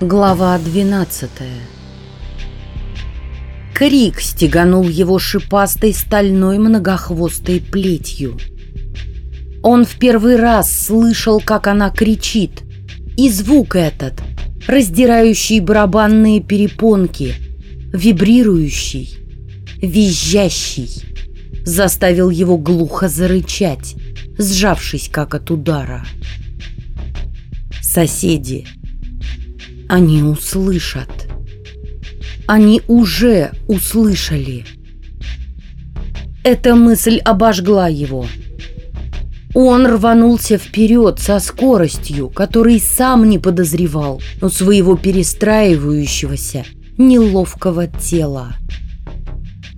Глава 12 Крик стеганул его шипастой стальной многохвостой плетью. Он в первый раз слышал, как она кричит, и звук этот, раздирающий барабанные перепонки, вибрирующий, визжащий, заставил его глухо зарычать, сжавшись как от удара. Соседи — они услышат. Они уже услышали. Эта мысль обожгла его. Он рванулся вперед со скоростью, которой сам не подозревал у своего перестраивающегося, неловкого тела.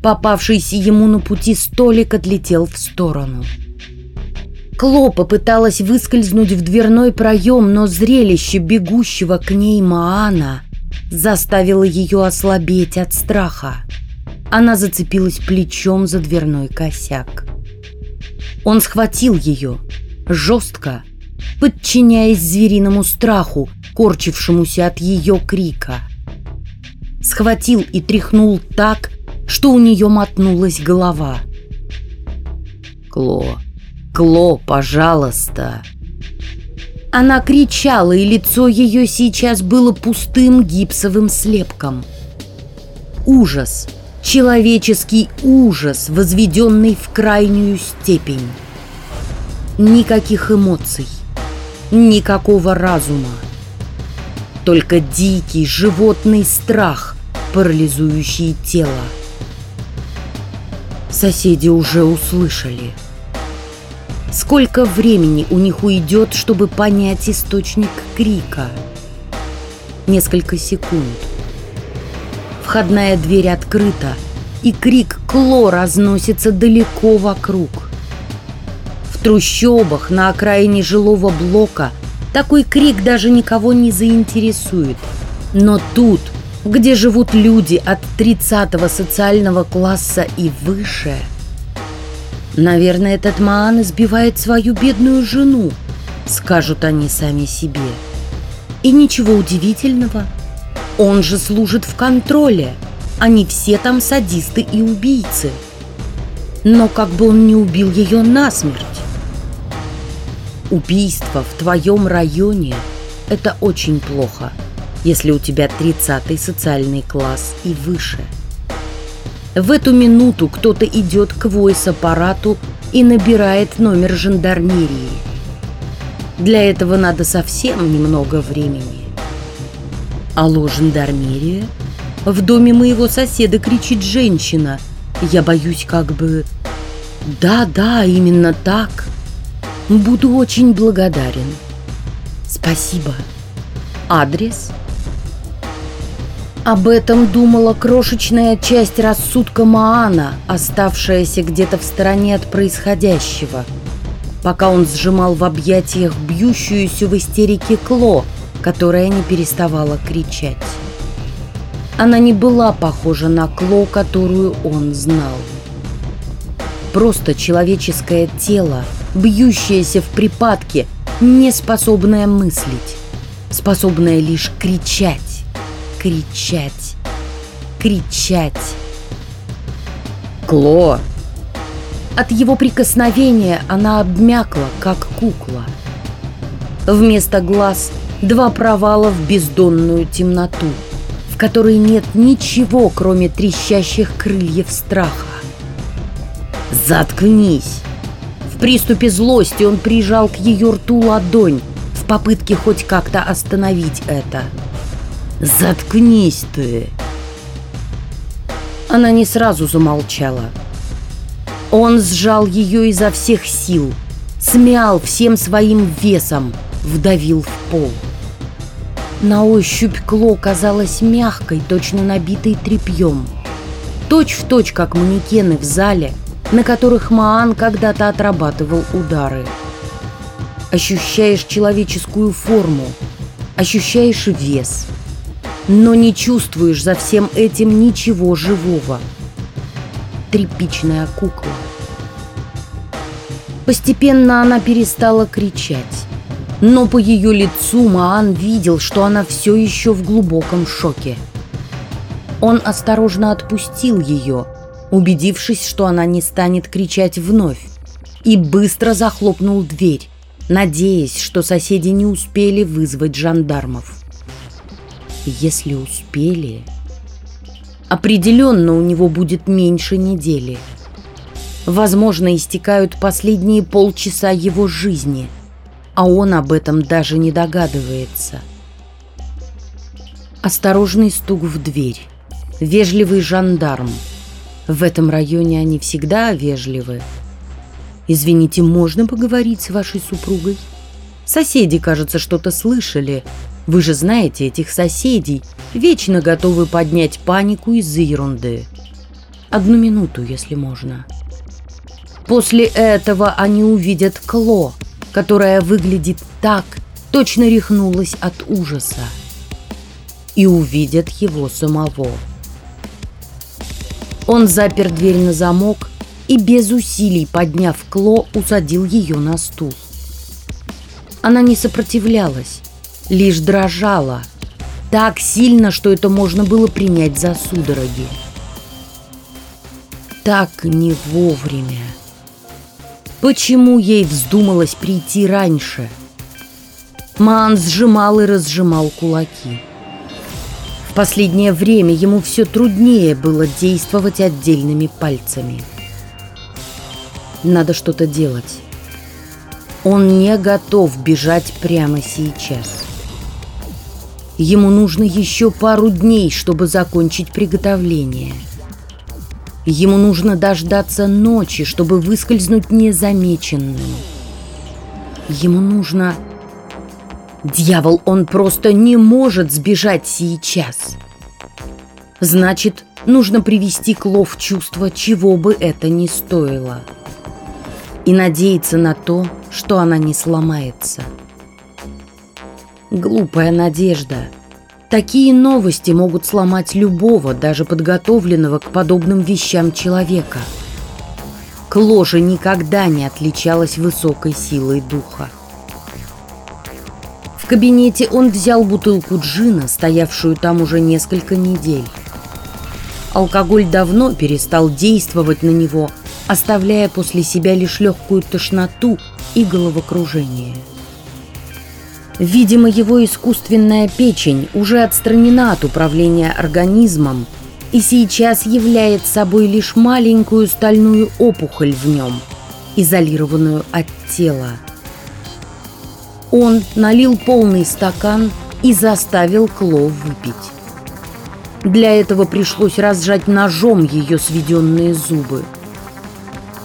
Попавшийся ему на пути столик отлетел в сторону. Кло попыталась выскользнуть в дверной проем, но зрелище бегущего к ней Маана заставило ее ослабеть от страха. Она зацепилась плечом за дверной косяк. Он схватил ее, жестко, подчиняясь звериному страху, корчившемуся от ее крика. Схватил и тряхнул так, что у нее мотнулась голова. «Кло, Кло, пожалуйста!» Она кричала, и лицо ее сейчас было пустым гипсовым слепком. Ужас, человеческий ужас, возведенный в крайнюю степень. Никаких эмоций, никакого разума. Только дикий животный страх, парализующий тело. Соседи уже услышали – Сколько времени у них уйдет, чтобы понять источник крика? Несколько секунд. Входная дверь открыта, и крик Кло разносится далеко вокруг. В трущобах на окраине жилого блока такой крик даже никого не заинтересует. Но тут, где живут люди от 30 социального класса и выше – Наверное, этот Маан избивает свою бедную жену, скажут они сами себе. И ничего удивительного. Он же служит в контроле. Они все там садисты и убийцы. Но как бы он не убил ее насмерть. Убийство в твоем районе – это очень плохо, если у тебя 30 социальный класс и выше – в эту минуту кто-то идет к войс-аппарату и набирает номер жандармерии. Для этого надо совсем немного времени. Алло, жандармерия? В доме моего соседа кричит женщина. Я боюсь как бы... Да, да, именно так. Буду очень благодарен. Спасибо. Адрес? Об этом думала крошечная часть рассудка Маана, оставшаяся где-то в стороне от происходящего, пока он сжимал в объятиях бьющуюся в истерике Кло, которая не переставала кричать. Она не была похожа на Кло, которую он знал. Просто человеческое тело, бьющееся в припадке, не способное мыслить, способное лишь кричать кричать, кричать. Кло! От его прикосновения она обмякла, как кукла. Вместо глаз два провала в бездонную темноту, в которой нет ничего, кроме трещащих крыльев страха. «Заткнись!» В приступе злости он прижал к ее рту ладонь в попытке хоть как-то остановить это. «Заткнись ты!» Она не сразу замолчала. Он сжал ее изо всех сил, смял всем своим весом, вдавил в пол. На ощупь Кло казалась мягкой, точно набитой тряпьем. Точь в точь, как манекены в зале, на которых Маан когда-то отрабатывал удары. Ощущаешь человеческую форму, ощущаешь вес – но не чувствуешь за всем этим ничего живого. Тряпичная кукла. Постепенно она перестала кричать. Но по ее лицу Маан видел, что она все еще в глубоком шоке. Он осторожно отпустил ее, убедившись, что она не станет кричать вновь, и быстро захлопнул дверь, надеясь, что соседи не успели вызвать жандармов. Если успели, определенно у него будет меньше недели. Возможно, истекают последние полчаса его жизни, а он об этом даже не догадывается. Осторожный стук в дверь. Вежливый жандарм. В этом районе они всегда вежливы. «Извините, можно поговорить с вашей супругой?» Соседи, кажется, что-то слышали. Вы же знаете этих соседей, вечно готовы поднять панику из-за ерунды. Одну минуту, если можно. После этого они увидят Кло, которая выглядит так, точно рехнулась от ужаса. И увидят его самого. Он запер дверь на замок и без усилий, подняв Кло, усадил ее на стул. Она не сопротивлялась, лишь дрожала, так сильно, что это можно было принять за судороги. Так не вовремя. Почему ей вздумалось прийти раньше? Ман сжимал и разжимал кулаки. В последнее время ему все труднее было действовать отдельными пальцами. Надо что-то делать. Он не готов бежать прямо сейчас. Ему нужно еще пару дней, чтобы закончить приготовление. Ему нужно дождаться ночи, чтобы выскользнуть незамеченным. Ему нужно... Дьявол, он просто не может сбежать сейчас. Значит, нужно привести Кло в чувство, чего бы это ни стоило и надеяться на то, что она не сломается. Глупая надежда. Такие новости могут сломать любого, даже подготовленного к подобным вещам человека. Кложа никогда не отличалась высокой силой духа. В кабинете он взял бутылку джина, стоявшую там уже несколько недель. Алкоголь давно перестал действовать на него – оставляя после себя лишь легкую тошноту и головокружение. Видимо, его искусственная печень уже отстранена от управления организмом и сейчас является собой лишь маленькую стальную опухоль в нем, изолированную от тела. Он налил полный стакан и заставил Кло выпить. Для этого пришлось разжать ножом ее сведенные зубы –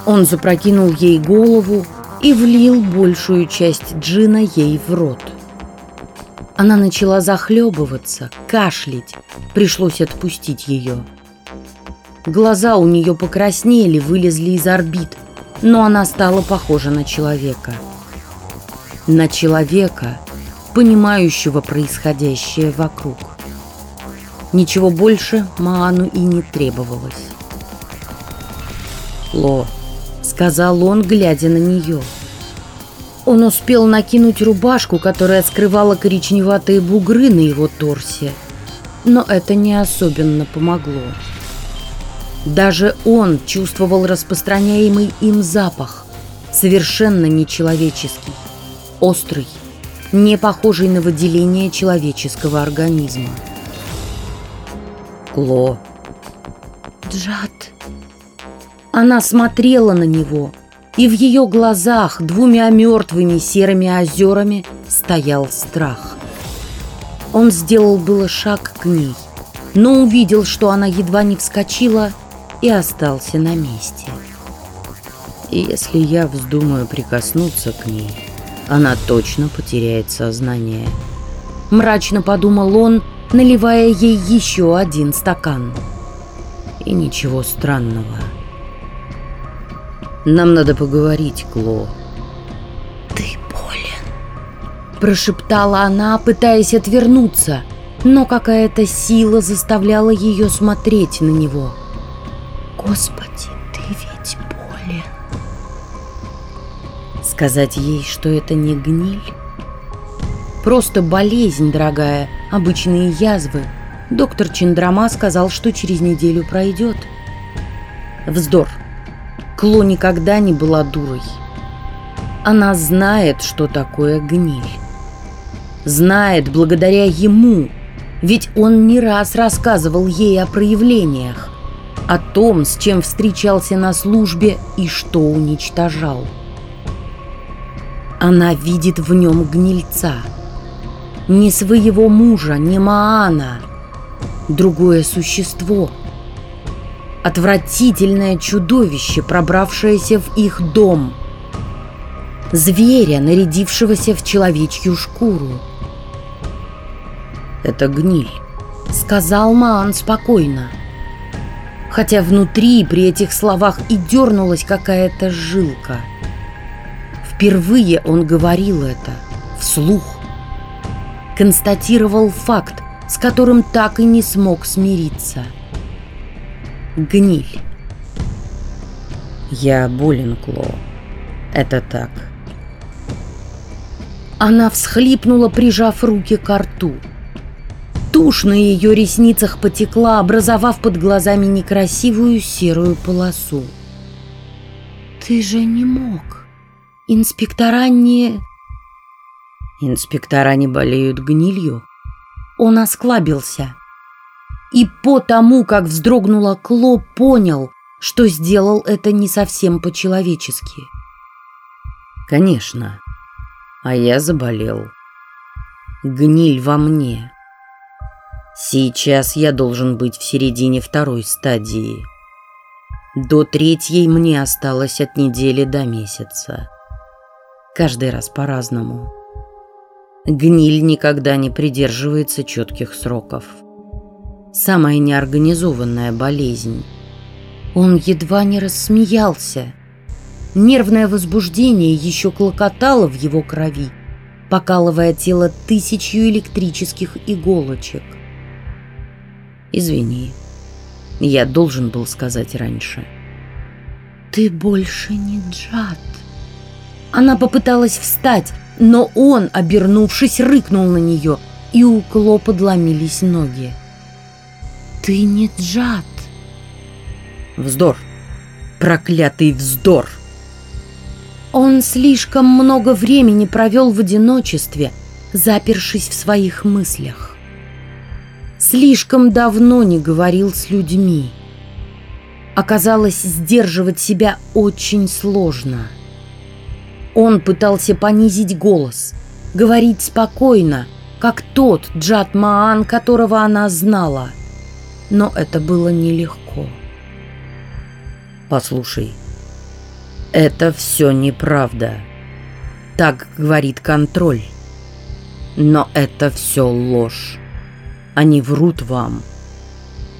он запрокинул ей голову и влил большую часть джина ей в рот. Она начала захлебываться, кашлять. Пришлось отпустить ее. Глаза у нее покраснели, вылезли из орбит, но она стала похожа на человека. На человека, понимающего происходящее вокруг. Ничего больше Маану и не требовалось. Ло, сказал он, глядя на нее. Он успел накинуть рубашку, которая скрывала коричневатые бугры на его торсе, но это не особенно помогло. Даже он чувствовал распространяемый им запах, совершенно нечеловеческий, острый, не похожий на выделение человеческого организма. Кло. Джад. Она смотрела на него, и в ее глазах двумя мертвыми серыми озерами стоял страх. Он сделал было шаг к ней, но увидел, что она едва не вскочила и остался на месте. Если я вздумаю прикоснуться к ней, она точно потеряет сознание. Мрачно подумал он, наливая ей еще один стакан. И ничего странного – нам надо поговорить, Кло. Ты болен, прошептала она, пытаясь отвернуться, но какая-то сила заставляла ее смотреть на него. Господи, ты ведь болен. Сказать ей, что это не гниль? Просто болезнь, дорогая, обычные язвы. Доктор Чендрама сказал, что через неделю пройдет. Вздор. Кло никогда не была дурой. Она знает, что такое гниль. Знает благодаря ему, ведь он не раз рассказывал ей о проявлениях, о том, с чем встречался на службе и что уничтожал. Она видит в нем гнильца. Не своего мужа, не Маана. Другое существо. Отвратительное чудовище, пробравшееся в их дом. Зверя, нарядившегося в человечью шкуру. «Это гниль», — сказал Маан спокойно. Хотя внутри при этих словах и дернулась какая-то жилка — Впервые он говорил это вслух. Констатировал факт, с которым так и не смог смириться. Гниль. Я болен, Кло. Это так. Она всхлипнула, прижав руки к рту. Тушь на ее ресницах потекла, образовав под глазами некрасивую серую полосу. «Ты же не мог!» Инспектора не... Инспектора не болеют гнилью. Он осклабился. И по тому, как вздрогнула Кло, понял, что сделал это не совсем по-человечески. Конечно. А я заболел. Гниль во мне. Сейчас я должен быть в середине второй стадии. До третьей мне осталось от недели до месяца. Каждый раз по-разному. Гниль никогда не придерживается четких сроков. Самая неорганизованная болезнь. Он едва не рассмеялся. Нервное возбуждение еще клокотало в его крови, покалывая тело тысячью электрических иголочек. «Извини, я должен был сказать раньше». «Ты больше не Джад», она попыталась встать, но он, обернувшись, рыкнул на нее, и у Кло подломились ноги. «Ты не Джад!» «Вздор! Проклятый вздор!» Он слишком много времени провел в одиночестве, запершись в своих мыслях. Слишком давно не говорил с людьми. Оказалось, сдерживать себя очень сложно. Он пытался понизить голос, говорить спокойно, как тот Джат Маан, которого она знала. Но это было нелегко. «Послушай, это все неправда. Так говорит контроль. Но это все ложь. Они врут вам».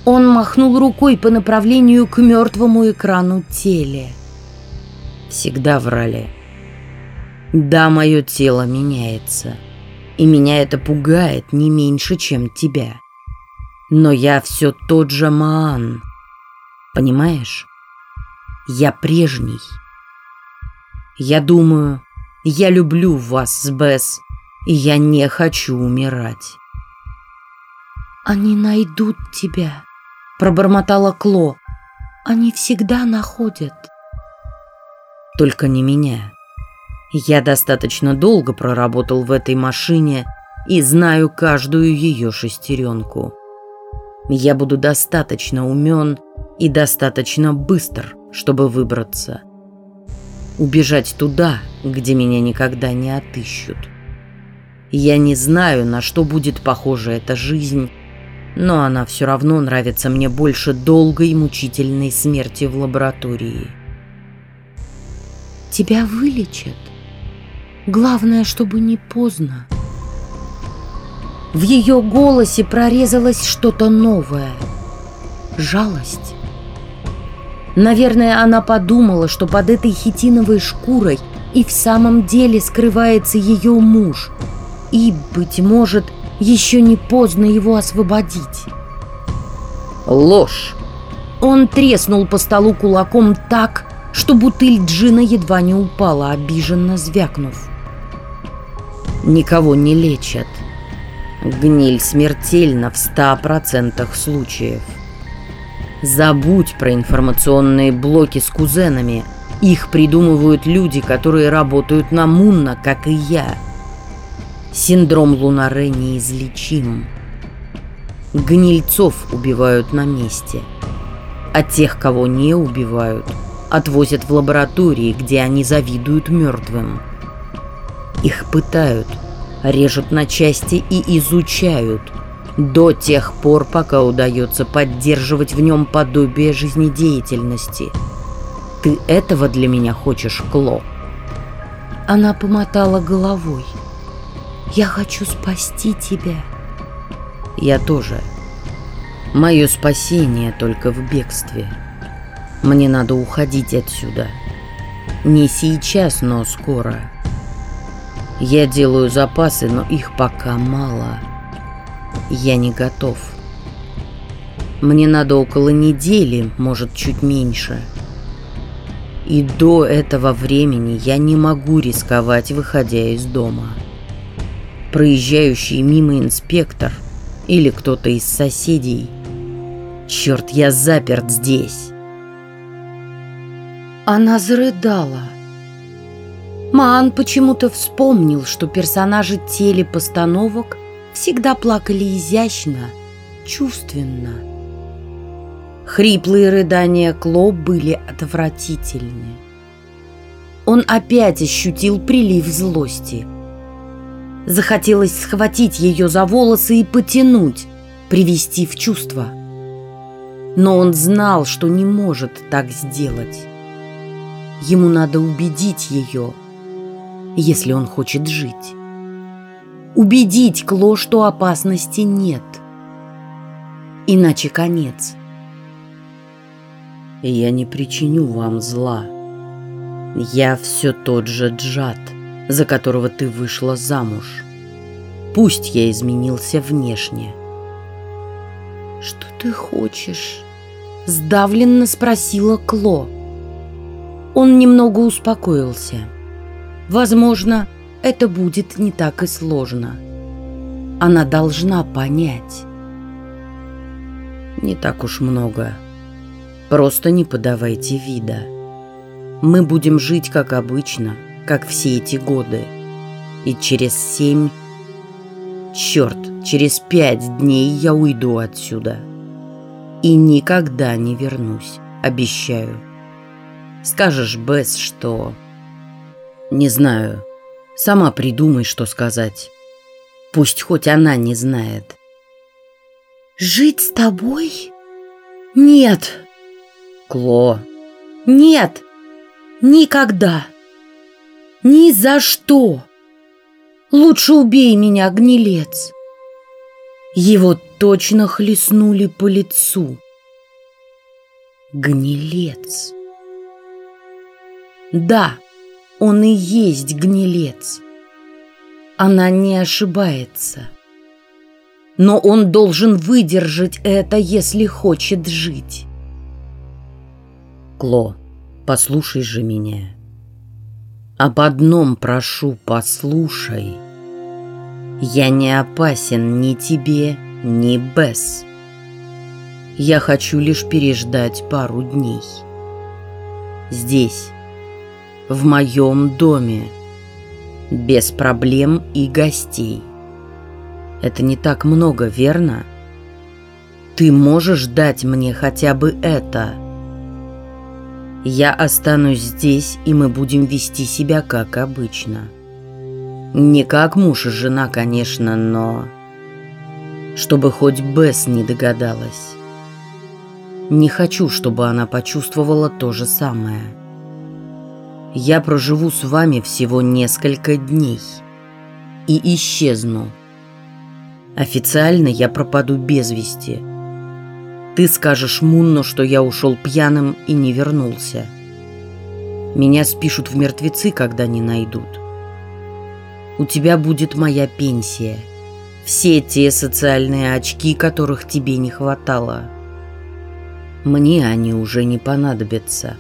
Он махнул рукой по направлению к мертвому экрану теле. «Всегда врали». Да, мое тело меняется, и меня это пугает не меньше, чем тебя. Но я все тот же Маан. Понимаешь? Я прежний. Я думаю, я люблю вас с Бесс, и я не хочу умирать. «Они найдут тебя», — пробормотала Кло. «Они всегда находят». «Только не меня. Я достаточно долго проработал в этой машине и знаю каждую ее шестеренку. Я буду достаточно умен и достаточно быстр, чтобы выбраться. Убежать туда, где меня никогда не отыщут. Я не знаю, на что будет похожа эта жизнь, но она все равно нравится мне больше долгой мучительной смерти в лаборатории. Тебя вылечат. Главное, чтобы не поздно. В ее голосе прорезалось что-то новое. Жалость. Наверное, она подумала, что под этой хитиновой шкурой и в самом деле скрывается ее муж. И, быть может, еще не поздно его освободить. Ложь. Он треснул по столу кулаком так, что бутыль джина едва не упала, обиженно звякнув. никого не лечат. Гниль смертельна в ста процентах случаев. Забудь про информационные блоки с кузенами. Их придумывают люди, которые работают на Мунна, как и я. Синдром Лунаре неизлечим. Гнильцов убивают на месте. А тех, кого не убивают, отвозят в лаборатории, где они завидуют мертвым. Их пытают, режут на части и изучают до тех пор, пока удается поддерживать в нем подобие жизнедеятельности. Ты этого для меня хочешь, Кло? Она помотала головой. Я хочу спасти тебя. Я тоже. Мое спасение только в бегстве. Мне надо уходить отсюда. Не сейчас, но скоро. Я делаю запасы, но их пока мало. Я не готов. Мне надо около недели, может, чуть меньше. И до этого времени я не могу рисковать, выходя из дома. Проезжающий мимо инспектор или кто-то из соседей. Черт, я заперт здесь. Она зарыдала. Маан почему-то вспомнил, что персонажи телепостановок всегда плакали изящно, чувственно. Хриплые рыдания Кло были отвратительны. Он опять ощутил прилив злости. Захотелось схватить ее за волосы и потянуть, привести в чувство. Но он знал, что не может так сделать. Ему надо убедить ее – если он хочет жить. Убедить Кло, что опасности нет. Иначе конец. Я не причиню вам зла. Я все тот же Джад, за которого ты вышла замуж. Пусть я изменился внешне. Что ты хочешь? Сдавленно спросила Кло. Он немного успокоился. Возможно, это будет не так и сложно. Она должна понять. Не так уж много. Просто не подавайте вида. Мы будем жить как обычно, как все эти годы. И через семь... Черт, через пять дней я уйду отсюда. И никогда не вернусь, обещаю. Скажешь, Бесс, что не знаю. Сама придумай, что сказать. Пусть хоть она не знает. Жить с тобой? Нет. Кло. Нет. Никогда. Ни за что. Лучше убей меня, гнилец. Его точно хлестнули по лицу. Гнилец. Да, он и есть гнилец. Она не ошибается. Но он должен выдержать это, если хочет жить. Кло, послушай же меня. Об одном прошу, послушай. Я не опасен ни тебе, ни Бесс. Я хочу лишь переждать пару дней. Здесь, в моем доме, без проблем и гостей. Это не так много, верно? Ты можешь дать мне хотя бы это? Я останусь здесь, и мы будем вести себя как обычно. Не как муж и жена, конечно, но... Чтобы хоть Бесс не догадалась. Не хочу, чтобы она почувствовала то же самое я проживу с вами всего несколько дней и исчезну. Официально я пропаду без вести. Ты скажешь Мунно, что я ушел пьяным и не вернулся. Меня спишут в мертвецы, когда не найдут. У тебя будет моя пенсия. Все те социальные очки, которых тебе не хватало. Мне они уже не понадобятся.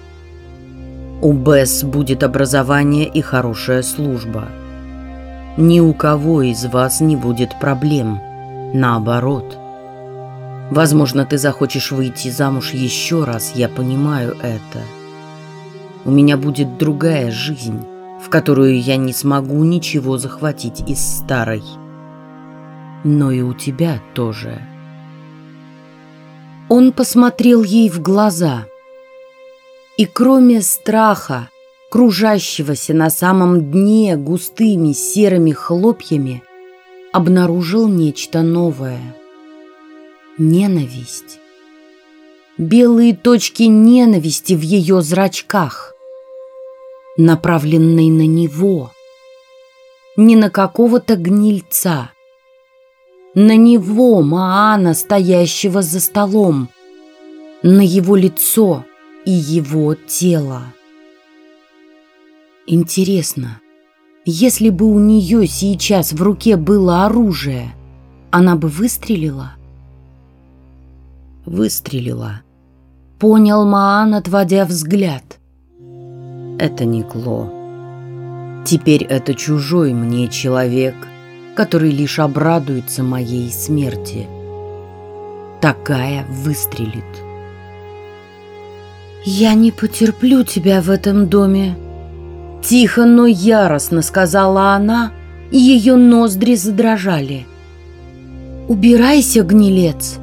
У Бесс будет образование и хорошая служба. Ни у кого из вас не будет проблем. Наоборот. Возможно, ты захочешь выйти замуж еще раз, я понимаю это. У меня будет другая жизнь, в которую я не смогу ничего захватить из старой. Но и у тебя тоже. Он посмотрел ей в глаза. И кроме страха, кружащегося на самом дне густыми серыми хлопьями, обнаружил нечто новое. Ненависть. Белые точки ненависти в ее зрачках, направленные на него, не на какого-то гнильца, на него, Маана, стоящего за столом, на его лицо и его тело. Интересно, если бы у нее сейчас в руке было оружие, она бы выстрелила? Выстрелила. Понял Маан, отводя взгляд. Это не Кло. Теперь это чужой мне человек — который лишь обрадуется моей смерти. Такая выстрелит. «Я не потерплю тебя в этом доме», — тихо, но яростно сказала она, и ее ноздри задрожали. «Убирайся, гнилец!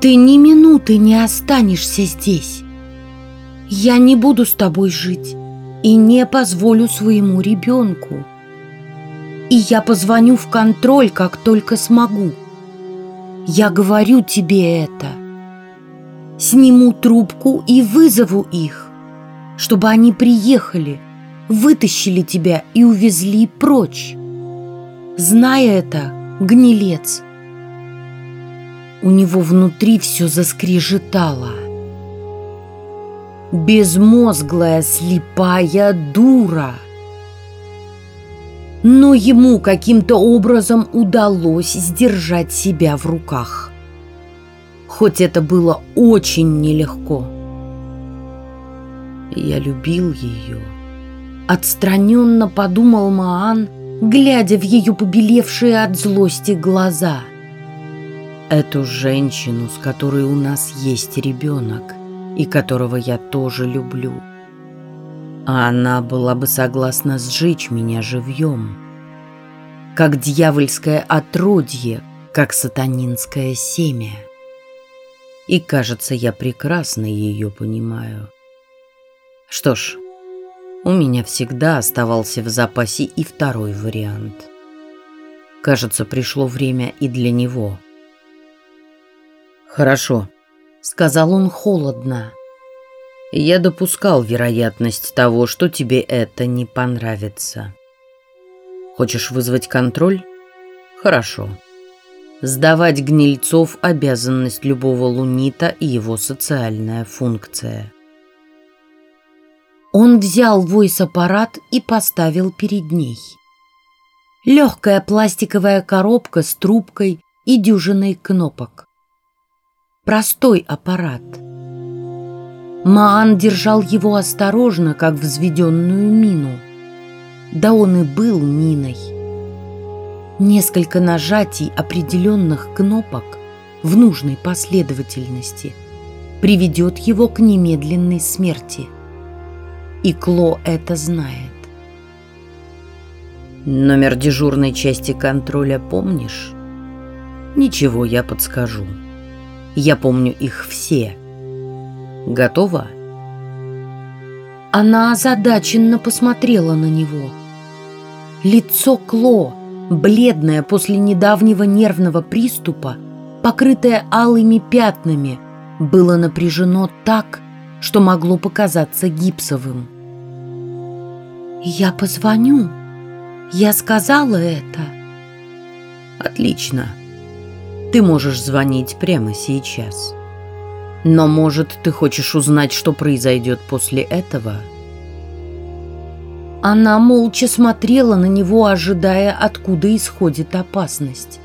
Ты ни минуты не останешься здесь. Я не буду с тобой жить и не позволю своему ребенку и я позвоню в контроль, как только смогу. Я говорю тебе это. Сниму трубку и вызову их, чтобы они приехали, вытащили тебя и увезли прочь. Зная это, гнилец, у него внутри все заскрежетало. Безмозглая слепая дура — но ему каким-то образом удалось сдержать себя в руках. Хоть это было очень нелегко. Я любил ее. Отстраненно подумал Маан, глядя в ее побелевшие от злости глаза. Эту женщину, с которой у нас есть ребенок, и которого я тоже люблю а она была бы согласна сжечь меня живьем. Как дьявольское отродье, как сатанинское семя. И, кажется, я прекрасно ее понимаю. Что ж, у меня всегда оставался в запасе и второй вариант. Кажется, пришло время и для него. «Хорошо», — сказал он холодно. Я допускал вероятность того, что тебе это не понравится. Хочешь вызвать контроль? Хорошо. Сдавать гнильцов – обязанность любого лунита и его социальная функция. Он взял войс-аппарат и поставил перед ней. Легкая пластиковая коробка с трубкой и дюжиной кнопок. Простой аппарат – Маан держал его осторожно, как взведенную мину. Да он и был миной. Несколько нажатий определенных кнопок в нужной последовательности приведет его к немедленной смерти. И Кло это знает. Номер дежурной части контроля помнишь? Ничего, я подскажу. Я помню их все – Готова?» Она озадаченно посмотрела на него. Лицо Кло, бледное после недавнего нервного приступа, покрытое алыми пятнами, было напряжено так, что могло показаться гипсовым. «Я позвоню. Я сказала это». «Отлично. Ты можешь звонить прямо сейчас». Но, может, ты хочешь узнать, что произойдет после этого? Она молча смотрела на него, ожидая, откуда исходит опасность.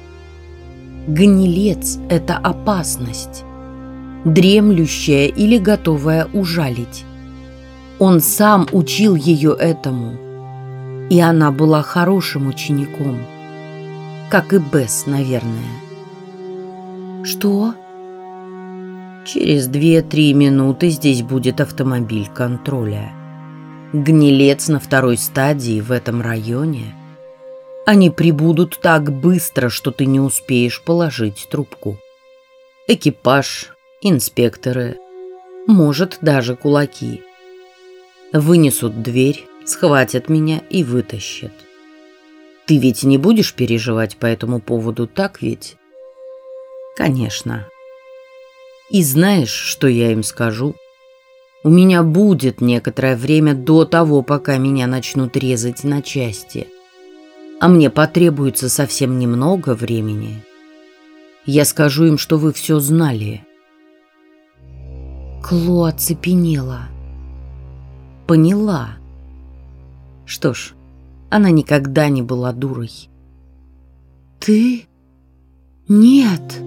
Гнилец — это опасность, дремлющая или готовая ужалить. Он сам учил ее этому. И она была хорошим учеником. Как и Бесс, наверное. Что? Через две-три минуты здесь будет автомобиль контроля. Гнилец на второй стадии в этом районе. Они прибудут так быстро, что ты не успеешь положить трубку. Экипаж, инспекторы, может, даже кулаки. Вынесут дверь, схватят меня и вытащат. Ты ведь не будешь переживать по этому поводу, так ведь? Конечно. И знаешь, что я им скажу? У меня будет некоторое время до того, пока меня начнут резать на части. А мне потребуется совсем немного времени. Я скажу им, что вы все знали. Кло оцепенела. Поняла. Что ж, она никогда не была дурой. Ты? Нет.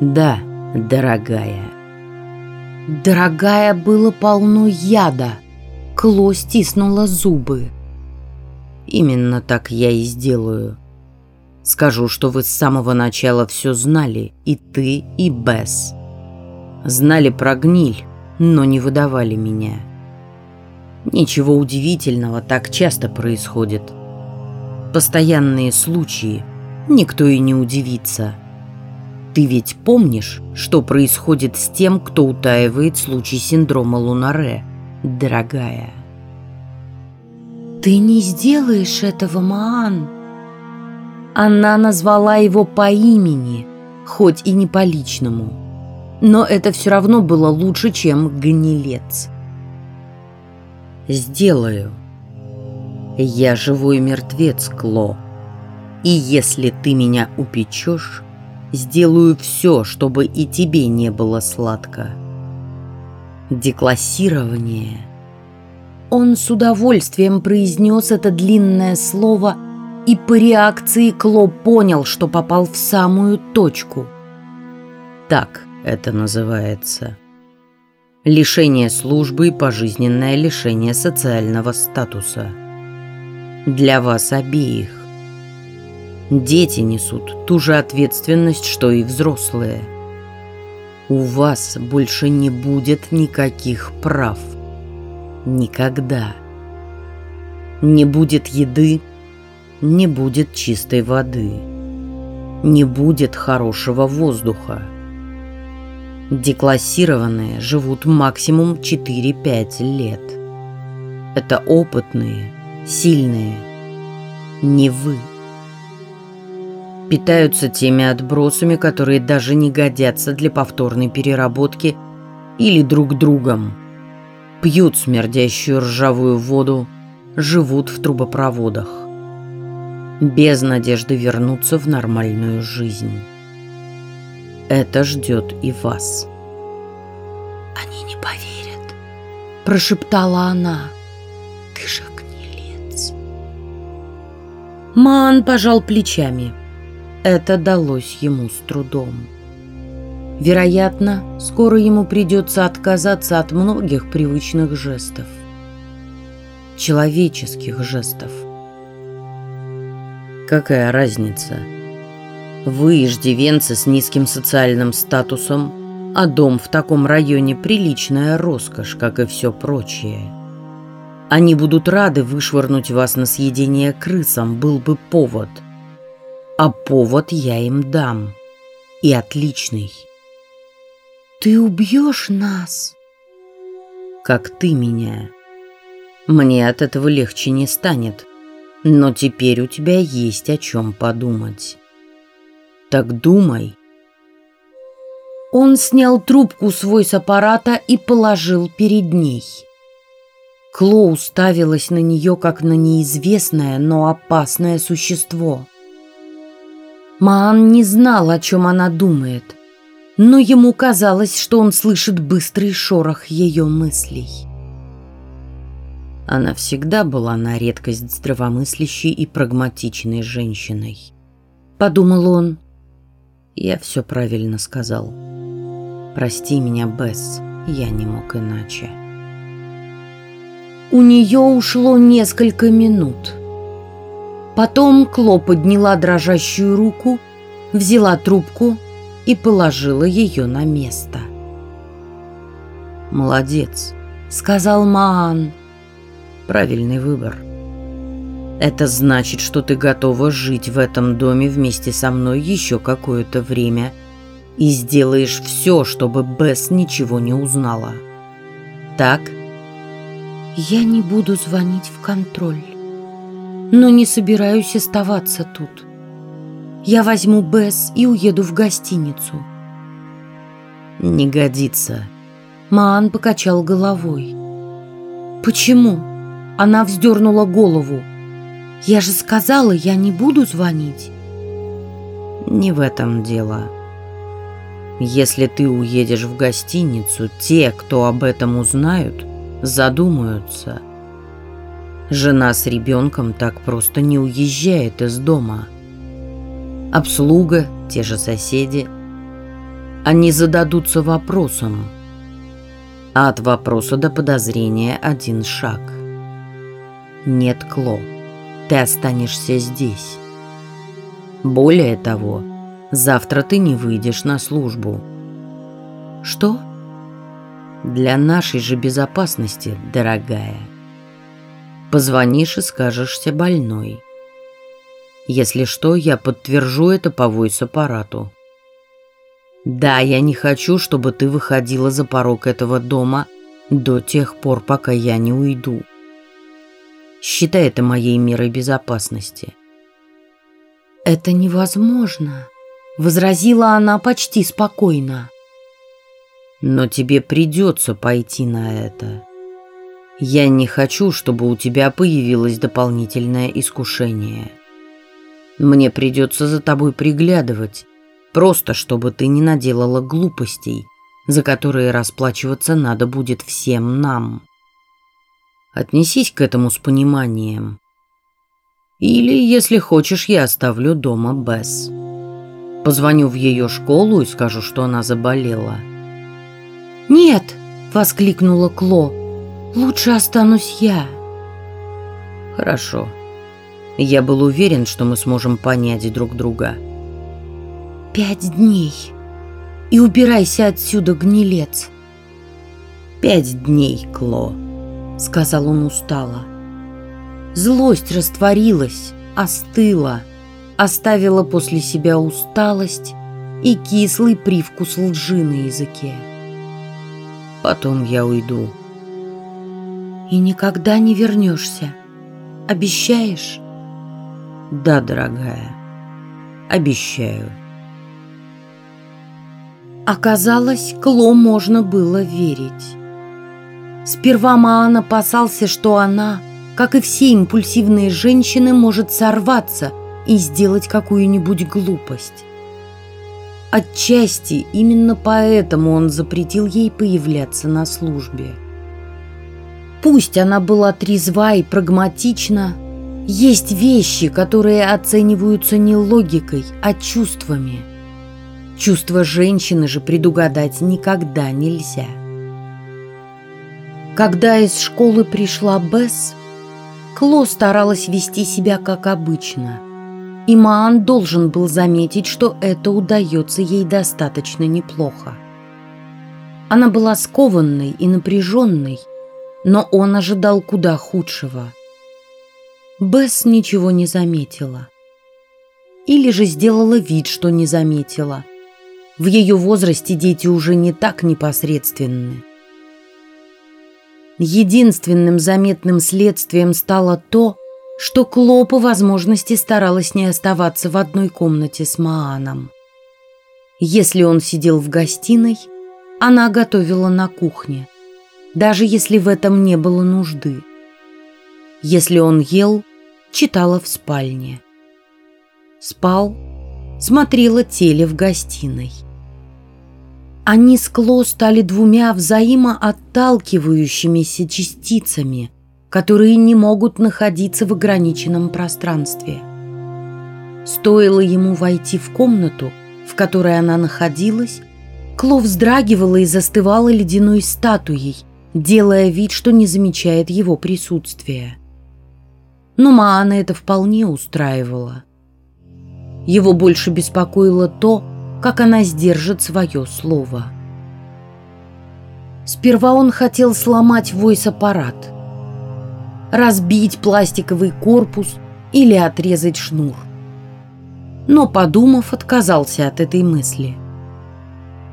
Да, дорогая. Дорогая, было полно яда. Кло стиснула зубы. Именно так я и сделаю. Скажу, что вы с самого начала все знали, и ты, и Бесс. Знали про гниль, но не выдавали меня. Ничего удивительного, так часто происходит. Постоянные случаи, никто и не удивится. Ты ведь помнишь, что происходит с тем, кто утаивает случай синдрома Лунаре, дорогая? Ты не сделаешь этого, Маан. Она назвала его по имени, хоть и не по личному. Но это все равно было лучше, чем гнилец. Сделаю. Я живой мертвец, Кло. И если ты меня упечешь, Сделаю все, чтобы и тебе не было сладко. Деклассирование. Он с удовольствием произнес это длинное слово, и по реакции Кло понял, что попал в самую точку. Так это называется. Лишение службы и пожизненное лишение социального статуса. Для вас обеих. Дети несут ту же ответственность, что и взрослые. У вас больше не будет никаких прав. Никогда. Не будет еды, не будет чистой воды, не будет хорошего воздуха. Деклассированные живут максимум 4-5 лет. Это опытные, сильные, не вы питаются теми отбросами, которые даже не годятся для повторной переработки или друг другом. Пьют смердящую ржавую воду, живут в трубопроводах. Без надежды вернуться в нормальную жизнь. Это ждет и вас. «Они не поверят», – прошептала она. «Ты же гнилец». Ман пожал плечами. Это далось ему с трудом. Вероятно, скоро ему придется отказаться от многих привычных жестов. Человеческих жестов. Какая разница? Вы иждивенцы с низким социальным статусом, а дом в таком районе приличная роскошь, как и все прочее. Они будут рады вышвырнуть вас на съедение крысам, был бы повод – а повод я им дам. И отличный. Ты убьешь нас? Как ты меня. Мне от этого легче не станет. Но теперь у тебя есть о чем подумать. Так думай. Он снял трубку свой с аппарата и положил перед ней. Кло уставилась на нее, как на неизвестное, но опасное существо – Маан не знал, о чем она думает, но ему казалось, что он слышит быстрый шорох ее мыслей. Она всегда была на редкость здравомыслящей и прагматичной женщиной. Подумал он. Я все правильно сказал. Прости меня, Бесс, я не мог иначе. У нее ушло несколько минут. Потом Кло подняла дрожащую руку, взяла трубку и положила ее на место. «Молодец», — сказал Маан. «Правильный выбор. Это значит, что ты готова жить в этом доме вместе со мной еще какое-то время и сделаешь все, чтобы Бесс ничего не узнала. Так?» Я не буду звонить в контроль, но не собираюсь оставаться тут. Я возьму Бесс и уеду в гостиницу. Не годится. Маан покачал головой. Почему? Она вздернула голову. Я же сказала, я не буду звонить. Не в этом дело. Если ты уедешь в гостиницу, те, кто об этом узнают, задумаются. Жена с ребенком так просто не уезжает из дома. Обслуга, те же соседи. Они зададутся вопросом. А от вопроса до подозрения один шаг. Нет, Кло, ты останешься здесь. Более того, завтра ты не выйдешь на службу. Что? Для нашей же безопасности, дорогая. Позвонишь и скажешься больной. Если что, я подтвержу это по войс-аппарату. Да, я не хочу, чтобы ты выходила за порог этого дома до тех пор, пока я не уйду. Считай это моей мерой безопасности. Это невозможно, возразила она почти спокойно. Но тебе придется пойти на это. Я не хочу, чтобы у тебя появилось дополнительное искушение. Мне придется за тобой приглядывать, просто чтобы ты не наделала глупостей, за которые расплачиваться надо будет всем нам. Отнесись к этому с пониманием. Или, если хочешь, я оставлю дома Бесс. Позвоню в ее школу и скажу, что она заболела. «Нет!» — воскликнула Кло. «Лучше останусь я». «Хорошо. Я был уверен, что мы сможем понять друг друга». «Пять дней. И убирайся отсюда, гнилец». «Пять дней, Кло», — сказал он устало. Злость растворилась, остыла, оставила после себя усталость и кислый привкус лжи на языке. Потом я уйду. И никогда не вернешься. Обещаешь? Да, дорогая. Обещаю. Оказалось, Кло можно было верить. Сперва Маан опасался, что она, как и все импульсивные женщины, может сорваться и сделать какую-нибудь глупость. Отчасти именно поэтому он запретил ей появляться на службе. Пусть она была трезва и прагматична, есть вещи, которые оцениваются не логикой, а чувствами. Чувства женщины же предугадать никогда нельзя. Когда из школы пришла Бесс, Кло старалась вести себя как обычно – и Маан должен был заметить, что это удается ей достаточно неплохо. Она была скованной и напряженной, но он ожидал куда худшего. Бесс ничего не заметила. Или же сделала вид, что не заметила. В ее возрасте дети уже не так непосредственны. Единственным заметным следствием стало то, что Кло по возможности старалась не оставаться в одной комнате с Мааном. Если он сидел в гостиной, она готовила на кухне, даже если в этом не было нужды. Если он ел, читала в спальне. Спал, смотрела теле в гостиной. Они с Кло стали двумя взаимоотталкивающимися частицами – которые не могут находиться в ограниченном пространстве. Стоило ему войти в комнату, в которой она находилась, Кло вздрагивала и застывала ледяной статуей, делая вид, что не замечает его присутствия. Но Маана это вполне устраивало. Его больше беспокоило то, как она сдержит свое слово. Сперва он хотел сломать войс-аппарат, разбить пластиковый корпус или отрезать шнур. Но, подумав, отказался от этой мысли.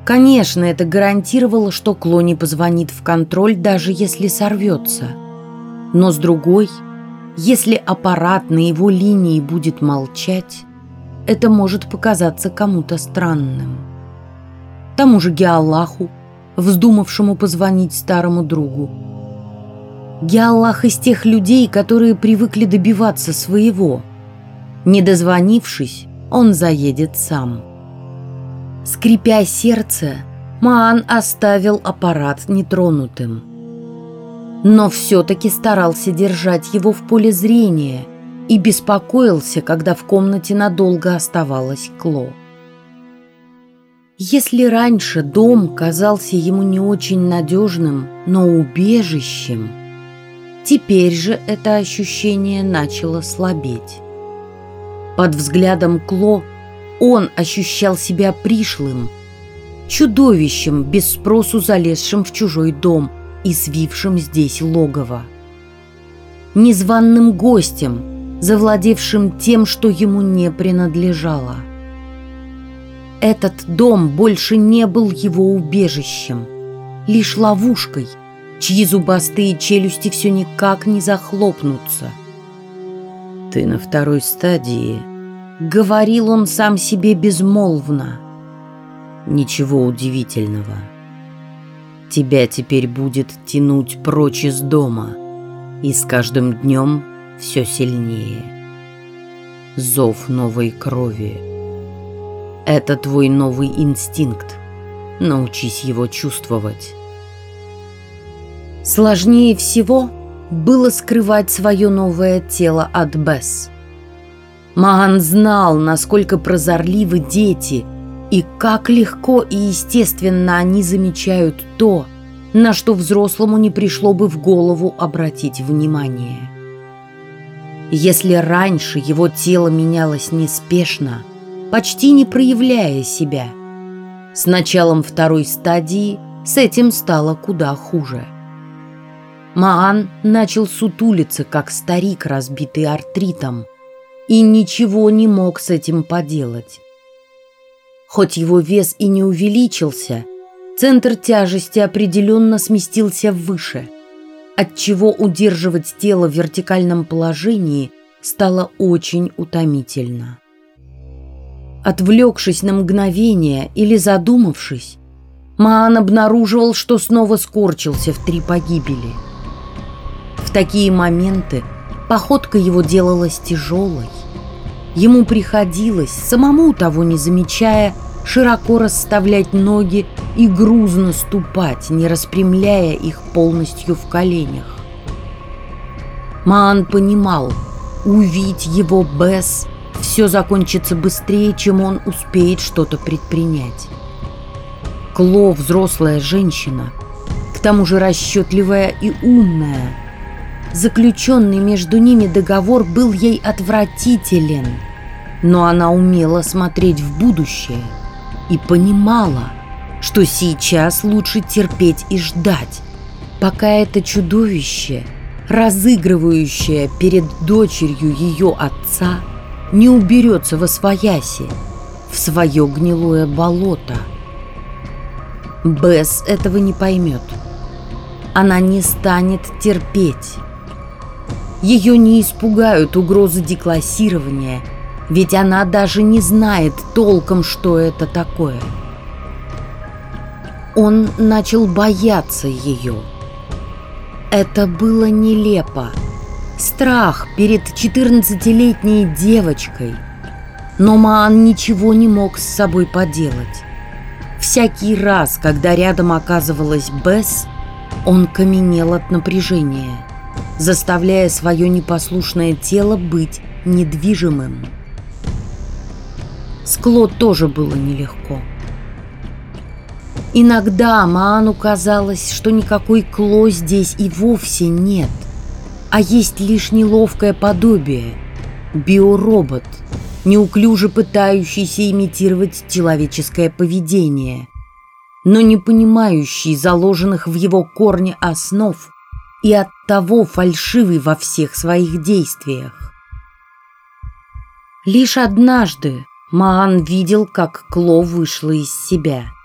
Конечно, это гарантировало, что Кло не позвонит в контроль, даже если сорвется. Но с другой, если аппарат на его линии будет молчать, это может показаться кому-то странным. Тому же Геаллаху, вздумавшему позвонить старому другу. Геаллах из тех людей, которые привыкли добиваться своего. Не дозвонившись, он заедет сам. Скрипя сердце, Маан оставил аппарат нетронутым. Но все-таки старался держать его в поле зрения – и беспокоился, когда в комнате надолго оставалась Кло. Если раньше дом казался ему не очень надежным, но убежищем, теперь же это ощущение начало слабеть. Под взглядом Кло он ощущал себя пришлым, чудовищем, без спросу залезшим в чужой дом и свившим здесь логово. Незваным гостем – завладевшим тем, что ему не принадлежало. Этот дом больше не был его убежищем, лишь ловушкой, чьи зубастые челюсти все никак не захлопнутся. «Ты на второй стадии», — говорил он сам себе безмолвно. «Ничего удивительного. Тебя теперь будет тянуть прочь из дома, и с каждым днем — все сильнее. Зов новой крови. Это твой новый инстинкт. Научись его чувствовать. Сложнее всего было скрывать свое новое тело от Бесс. Маан знал, насколько прозорливы дети и как легко и естественно они замечают то, на что взрослому не пришло бы в голову обратить внимание. Если раньше его тело менялось неспешно, почти не проявляя себя, с началом второй стадии с этим стало куда хуже. Маан начал сутулиться, как старик, разбитый артритом, и ничего не мог с этим поделать. Хоть его вес и не увеличился, центр тяжести определенно сместился выше – отчего удерживать тело в вертикальном положении стало очень утомительно. Отвлекшись на мгновение или задумавшись, Маан обнаруживал, что снова скорчился в три погибели. В такие моменты походка его делалась тяжелой. Ему приходилось, самому того не замечая, широко расставлять ноги и грузно ступать, не распрямляя их полностью в коленях. Маан понимал, увидеть его Бесс все закончится быстрее, чем он успеет что-то предпринять. Кло – взрослая женщина, к тому же расчетливая и умная. Заключенный между ними договор был ей отвратителен, но она умела смотреть в будущее – и понимала, что сейчас лучше терпеть и ждать, пока это чудовище, разыгрывающее перед дочерью ее отца, не уберется во свояси, в свое гнилое болото. Бесс этого не поймет. Она не станет терпеть. Ее не испугают угрозы деклассирования – ведь она даже не знает толком, что это такое. Он начал бояться ее. Это было нелепо. Страх перед 14-летней девочкой. Но Маан ничего не мог с собой поделать. Всякий раз, когда рядом оказывалась Бесс, он каменел от напряжения, заставляя свое непослушное тело быть недвижимым. С Клод тоже было нелегко. Иногда Маану казалось, что никакой Кло здесь и вовсе нет, а есть лишь неловкое подобие – биоробот, неуклюже пытающийся имитировать человеческое поведение, но не понимающий заложенных в его корне основ и оттого фальшивый во всех своих действиях. Лишь однажды Маан видел, как Кло вышла из себя –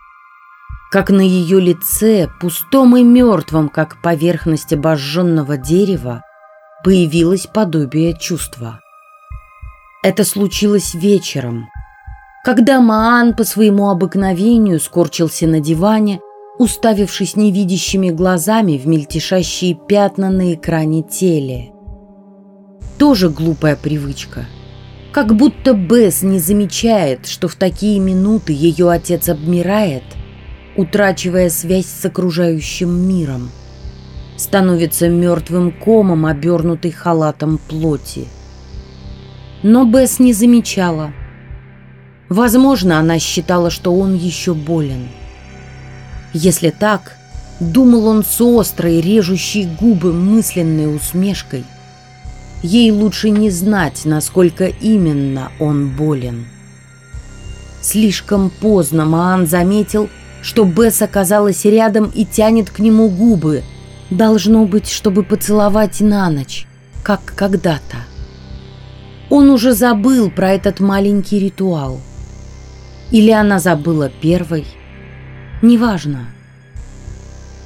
как на ее лице, пустом и мертвом, как поверхность обожженного дерева, появилось подобие чувства. Это случилось вечером, когда Маан по своему обыкновению скорчился на диване, уставившись невидящими глазами в мельтешащие пятна на экране теле. Тоже глупая привычка. Как будто Бесс не замечает, что в такие минуты ее отец обмирает – утрачивая связь с окружающим миром. Становится мертвым комом, обернутый халатом плоти. Но Бесс не замечала. Возможно, она считала, что он еще болен. Если так, думал он с острой, режущей губы мысленной усмешкой, ей лучше не знать, насколько именно он болен. Слишком поздно Маан заметил, что Бесс оказалась рядом и тянет к нему губы. Должно быть, чтобы поцеловать на ночь, как когда-то. Он уже забыл про этот маленький ритуал. Или она забыла первой. Неважно.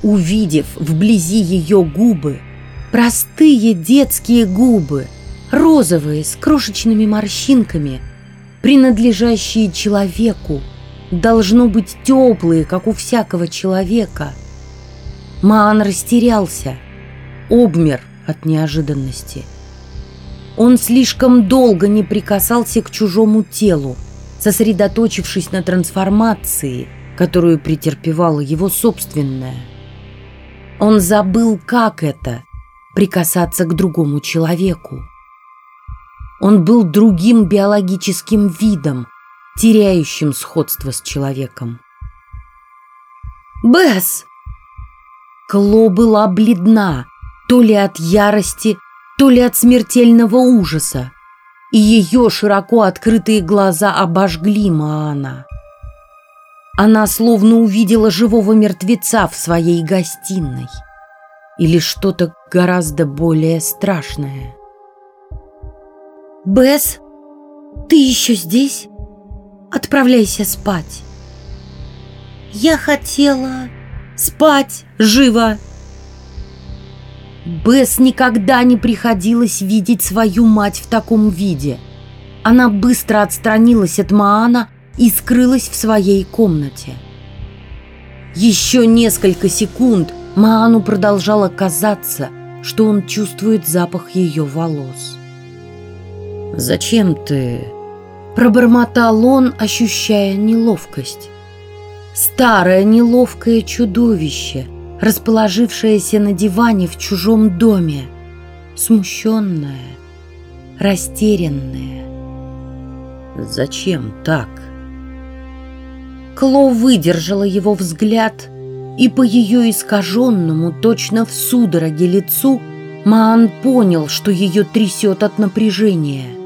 Увидев вблизи ее губы, простые детские губы, розовые, с крошечными морщинками, принадлежащие человеку, должно быть теплые, как у всякого человека. Маан растерялся, обмер от неожиданности. Он слишком долго не прикасался к чужому телу, сосредоточившись на трансформации, которую претерпевала его собственная. Он забыл, как это – прикасаться к другому человеку. Он был другим биологическим видом, теряющим сходство с человеком. «Бесс!» Кло была бледна, то ли от ярости, то ли от смертельного ужаса, и ее широко открытые глаза обожгли Маана. Она словно увидела живого мертвеца в своей гостиной или что-то гораздо более страшное. «Бесс, ты еще здесь?» Отправляйся спать. Я хотела спать живо. Бесс никогда не приходилось видеть свою мать в таком виде. Она быстро отстранилась от Маана и скрылась в своей комнате. Еще несколько секунд Маану продолжало казаться, что он чувствует запах ее волос. «Зачем ты Пробормотал он, ощущая неловкость. Старое неловкое чудовище, расположившееся на диване в чужом доме, смущенное, растерянное. «Зачем так?» Кло выдержала его взгляд, и по ее искаженному, точно в судороге лицу, Маан понял, что ее трясет от напряжения –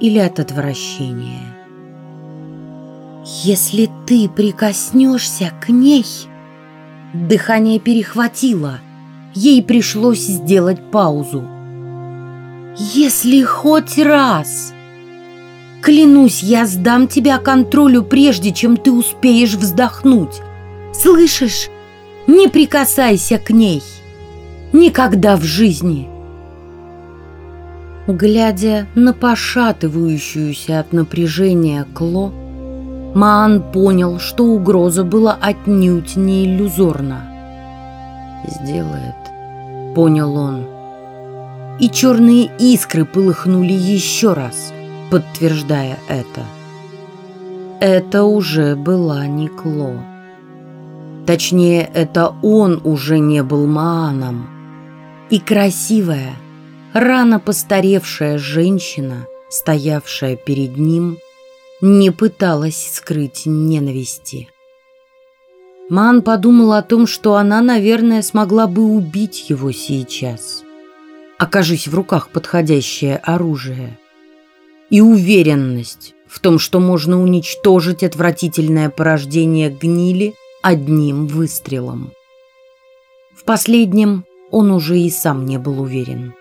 или от отвращения. Если ты прикоснешься к ней... Дыхание перехватило. Ей пришлось сделать паузу. Если хоть раз... Клянусь, я сдам тебя контролю, прежде чем ты успеешь вздохнуть. Слышишь? Не прикасайся к ней. Никогда в жизни. Глядя на пошатывающуюся от напряжения Кло, Маан понял, что угроза была отнюдь не иллюзорна. «Сделает», — понял он. И черные искры полыхнули еще раз, подтверждая это. Это уже была не Кло. Точнее, это он уже не был Мааном. И красивая — рано постаревшая женщина, стоявшая перед ним, не пыталась скрыть ненависти. Ман подумал о том, что она, наверное, смогла бы убить его сейчас, окажись в руках подходящее оружие. И уверенность в том, что можно уничтожить отвратительное порождение гнили одним выстрелом. В последнем он уже и сам не был уверен.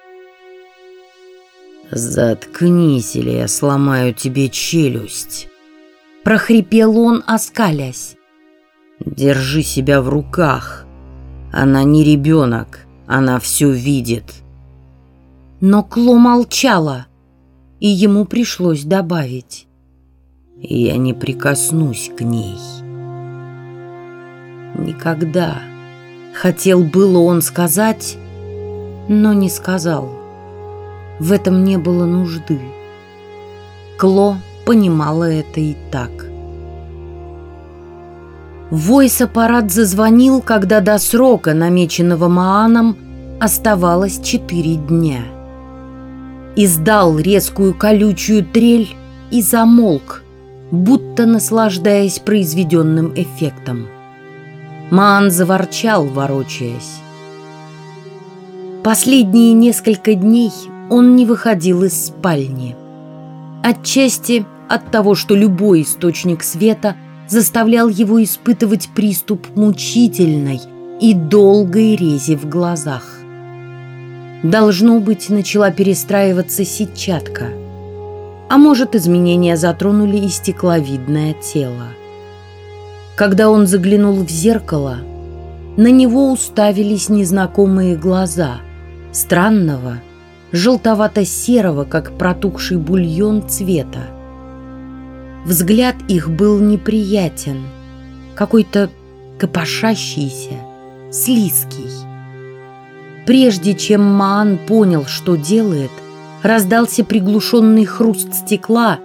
«Заткнись, или я сломаю тебе челюсть!» Прохрипел он, оскалясь. «Держи себя в руках. Она не ребенок, она все видит». Но Кло молчала, и ему пришлось добавить. «Я не прикоснусь к ней». Никогда. Хотел было он сказать, но не сказал. В этом не было нужды. Кло понимала это и так. Войс-аппарат зазвонил, когда до срока, намеченного Мааном, оставалось четыре дня. Издал резкую колючую трель и замолк, будто наслаждаясь произведенным эффектом. Маан заворчал, ворочаясь. Последние несколько дней он не выходил из спальни. Отчасти от того, что любой источник света заставлял его испытывать приступ мучительной и долгой рези в глазах. Должно быть, начала перестраиваться сетчатка. А может, изменения затронули и стекловидное тело. Когда он заглянул в зеркало, на него уставились незнакомые глаза странного, желтовато-серого, как протухший бульон цвета. Взгляд их был неприятен, какой-то копошащийся, слизкий. Прежде чем Маан понял, что делает, раздался приглушенный хруст стекла,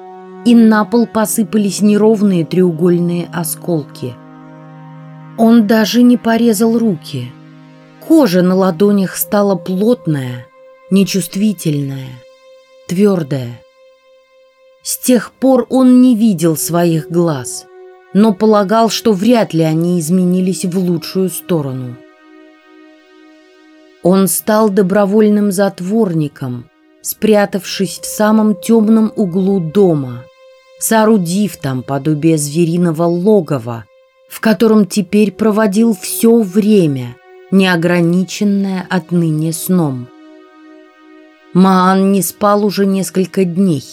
и на пол посыпались неровные треугольные осколки. Он даже не порезал руки. Кожа на ладонях стала плотная, нечувствительная, твердая. С тех пор он не видел своих глаз, но полагал, что вряд ли они изменились в лучшую сторону. Он стал добровольным затворником, спрятавшись в самом темном углу дома – соорудив там подобие звериного логова, в котором теперь проводил все время, неограниченное отныне сном. Маан не спал уже несколько дней.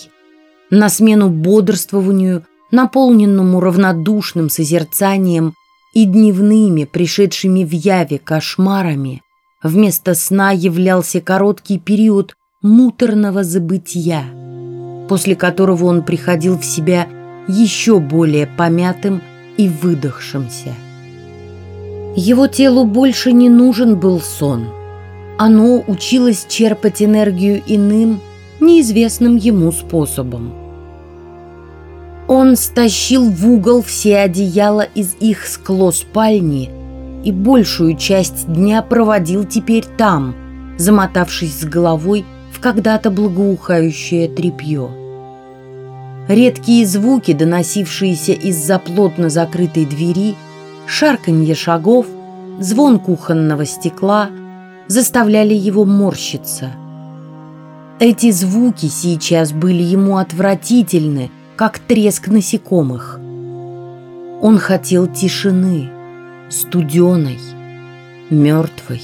На смену бодрствованию, наполненному равнодушным созерцанием и дневными, пришедшими в яве кошмарами, вместо сна являлся короткий период муторного забытия – после которого он приходил в себя еще более помятым и выдохшимся. Его телу больше не нужен был сон. Оно училось черпать энергию иным, неизвестным ему способом. Он стащил в угол все одеяла из их скло спальни и большую часть дня проводил теперь там, замотавшись с головой в когда-то благоухающее тряпье. Редкие звуки, доносившиеся из-за плотно закрытой двери, шарканье шагов, звон кухонного стекла заставляли его морщиться. Эти звуки сейчас были ему отвратительны, как треск насекомых. Он хотел тишины, студеной, мертвой,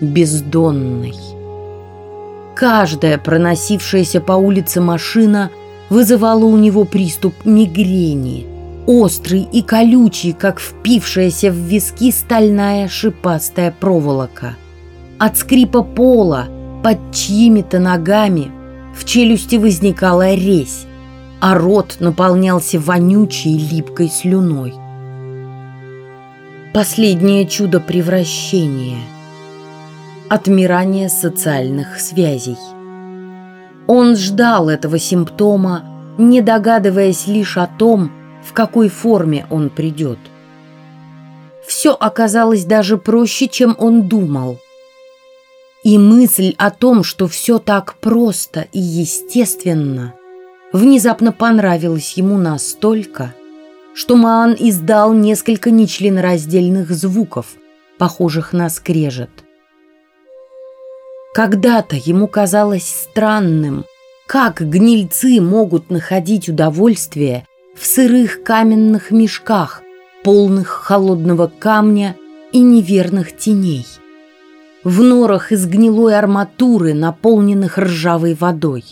бездонной. Каждая проносившаяся по улице машина вызывала у него приступ мигрени, острый и колючий, как впившаяся в виски стальная шипастая проволока. От скрипа пола под чьими-то ногами в челюсти возникала резь, а рот наполнялся вонючей липкой слюной. Последнее чудо превращения – отмирание социальных связей. Он ждал этого симптома, не догадываясь лишь о том, в какой форме он придет. Все оказалось даже проще, чем он думал. И мысль о том, что все так просто и естественно, внезапно понравилась ему настолько, что Маан издал несколько нечленораздельных звуков, похожих на скрежет. Когда-то ему казалось странным, как гнильцы могут находить удовольствие в сырых каменных мешках, полных холодного камня и неверных теней. В норах из гнилой арматуры, наполненных ржавой водой.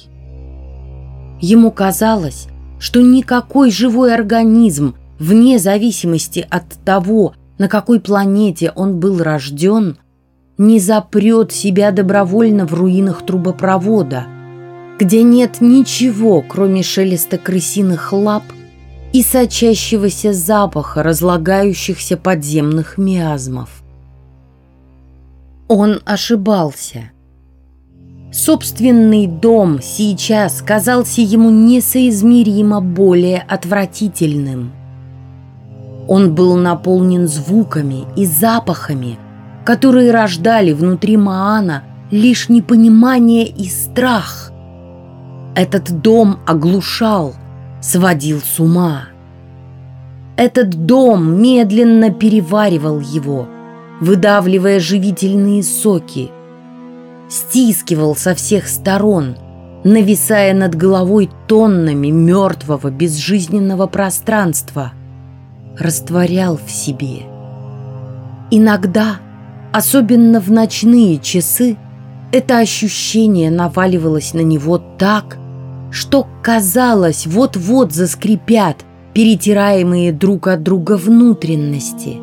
Ему казалось, что никакой живой организм, вне зависимости от того, на какой планете он был рожден, не запрет себя добровольно в руинах трубопровода, где нет ничего, кроме шелеста крысиных лап и сочащегося запаха разлагающихся подземных миазмов. Он ошибался. Собственный дом сейчас казался ему несоизмеримо более отвратительным. Он был наполнен звуками и запахами, которые рождали внутри Маана лишь непонимание и страх. Этот дом оглушал, сводил с ума. Этот дом медленно переваривал его, выдавливая живительные соки – стискивал со всех сторон, нависая над головой тоннами мертвого безжизненного пространства, растворял в себе. Иногда, особенно в ночные часы, это ощущение наваливалось на него так, что казалось, вот-вот заскрипят перетираемые друг от друга внутренности.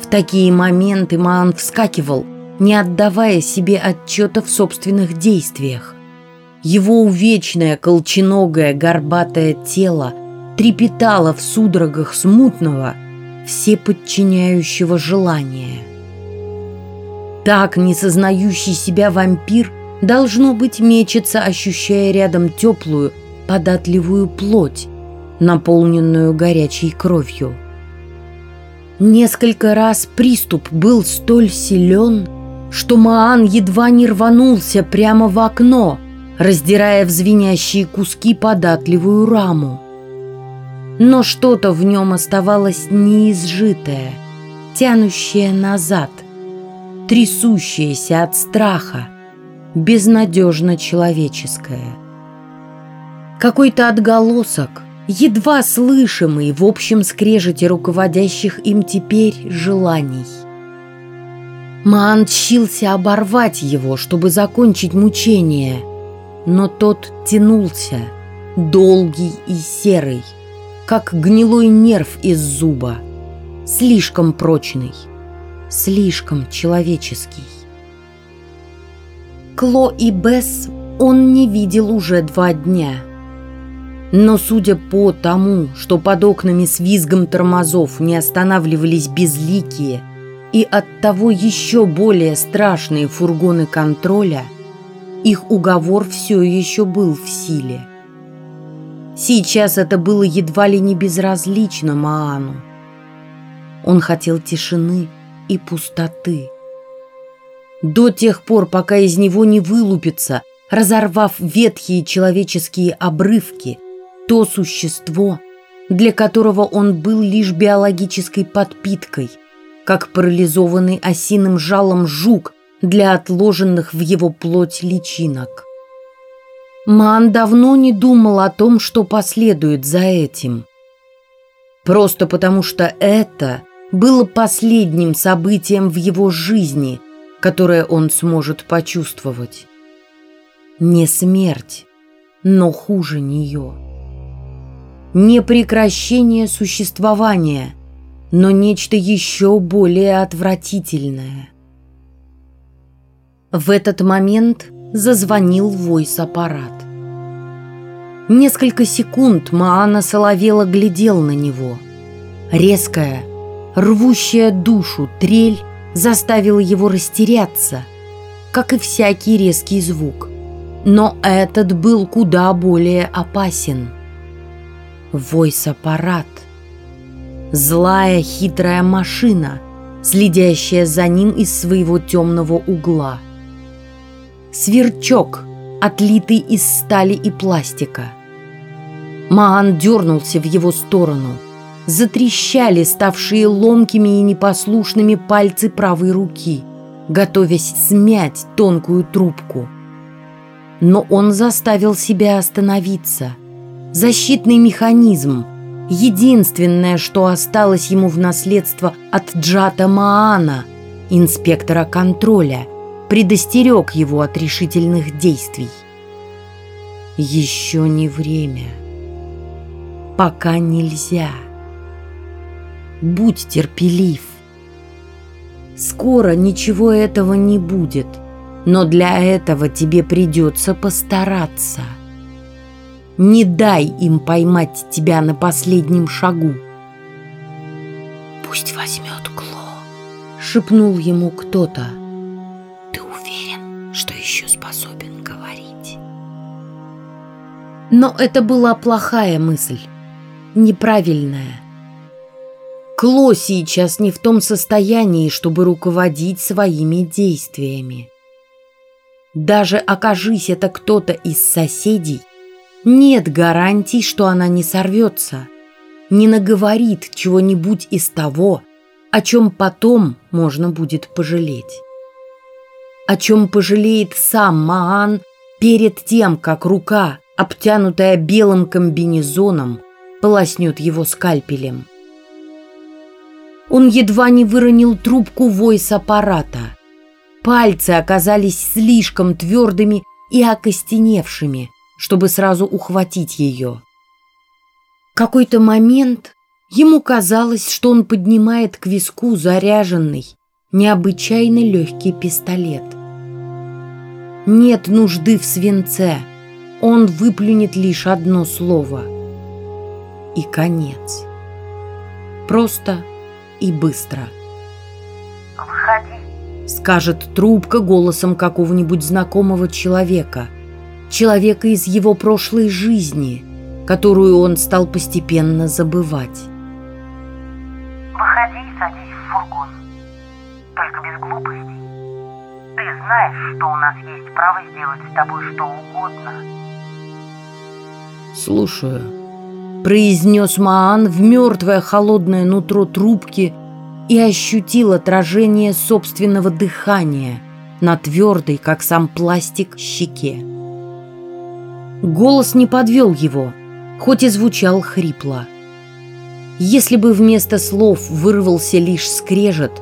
В такие моменты Маан вскакивал – не отдавая себе отчета в собственных действиях. Его увечное, колченогое, горбатое тело трепетало в судорогах смутного, всеподчиняющего желания. Так несознающий себя вампир должно быть мечется, ощущая рядом теплую, податливую плоть, наполненную горячей кровью. Несколько раз приступ был столь силен, что Маан едва не рванулся прямо в окно, раздирая в звенящие куски податливую раму. Но что-то в нем оставалось неизжитое, тянущее назад, трясущееся от страха, безнадежно человеческое. Какой-то отголосок, едва слышимый в общем скрежете руководящих им теперь желаний – Маан чился оборвать его, чтобы закончить мучение, но тот тянулся, долгий и серый, как гнилой нерв из зуба, слишком прочный, слишком человеческий. Кло и Бесс он не видел уже два дня. Но судя по тому, что под окнами с визгом тормозов не останавливались безликие, и оттого еще более страшные фургоны контроля, их уговор все еще был в силе. Сейчас это было едва ли не безразлично Маану. Он хотел тишины и пустоты. До тех пор, пока из него не вылупится, разорвав ветхие человеческие обрывки, то существо, для которого он был лишь биологической подпиткой – как парализованный осиным жалом жук для отложенных в его плоть личинок. Ман давно не думал о том, что последует за этим. Просто потому что это было последним событием в его жизни, которое он сможет почувствовать. Не смерть, но хуже нее. Не прекращение существования – но нечто еще более отвратительное. В этот момент зазвонил войс-аппарат. Несколько секунд Маана Соловела глядел на него. Резкая, рвущая душу трель заставила его растеряться, как и всякий резкий звук. Но этот был куда более опасен. Войс-аппарат — Злая хитрая машина, следящая за ним из своего темного угла. Сверчок, отлитый из стали и пластика. Маан дернулся в его сторону, затрещали ставшие ломкими и непослушными пальцы правой руки, готовясь смять тонкую трубку. Но он заставил себя остановиться. Защитный механизм, единственное, что осталось ему в наследство от Джата Маана, инспектора контроля, предостерег его от решительных действий. Еще не время. Пока нельзя. Будь терпелив. Скоро ничего этого не будет, но для этого тебе придется постараться. Не дай им поймать тебя на последнем шагу. «Пусть возьмет Кло», — шепнул ему кто-то. «Ты уверен, что еще способен говорить?» Но это была плохая мысль, неправильная. Кло сейчас не в том состоянии, чтобы руководить своими действиями. Даже окажись это кто-то из соседей, нет гарантий, что она не сорвется, не наговорит чего-нибудь из того, о чем потом можно будет пожалеть. О чем пожалеет сам Маан перед тем, как рука, обтянутая белым комбинезоном, полоснет его скальпелем. Он едва не выронил трубку войс-аппарата. Пальцы оказались слишком твердыми и окостеневшими, чтобы сразу ухватить ее. В какой-то момент ему казалось, что он поднимает к виску заряженный, необычайно легкий пистолет. Нет нужды в свинце, он выплюнет лишь одно слово. И конец. Просто и быстро. «Выходи», — скажет трубка голосом какого-нибудь знакомого человека. Человека из его прошлой жизни, которую он стал постепенно забывать. «Выходи и садись в фургон. Только без глупостей. Ты знаешь, что у нас есть право сделать с тобой что угодно». «Слушаю», произнес Маан в мертвое холодное нутро трубки и ощутил отражение собственного дыхания на твердой, как сам пластик, щеке. Голос не подвел его, хоть и звучал хрипло. Если бы вместо слов вырвался лишь скрежет,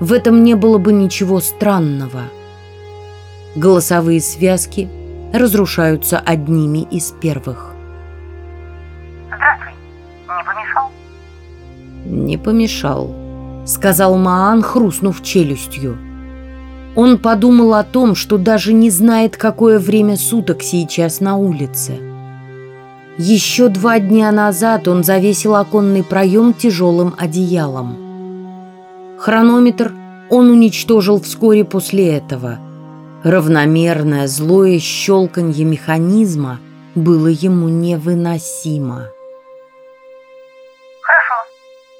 в этом не было бы ничего странного. Голосовые связки разрушаются одними из первых. «Не помешал», — сказал Маан, хрустнув челюстью. Он подумал о том, что даже не знает, какое время суток сейчас на улице. Еще два дня назад он завесил оконный проем тяжелым одеялом. Хронометр он уничтожил вскоре после этого. Равномерное злое щелканье механизма было ему невыносимо.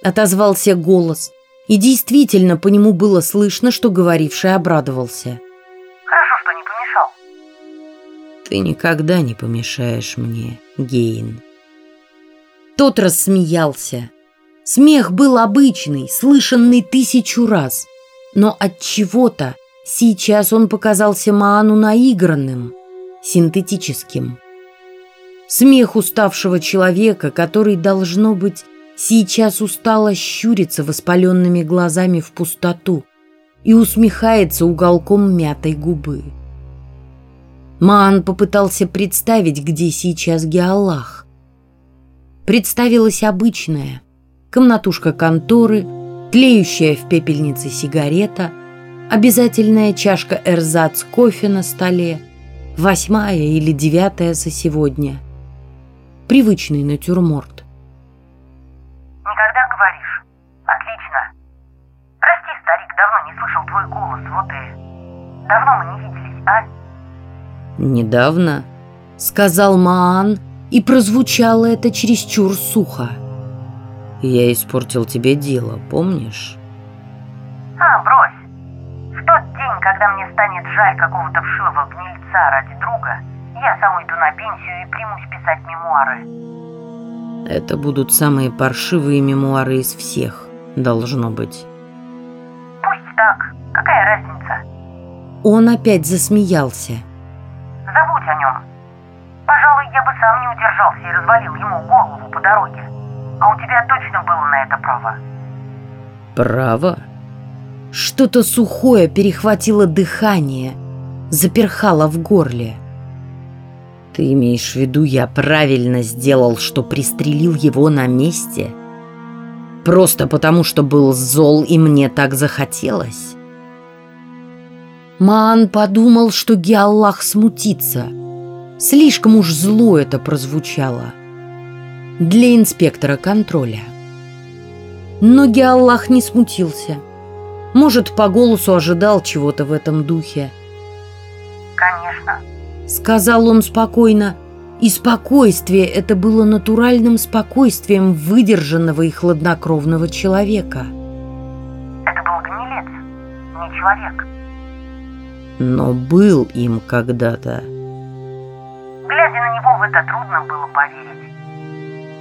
Отозвался голос. И действительно по нему было слышно, что говоривший обрадовался. Хорошо, что не помешал. Ты никогда не помешаешь мне, Гейн. Тот рассмеялся. Смех был обычный, слышанный тысячу раз. Но от чего-то сейчас он показался Маану наигранным, синтетическим. Смех уставшего человека, который, должно быть, сейчас устало щурится воспаленными глазами в пустоту и усмехается уголком мятой губы. Маан попытался представить, где сейчас Геаллах. Представилась обычная комнатушка конторы, тлеющая в пепельнице сигарета, обязательная чашка эрзац кофе на столе, восьмая или девятая со сегодня. Привычный натюрморт. Твой голос, вот и... Давно мы не виделись, а? Недавно, сказал Маан, и прозвучало это чересчур сухо. Я испортил тебе дело, помнишь? А, брось. В тот день, когда мне станет жаль какого-то вшивого гнильца ради друга, я сам уйду на пенсию и примусь писать мемуары. Это будут самые паршивые мемуары из всех, должно быть. Пусть так. Какая разница? Он опять засмеялся. Забудь о нем. Пожалуй, я бы сам не удержался и развалил ему голову по дороге. А у тебя точно было на это право. Право? Что-то сухое перехватило дыхание, заперхало в горле. Ты имеешь в виду, я правильно сделал, что пристрелил его на месте? Просто потому, что был зол и мне так захотелось? Маан подумал, что Геаллах смутится. Слишком уж зло это прозвучало. Для инспектора контроля. Но Геаллах не смутился. Может, по голосу ожидал чего-то в этом духе. Конечно. Сказал он спокойно. И спокойствие это было натуральным спокойствием выдержанного и хладнокровного человека. Это был гнилец, не человек. Но был им когда-то. Глядя на него, в это трудно было поверить.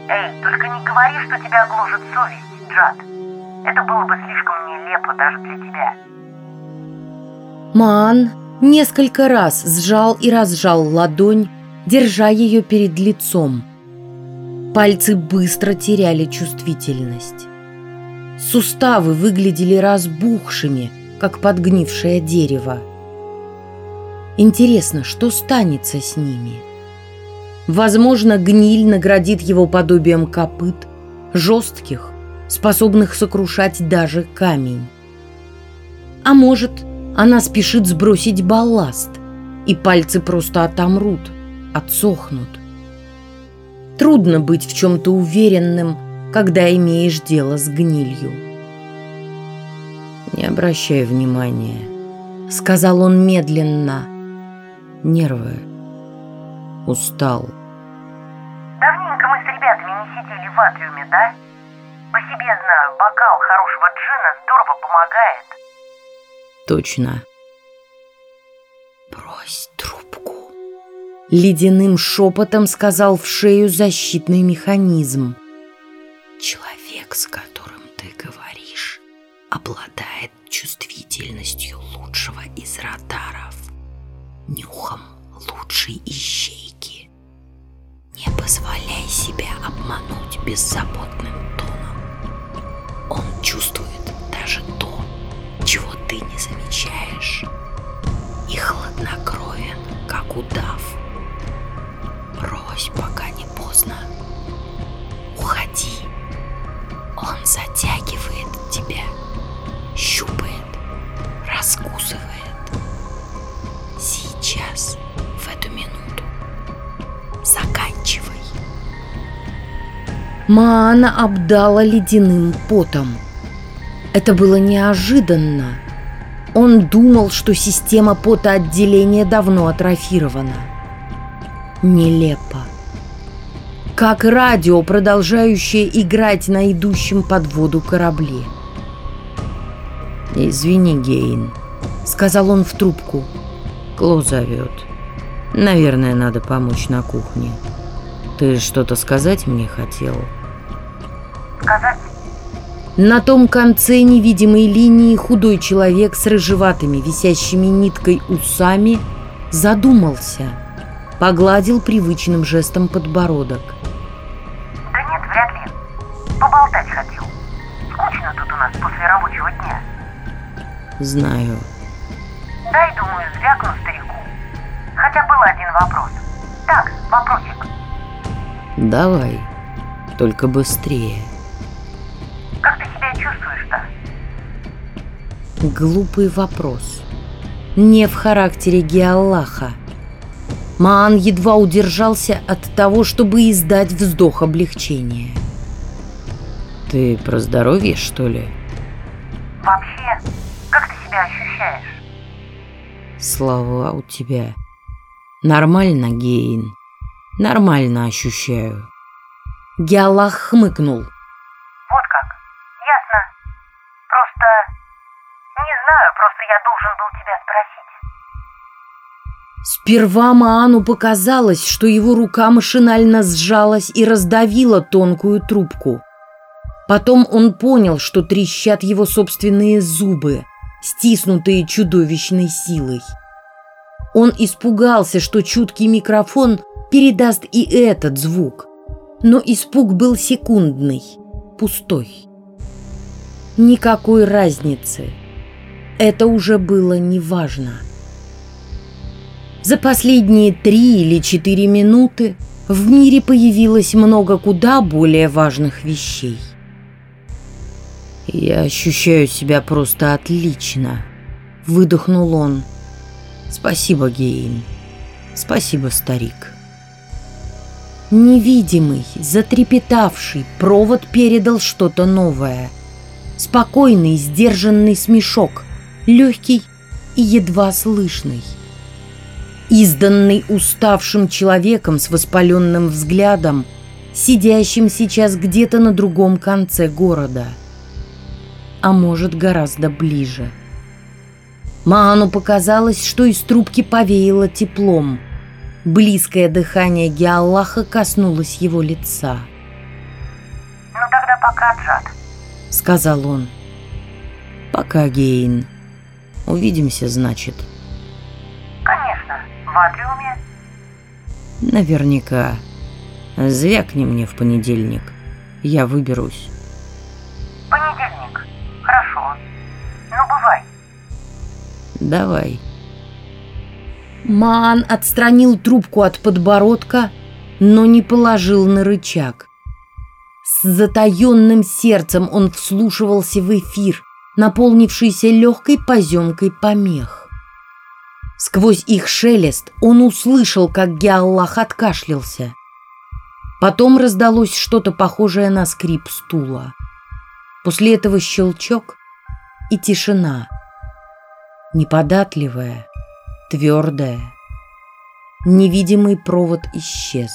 Эй, только не говори, что тебя гложет совесть, Джад. Это было бы слишком нелепо даже для тебя. Маан несколько раз сжал и разжал ладонь, держа ее перед лицом. Пальцы быстро теряли чувствительность. Суставы выглядели разбухшими, как подгнившее дерево. Интересно, что станется с ними? Возможно, гниль наградит его подобием копыт, жестких, способных сокрушать даже камень. А может, она спешит сбросить балласт, и пальцы просто отомрут, отсохнут. Трудно быть в чем-то уверенным, когда имеешь дело с гнилью. «Не обращай внимания», — сказал он медленно. «Нервы. Устал». Давненько мы с ребятами не сидели в атриуме, да? По себе знаю, бокал хорошего джина здорово помогает. Точно. «Брось трубку», — ледяным шепотом сказал в шею защитный механизм. «Человек, с которым ты говоришь, обладает чувствительностью лучшего из радаров, нюхом лучшей ищейки. Не позволяй себя обмануть беззаботным тоном. Он чувствует даже то, чего ты не замечаешь, и хладнокровен, как удав. Брось, пока не поздно. Уходи. Он затягивает тебя, щупает, раскусывает. Сейчас, в эту минуту, заканчивай. Маана обдала ледяным потом. Это было неожиданно. Он думал, что система потоотделения давно атрофирована. Нелепо. Как радио, продолжающее играть на идущем под воду корабле. «Извини, Гейн», — сказал он в трубку. Кло зовет. Наверное, надо помочь на кухне. Ты что-то сказать мне хотел? Сказать? На том конце невидимой линии худой человек с рыжеватыми висящими ниткой усами задумался, погладил привычным жестом подбородок. Да нет, вряд ли. Поболтать хотел. Скучно тут у нас после рабочего дня. Знаю. Дай, думаю, звякну старику. Хотя был один вопрос. Так, вопросик. Давай. Только быстрее. Как ты себя чувствуешь-то? Глупый вопрос. Не в характере Геаллаха. Маан едва удержался от того, чтобы издать вздох облегчения. Ты про здоровье, что ли? Вообще, как ты себя ощущаешь? Слова у тебя. Нормально, Гейн. Нормально ощущаю. Геаллах хмыкнул. Вот как. Ясно. Просто... Не знаю, просто я должен был тебя спросить. Сперва Маану показалось, что его рука машинально сжалась и раздавила тонкую трубку. Потом он понял, что трещат его собственные зубы, стиснутые чудовищной силой. Он испугался, что чуткий микрофон передаст и этот звук. Но испуг был секундный, пустой. Никакой разницы. Это уже было неважно. За последние три или четыре минуты в мире появилось много куда более важных вещей. «Я ощущаю себя просто отлично», — выдохнул он. «Спасибо, Гейн. Спасибо, старик». Невидимый, затрепетавший, провод передал что-то новое. Спокойный, сдержанный смешок, легкий и едва слышный. Изданный уставшим человеком с воспаленным взглядом, сидящим сейчас где-то на другом конце города. А может, гораздо ближе. Маану показалось, что из трубки повеяло теплом – Близкое дыхание Геаллаха коснулось его лица. «Ну тогда пока, Джад», — сказал он. «Пока, Гейн. Увидимся, значит». «Конечно. В атриуме?» «Наверняка. Звякни мне в понедельник. Я выберусь». «Понедельник. Хорошо. Ну, бывай». «Давай». Маан отстранил трубку от подбородка, но не положил на рычаг. С затаенным сердцем он вслушивался в эфир, наполнившийся легкой поземкой помех. Сквозь их шелест он услышал, как Геаллах откашлялся. Потом раздалось что-то похожее на скрип стула. После этого щелчок и тишина. Неподатливая, твердая. Невидимый провод исчез.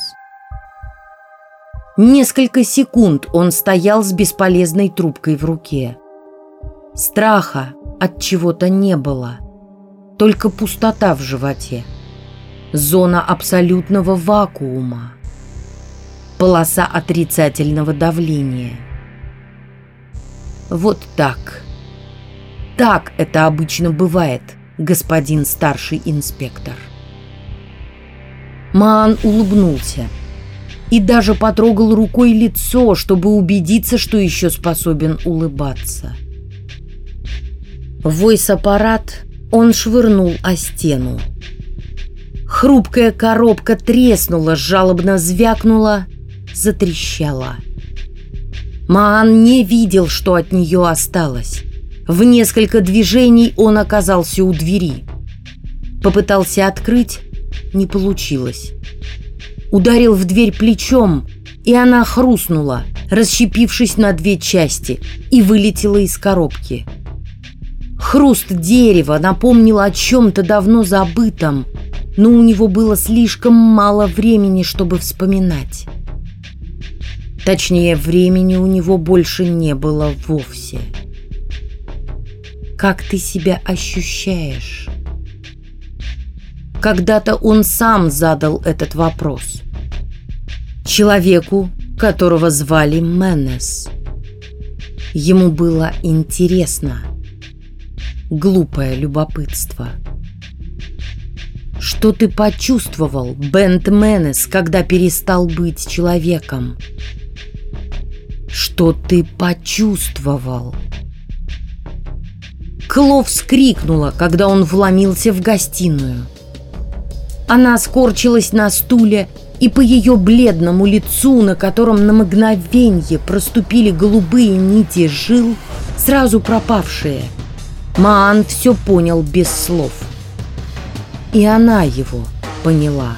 Несколько секунд он стоял с бесполезной трубкой в руке. Страха от чего-то не было, только пустота в животе. Зона абсолютного вакуума. Полоса отрицательного давления. Вот так. Так это обычно бывает – господин старший инспектор. Маан улыбнулся и даже потрогал рукой лицо, чтобы убедиться, что еще способен улыбаться. Войс-аппарат он швырнул о стену. Хрупкая коробка треснула, жалобно звякнула, затрещала. Маан не видел, что от нее осталось. В несколько движений он оказался у двери. Попытался открыть, не получилось. Ударил в дверь плечом, и она хрустнула, расщепившись на две части, и вылетела из коробки. Хруст дерева напомнил о чем-то давно забытом, но у него было слишком мало времени, чтобы вспоминать. Точнее, времени у него больше не было вовсе как ты себя ощущаешь. Когда-то он сам задал этот вопрос. Человеку, которого звали Менес. Ему было интересно. Глупое любопытство. Что ты почувствовал, Бент Менес, когда перестал быть человеком? Что ты почувствовал? Кло вскрикнула, когда он вломился в гостиную. Она скорчилась на стуле, и по ее бледному лицу, на котором на мгновенье проступили голубые нити жил, сразу пропавшие, Маан все понял без слов. И она его поняла.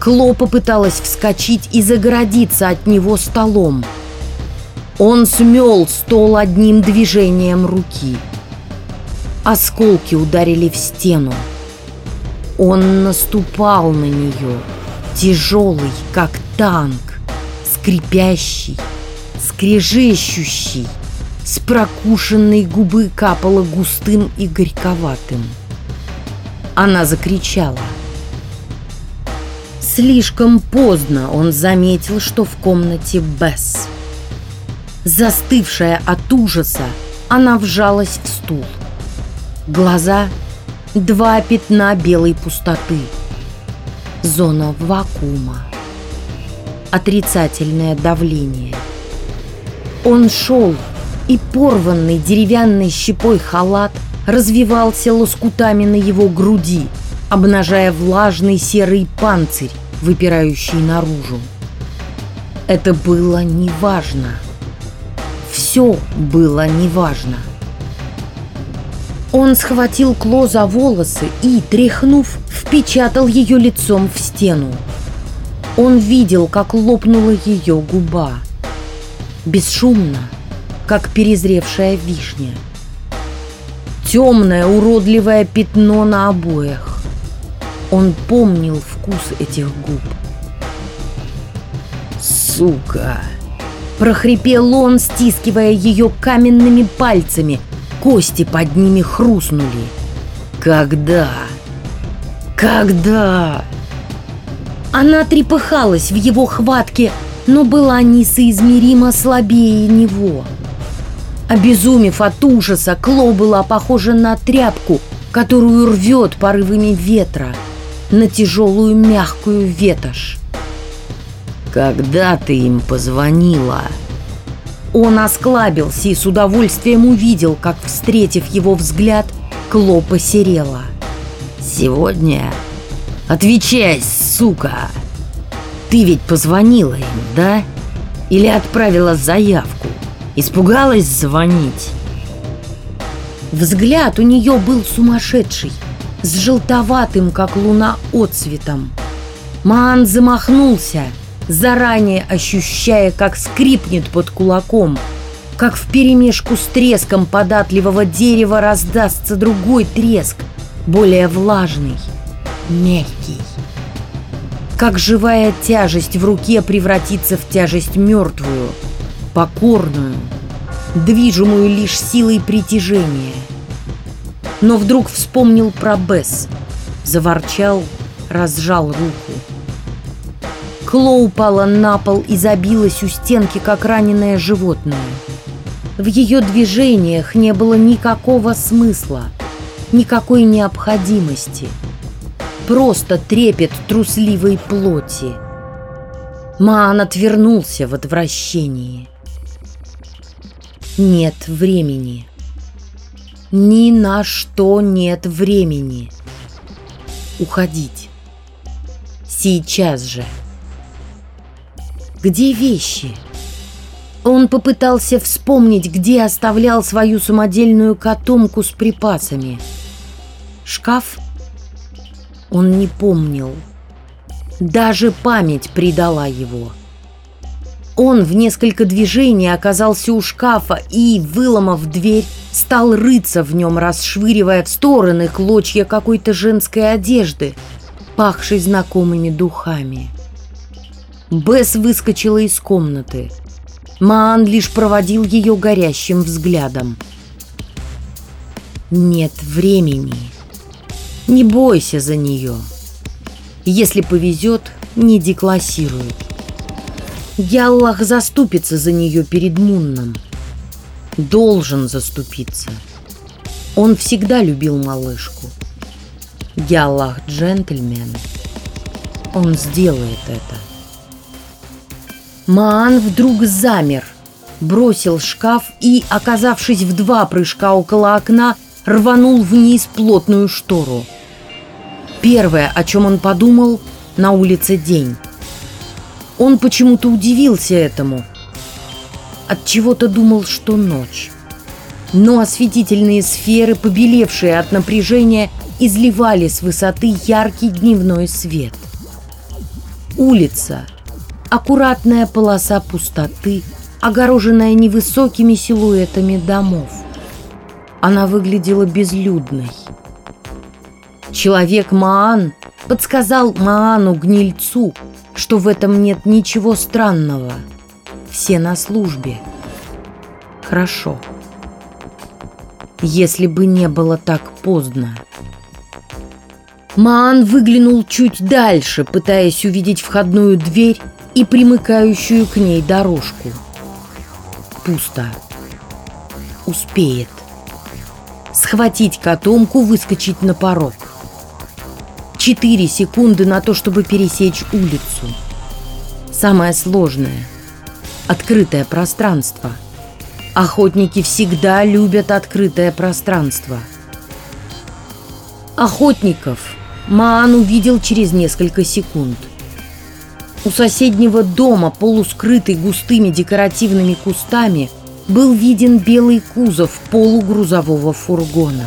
Кло попыталась вскочить и загородиться от него столом – он смел стол одним движением руки. Осколки ударили в стену. Он наступал на нее, тяжелый, как танк, скрипящий, скрежещущий, с прокушенной губы капало густым и горьковатым. Она закричала. Слишком поздно он заметил, что в комнате Бесс. Застывшая от ужаса, она вжалась в стул. Глаза — два пятна белой пустоты. Зона вакуума. Отрицательное давление. Он шел, и порванный деревянной щепой халат развивался лоскутами на его груди, обнажая влажный серый панцирь, выпирающий наружу. Это было неважно. Все было неважно. Он схватил Кло за волосы и, тряхнув, впечатал ее лицом в стену. Он видел, как лопнула ее губа. Бесшумно, как перезревшая вишня. Темное уродливое пятно на обоях. Он помнил вкус этих губ. «Сука!» Прохрипел он, стискивая ее каменными пальцами. Кости под ними хрустнули. «Когда? Когда?» Она трепыхалась в его хватке, но была несоизмеримо слабее него. Обезумев от ужаса, Кло была похожа на тряпку, которую рвет порывами ветра, на тяжелую мягкую ветошь. «Когда ты им позвонила?» Он осклабился и с удовольствием увидел, как, встретив его взгляд, Кло посерела. «Сегодня? Отвечай, сука! Ты ведь позвонила им, да? Или отправила заявку?» Испугалась звонить. Взгляд у нее был сумасшедший, с желтоватым, как луна, отцветом. Маан замахнулся, заранее ощущая, как скрипнет под кулаком, как вперемешку с треском податливого дерева раздастся другой треск, более влажный, мягкий. Как живая тяжесть в руке превратится в тяжесть мертвую – покорную, движимую лишь силой притяжения. Но вдруг вспомнил про Бесс, заворчал, разжал руку. Кло упала на пол и забилась у стенки, как раненое животное. В ее движениях не было никакого смысла, никакой необходимости. Просто трепет трусливой плоти. Маан отвернулся в отвращении. Нет времени. Ни на что нет времени. Уходить. Сейчас же. Где вещи? Он попытался вспомнить, где оставлял свою самодельную котомку с припасами. Шкаф? Он не помнил. Даже память предала его. — он в несколько движений оказался у шкафа и, выломав дверь, стал рыться в нем, расшвыривая в стороны клочья какой-то женской одежды, пахшей знакомыми духами. Бесс выскочила из комнаты. Маан лишь проводил ее горящим взглядом. Нет времени. Не бойся за нее. Если повезет, не деклассирует. Яллах заступится за нее перед Мунном. Должен заступиться. Он всегда любил малышку. Яллах джентльмен. Он сделает это. Маан вдруг замер, бросил шкаф и, оказавшись в два прыжка около окна, рванул вниз плотную штору. Первое, о чем он подумал, на улице день. Он почему-то удивился этому. От чего-то думал, что ночь. Но осветительные сферы, побелевшие от напряжения, изливали с высоты яркий дневной свет. Улица. Аккуратная полоса пустоты, огороженная невысокими силуэтами домов. Она выглядела безлюдной. Человек Маан подсказал Маану-гнильцу, что в этом нет ничего странного. Все на службе. Хорошо. Если бы не было так поздно. Маан выглянул чуть дальше, пытаясь увидеть входную дверь и примыкающую к ней дорожку. Пусто. Успеет. Схватить котомку, выскочить на порог. Четыре секунды на то, чтобы пересечь улицу. Самое сложное — открытое пространство. Охотники всегда любят открытое пространство. Охотников Маан увидел через несколько секунд. У соседнего дома, полускрытый густыми декоративными кустами, был виден белый кузов полугрузового фургона.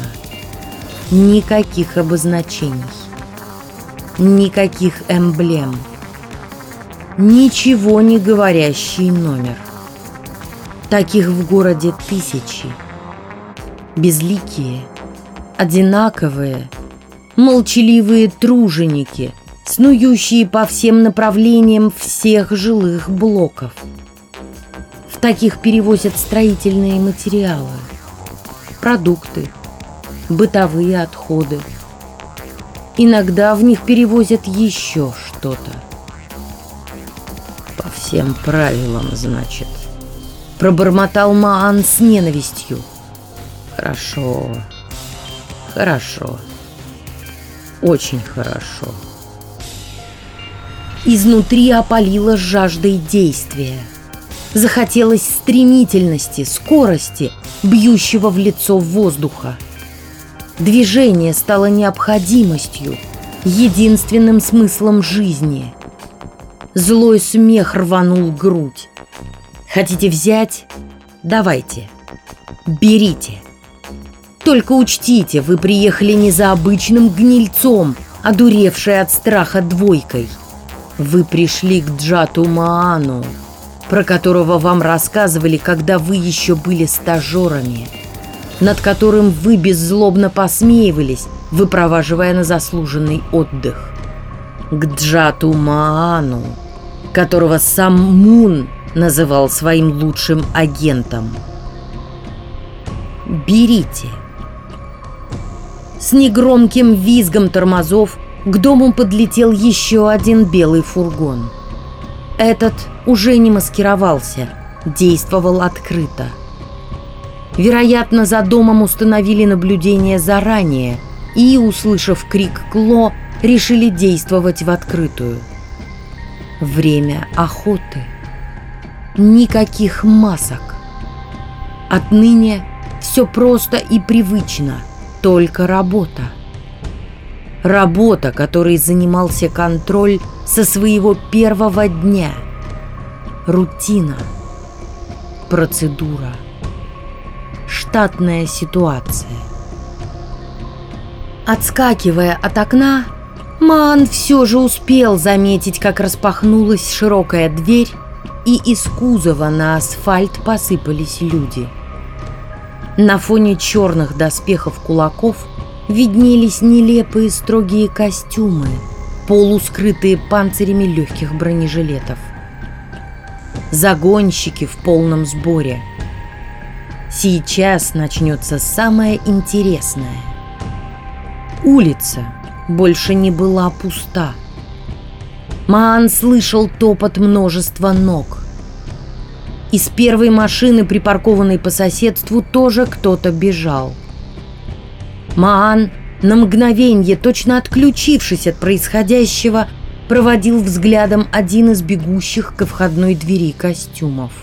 Никаких обозначений. Никаких эмблем. Ничего не говорящий номер. Таких в городе тысячи. Безликие, одинаковые, молчаливые труженики, снующие по всем направлениям всех жилых блоков. В таких перевозят строительные материалы, продукты, бытовые отходы. Иногда в них перевозят еще что-то. По всем правилам, значит. Пробормотал Маан с ненавистью. Хорошо. Хорошо. Очень хорошо. Изнутри опалило жаждой действия. Захотелось стремительности, скорости, бьющего в лицо воздуха. Движение стало необходимостью, единственным смыслом жизни. Злой смех рванул грудь. Хотите взять? Давайте. Берите. Только учтите, вы приехали не за обычным гнильцом, одуревшей от страха двойкой. Вы пришли к Джату Маану, про которого вам рассказывали, когда вы еще были стажерами, над которым вы беззлобно посмеивались, выпроваживая на заслуженный отдых. К Джату Маану, которого сам Мун называл своим лучшим агентом. Берите. С негромким визгом тормозов к дому подлетел еще один белый фургон. Этот уже не маскировался, действовал открыто. Вероятно, за домом установили наблюдение заранее и, услышав крик Кло, решили действовать в открытую. Время охоты. Никаких масок. Отныне все просто и привычно, только работа. Работа, которой занимался контроль со своего первого дня. Рутина. Процедура. Штатная ситуация. Отскакивая от окна, Ман все же успел заметить, как распахнулась широкая дверь, и из кузова на асфальт посыпались люди. На фоне черных доспехов кулаков виднелись нелепые строгие костюмы, полускрытые панцирями легких бронежилетов. Загонщики в полном сборе. Сейчас начнется самое интересное. Улица больше не была пуста. Маан слышал топот множества ног. Из первой машины, припаркованной по соседству, тоже кто-то бежал. Маан, на мгновенье, точно отключившись от происходящего, проводил взглядом один из бегущих ко входной двери костюмов.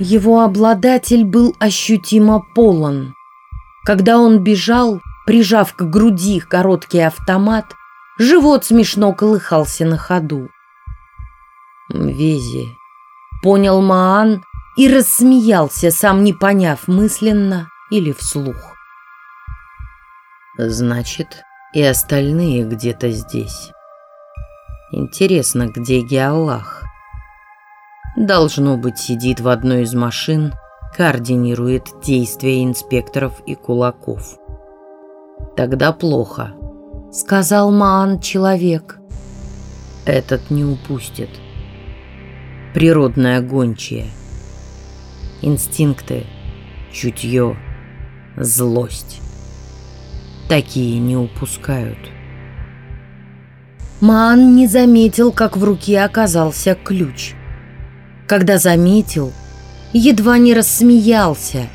Его обладатель был ощутимо полон. Когда он бежал, прижав к груди короткий автомат, Живот смешно колыхался на ходу. Вези. Понял Маан и рассмеялся, сам не поняв, мысленно или вслух. Значит, и остальные где-то здесь. Интересно, где Геаллах? Должно быть, сидит в одной из машин, координирует действия инспекторов и кулаков. Тогда плохо сказал Маан человек. Этот не упустит. Природная гончая. Инстинкты, чутье, злость. Такие не упускают. Маан не заметил, как в руке оказался ключ. Когда заметил, едва не рассмеялся.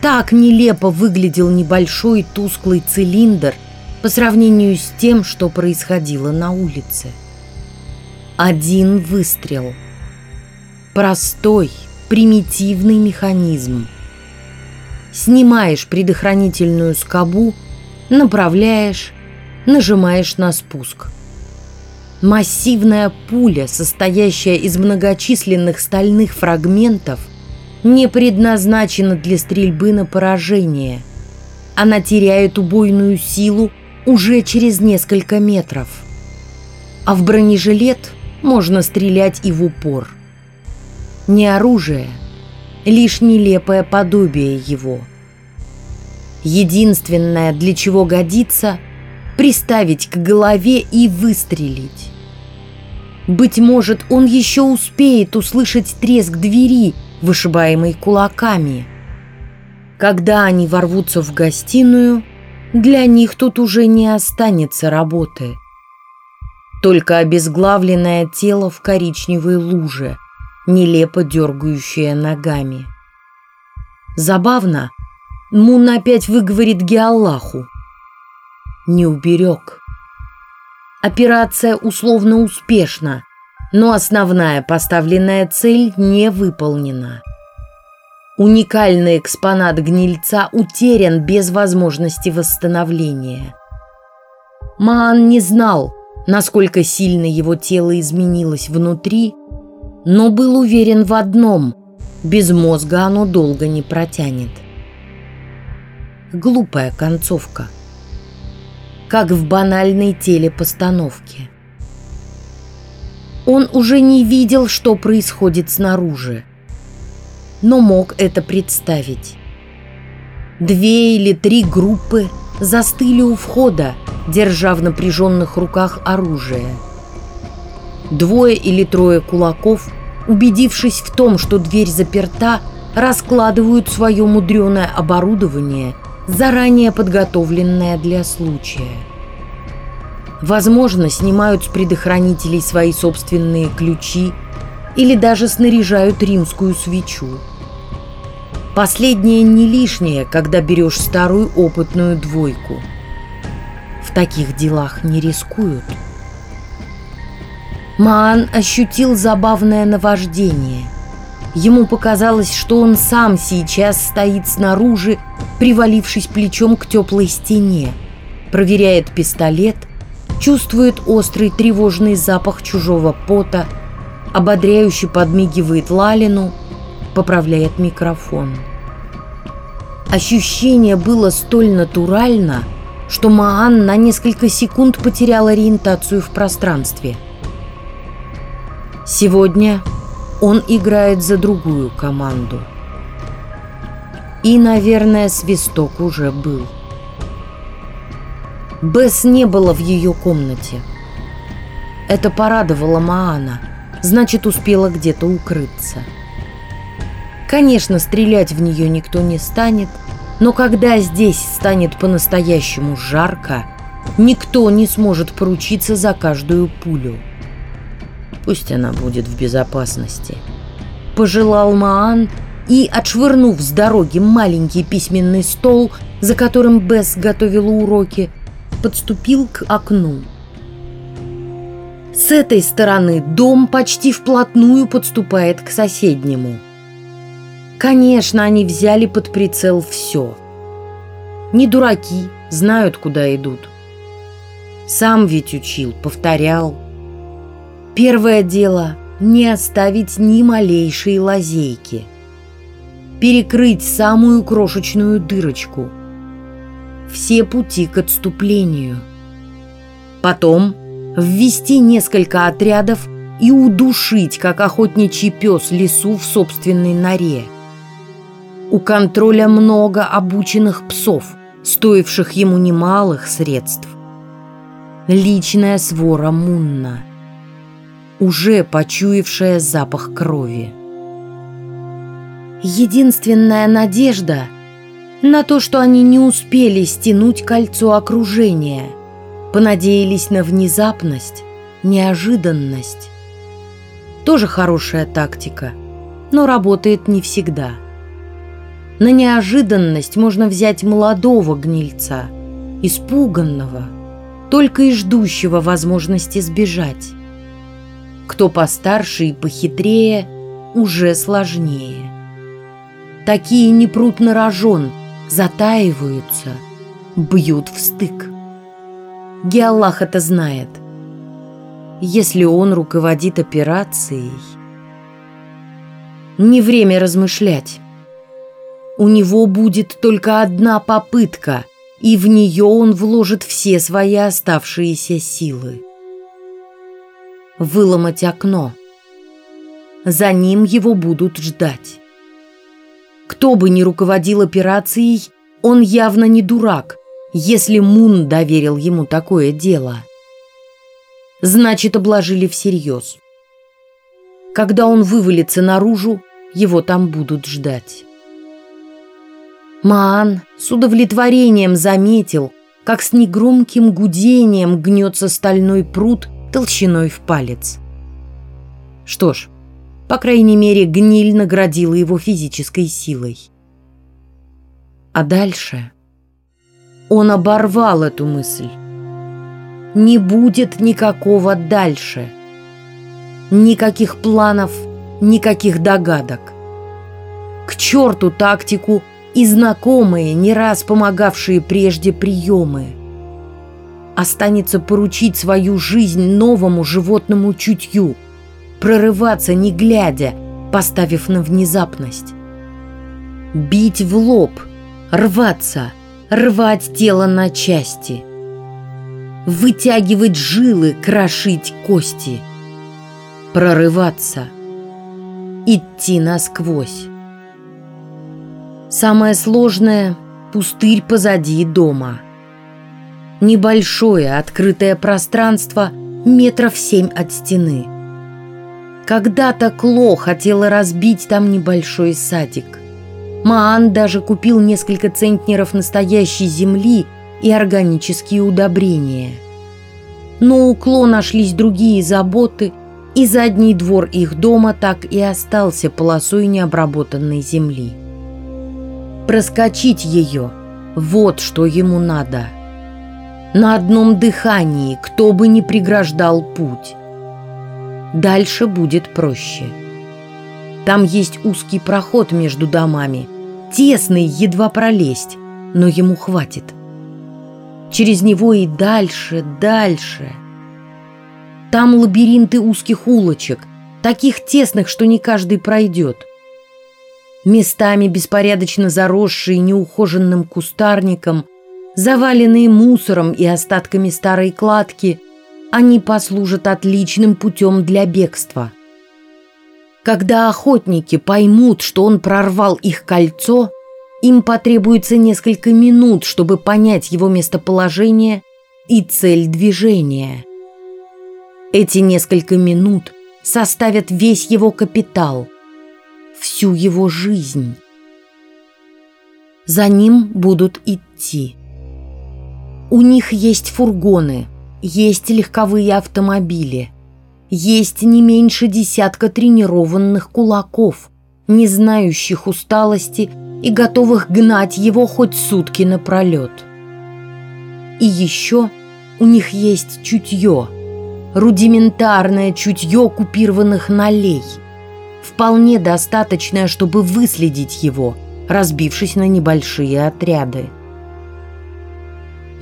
Так нелепо выглядел небольшой тусклый цилиндр по сравнению с тем, что происходило на улице. Один выстрел. Простой, примитивный механизм. Снимаешь предохранительную скобу, направляешь, нажимаешь на спуск. Массивная пуля, состоящая из многочисленных стальных фрагментов, не предназначена для стрельбы на поражение. Она теряет убойную силу уже через несколько метров. А в бронежилет можно стрелять и в упор. Не оружие, лишь нелепое подобие его. Единственное, для чего годится – приставить к голове и выстрелить. Быть может, он еще успеет услышать треск двери, вышибаемой кулаками. Когда они ворвутся в гостиную, для них тут уже не останется работы. Только обезглавленное тело в коричневой луже, нелепо дергающее ногами. Забавно, Мун опять выговорит Геаллаху. Не уберег. Операция условно успешна, но основная поставленная цель не выполнена. Уникальный экспонат гнильца утерян без возможности восстановления. Маан не знал, насколько сильно его тело изменилось внутри, но был уверен в одном – без мозга оно долго не протянет. Глупая концовка. Как в банальной телепостановке. Он уже не видел, что происходит снаружи но мог это представить. Две или три группы застыли у входа, держа в напряженных руках оружие. Двое или трое кулаков, убедившись в том, что дверь заперта, раскладывают свое мудреное оборудование, заранее подготовленное для случая. Возможно, снимают с предохранителей свои собственные ключи или даже снаряжают римскую свечу. Последнее не лишнее, когда берешь старую опытную двойку. В таких делах не рискуют. Маан ощутил забавное наваждение. Ему показалось, что он сам сейчас стоит снаружи, привалившись плечом к теплой стене, проверяет пистолет, чувствует острый тревожный запах чужого пота, ободряюще подмигивает Лалину – поправляет микрофон. Ощущение было столь натурально, что Маан на несколько секунд потерял ориентацию в пространстве. Сегодня он играет за другую команду. И, наверное, свисток уже был. Бесс не было в ее комнате. Это порадовало Маана, значит, успела где-то укрыться. Конечно, стрелять в нее никто не станет, но когда здесь станет по-настоящему жарко, никто не сможет поручиться за каждую пулю. Пусть она будет в безопасности. Пожелал Маан и, отшвырнув с дороги маленький письменный стол, за которым Бесс готовила уроки, подступил к окну. С этой стороны дом почти вплотную подступает к соседнему – Конечно, они взяли под прицел все. Не дураки, знают, куда идут. Сам ведь учил, повторял. Первое дело – не оставить ни малейшей лазейки. Перекрыть самую крошечную дырочку. Все пути к отступлению. Потом ввести несколько отрядов и удушить, как охотничий пес, лесу в собственной норе – у контроля много обученных псов, стоивших ему немалых средств. Личная свора Мунна, уже почуявшая запах крови. Единственная надежда на то, что они не успели стянуть кольцо окружения, понадеялись на внезапность, неожиданность. Тоже хорошая тактика, но работает не всегда. На неожиданность можно взять молодого гнильца, испуганного, только и ждущего возможности сбежать. Кто постарше и похитрее, уже сложнее. Такие не прут на рожон, затаиваются, бьют в стык. Геаллах это знает. Если он руководит операцией... Не время размышлять. У него будет только одна попытка, и в нее он вложит все свои оставшиеся силы. Выломать окно. За ним его будут ждать. Кто бы ни руководил операцией, он явно не дурак, если Мун доверил ему такое дело. Значит, обложили всерьез. Когда он вывалится наружу, его там будут ждать. Маан с удовлетворением заметил, как с негромким гудением гнется стальной пруд толщиной в палец. Что ж, по крайней мере, гниль наградила его физической силой. А дальше он оборвал эту мысль. Не будет никакого дальше. Никаких планов, никаких догадок. К черту тактику и знакомые, не раз помогавшие прежде приемы. Останется поручить свою жизнь новому животному чутью – прорываться не глядя, поставив на внезапность. Бить в лоб, рваться, рвать тело на части. Вытягивать жилы, крошить кости. Прорываться. Идти насквозь. Самое сложное – пустырь позади дома. Небольшое открытое пространство метров семь от стены – когда-то Кло хотела разбить там небольшой садик. Маан даже купил несколько центнеров настоящей земли и органические удобрения. Но у Кло нашлись другие заботы, и задний двор их дома так и остался полосой необработанной земли. Проскочить ее – вот что ему надо. На одном дыхании, кто бы ни преграждал путь. Дальше будет проще. Там есть узкий проход между домами. Тесный, едва пролезть, но ему хватит. Через него и дальше, дальше. Там лабиринты узких улочек, таких тесных, что не каждый пройдет. Местами беспорядочно заросшие неухоженным кустарником, заваленные мусором и остатками старой кладки – они послужат отличным путем для бегства. Когда охотники поймут, что он прорвал их кольцо, им потребуется несколько минут, чтобы понять его местоположение и цель движения. Эти несколько минут составят весь его капитал, всю его жизнь. За ним будут идти. У них есть фургоны – есть легковые автомобили. Есть не меньше десятка тренированных кулаков, не знающих усталости и готовых гнать его хоть сутки напролет. И еще у них есть чутье, рудиментарное чутье купированных налей, вполне достаточное, чтобы выследить его, разбившись на небольшие отряды.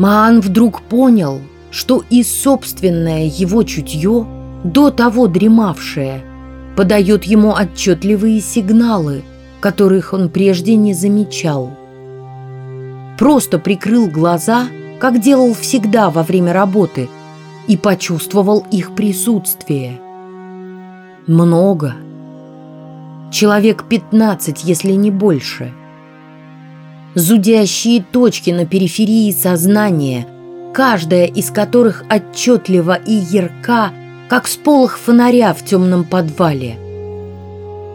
Маан вдруг понял, что и собственное его чутье, до того дремавшее, подает ему отчетливые сигналы, которых он прежде не замечал. Просто прикрыл глаза, как делал всегда во время работы, и почувствовал их присутствие. Много. Человек пятнадцать, если не больше. Зудящие точки на периферии сознания – каждая из которых отчетлива и ярка, как сполох фонаря в темном подвале.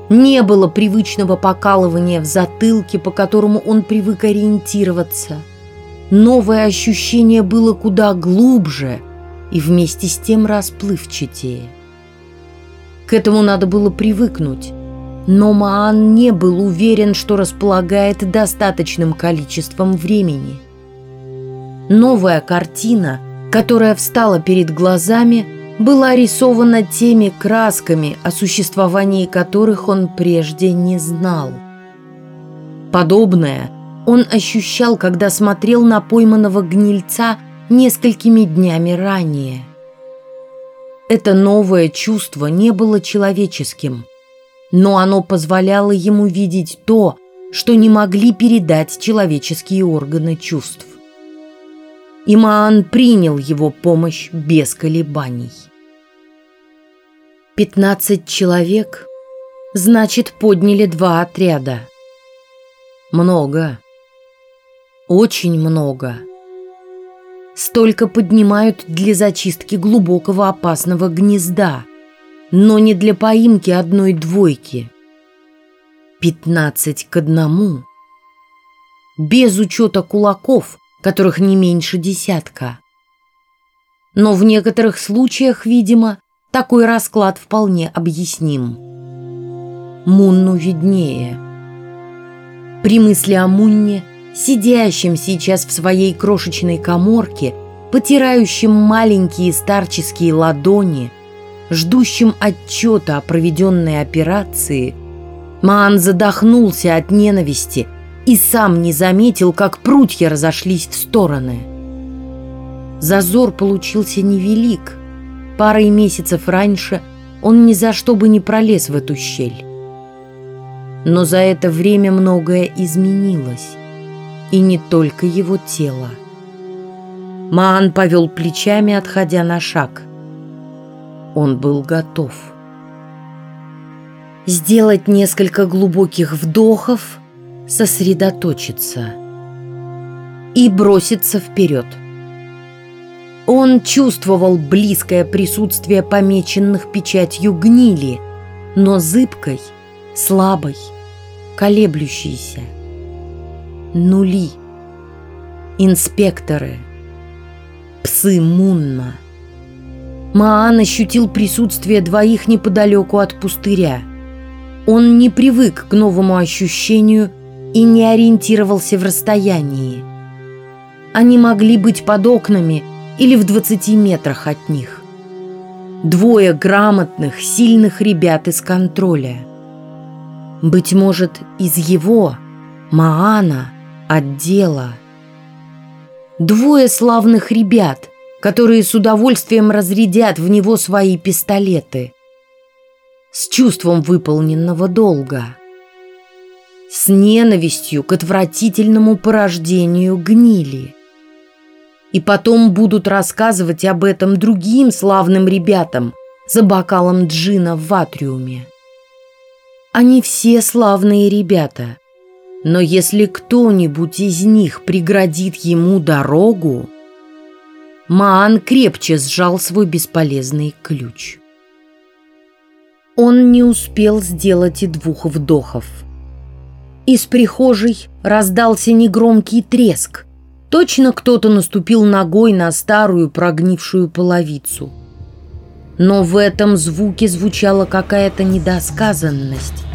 Не было привычного покалывания в затылке, по которому он привык ориентироваться. Новое ощущение было куда глубже и вместе с тем расплывчатее. К этому надо было привыкнуть, но Маан не был уверен, что располагает достаточным количеством времени. Новая картина, которая встала перед глазами, была рисована теми красками, о существовании которых он прежде не знал. Подобное он ощущал, когда смотрел на пойманного гнильца несколькими днями ранее. Это новое чувство не было человеческим, но оно позволяло ему видеть то, что не могли передать человеческие органы чувств. Имаан принял его помощь без колебаний. Пятнадцать человек, значит, подняли два отряда. Много. Очень много. Столько поднимают для зачистки глубокого опасного гнезда, но не для поимки одной двойки. Пятнадцать к одному. Без учета кулаков, которых не меньше десятка. Но в некоторых случаях, видимо, такой расклад вполне объясним. Мунну виднее. При мысли о Мунне, сидящем сейчас в своей крошечной коморке, потирающем маленькие старческие ладони, ждущим отчета о проведенной операции, Маан задохнулся от ненависти и сам не заметил, как прутья разошлись в стороны. Зазор получился невелик — Парой месяцев раньше он ни за что бы не пролез в эту щель. Но за это время многое изменилось. И не только его тело. Маан повел плечами, отходя на шаг. Он был готов. Сделать несколько глубоких вдохов, сосредоточиться и броситься вперед. Он чувствовал близкое присутствие помеченных печатью гнили, но зыбкой, слабой, колеблющейся. Нули. Инспекторы. Псы Мунна. Маан ощутил присутствие двоих неподалеку от пустыря. Он не привык к новому ощущению и не ориентировался в расстоянии. Они могли быть под окнами – или в 20 метрах от них. Двое грамотных, сильных ребят из контроля. Быть может, из его, Маана, отдела. Двое славных ребят, которые с удовольствием разрядят в него свои пистолеты. С чувством выполненного долга. С ненавистью к отвратительному порождению гнили и потом будут рассказывать об этом другим славным ребятам за бокалом джина в атриуме. Они все славные ребята, но если кто-нибудь из них преградит ему дорогу, Маан крепче сжал свой бесполезный ключ. Он не успел сделать и двух вдохов. Из прихожей раздался негромкий треск, Точно кто-то наступил ногой на старую прогнившую половицу. Но в этом звуке звучала какая-то недосказанность.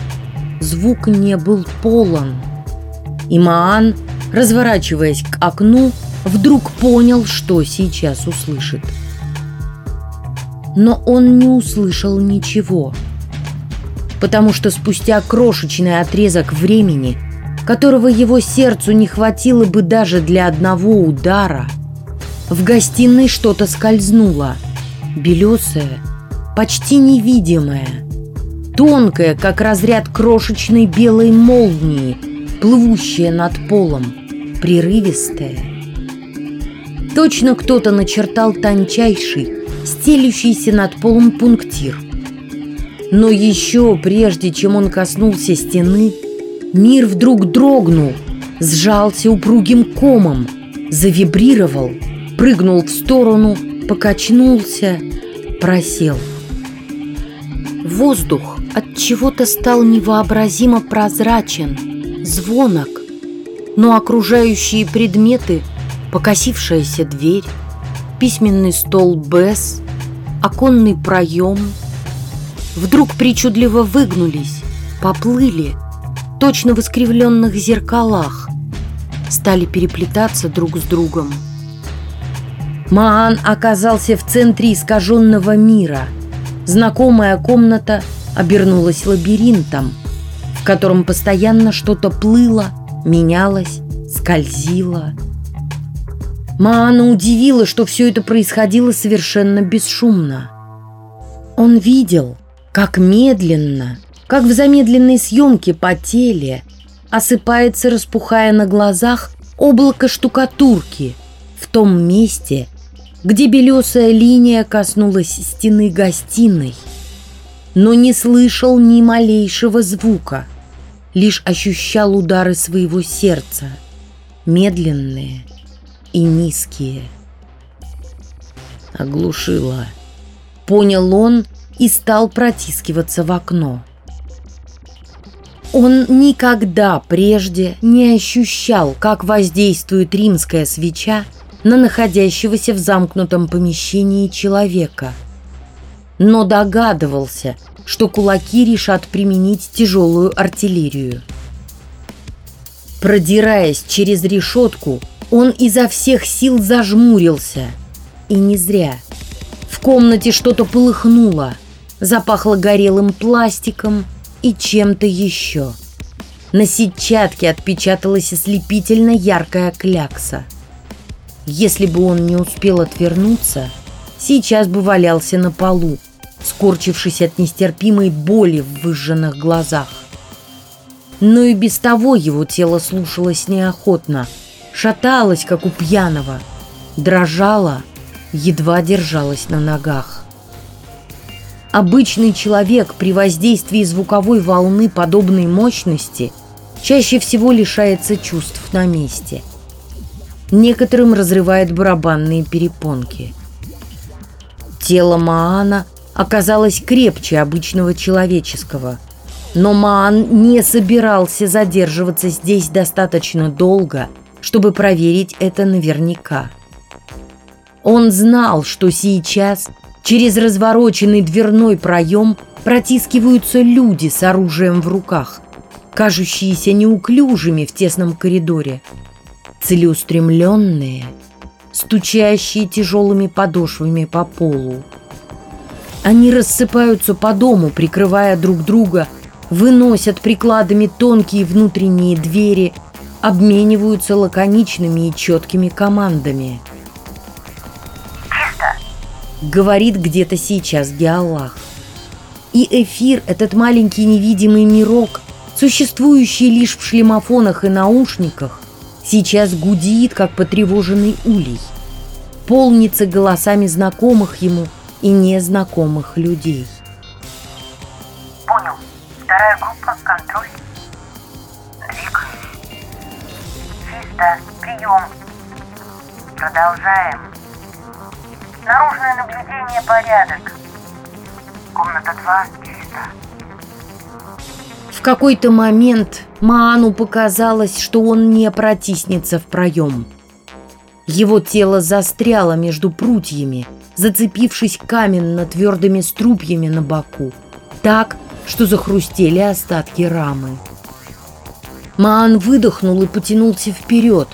Звук не был полон. И Маан, разворачиваясь к окну, вдруг понял, что сейчас услышит. Но он не услышал ничего, потому что спустя крошечный отрезок времени – которого его сердцу не хватило бы даже для одного удара. В гостиной что-то скользнуло. Белесое, почти невидимое. Тонкое, как разряд крошечной белой молнии, плывущее над полом. Прерывистое. Точно кто-то начертал тончайший, стелющийся над полом пунктир. Но еще прежде, чем он коснулся стены, Мир вдруг дрогнул, сжался упругим комом, завибрировал, прыгнул в сторону, покачнулся, просел. Воздух от чего-то стал невообразимо прозрачен, звонок, но окружающие предметы, покосившаяся дверь, письменный стол Бесс, оконный проем, вдруг причудливо выгнулись, поплыли, точно в искривленных зеркалах, стали переплетаться друг с другом. Маан оказался в центре искаженного мира. Знакомая комната обернулась лабиринтом, в котором постоянно что-то плыло, менялось, скользило. Маана удивила, что все это происходило совершенно бесшумно. Он видел, как медленно, как в замедленной съемке по теле, осыпается, распухая на глазах, облако штукатурки в том месте, где белесая линия коснулась стены гостиной, но не слышал ни малейшего звука, лишь ощущал удары своего сердца, медленные и низкие. Оглушило. Понял он и стал протискиваться в окно. Он никогда прежде не ощущал, как воздействует римская свеча на находящегося в замкнутом помещении человека. Но догадывался, что кулаки решат применить тяжелую артиллерию. Продираясь через решетку, он изо всех сил зажмурился. И не зря. В комнате что-то полыхнуло, запахло горелым пластиком и чем-то еще. На сетчатке отпечаталась ослепительно яркая клякса – если бы он не успел отвернуться, сейчас бы валялся на полу, скорчившись от нестерпимой боли в выжженных глазах. Но и без того его тело слушалось неохотно, шаталось, как у пьяного, дрожало, едва держалось на ногах. Обычный человек при воздействии звуковой волны подобной мощности чаще всего лишается чувств на месте – некоторым разрывает барабанные перепонки. Тело Маана оказалось крепче обычного человеческого, но Маан не собирался задерживаться здесь достаточно долго, чтобы проверить это наверняка. Он знал, что сейчас через развороченный дверной проем протискиваются люди с оружием в руках, кажущиеся неуклюжими в тесном коридоре – целеустремленные, стучащие тяжелыми подошвами по полу. Они рассыпаются по дому, прикрывая друг друга, выносят прикладами тонкие внутренние двери, обмениваются лаконичными и четкими командами. Говорит где-то сейчас Геаллах. И эфир, этот маленький невидимый мирок, существующий лишь в шлемофонах и наушниках, сейчас гудит, как потревоженный улей, полнится голосами знакомых ему и незнакомых людей. Прием. Продолжаем. Наружное наблюдение – порядок. Комната 2 – чисто. В какой-то момент Маану показалось, что он не протиснется в проем. Его тело застряло между прутьями, зацепившись каменно твердыми струпьями на боку, так, что захрустели остатки рамы. Маан выдохнул и потянулся вперед,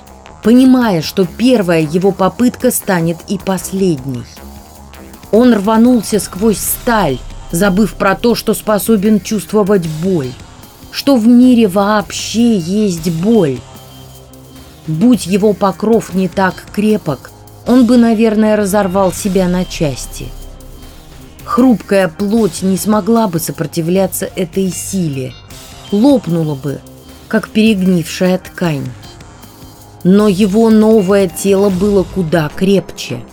понимая, что первая его попытка станет и последней. Он рванулся сквозь сталь, забыв про то, что способен чувствовать боль что в мире вообще есть боль. Будь его покров не так крепок, он бы, наверное, разорвал себя на части. Хрупкая плоть не смогла бы сопротивляться этой силе, лопнула бы, как перегнившая ткань. Но его новое тело было куда крепче.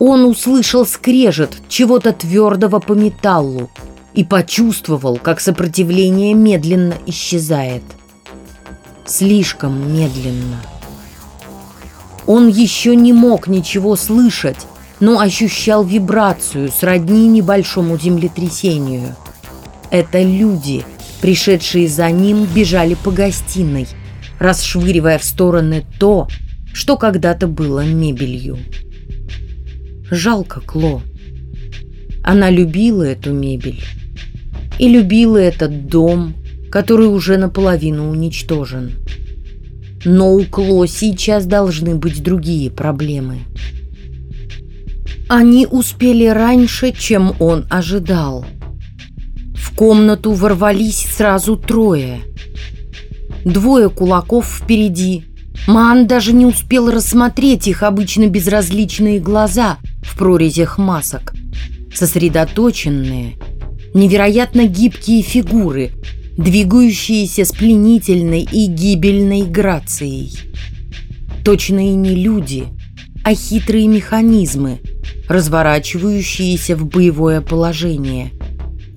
Он услышал скрежет чего-то твердого по металлу, и почувствовал, как сопротивление медленно исчезает. Слишком медленно. Он еще не мог ничего слышать, но ощущал вибрацию сродни небольшому землетрясению. Это люди, пришедшие за ним, бежали по гостиной, расшвыривая в стороны то, что когда-то было мебелью. Жалко Кло. Она любила эту мебель и любила этот дом, который уже наполовину уничтожен. Но у Кло сейчас должны быть другие проблемы. Они успели раньше, чем он ожидал. В комнату ворвались сразу трое. Двое кулаков впереди. Ман даже не успел рассмотреть их обычно безразличные глаза в прорезях масок. Сосредоточенные, невероятно гибкие фигуры, двигающиеся с пленительной и гибельной грацией. Точно и не люди, а хитрые механизмы, разворачивающиеся в боевое положение.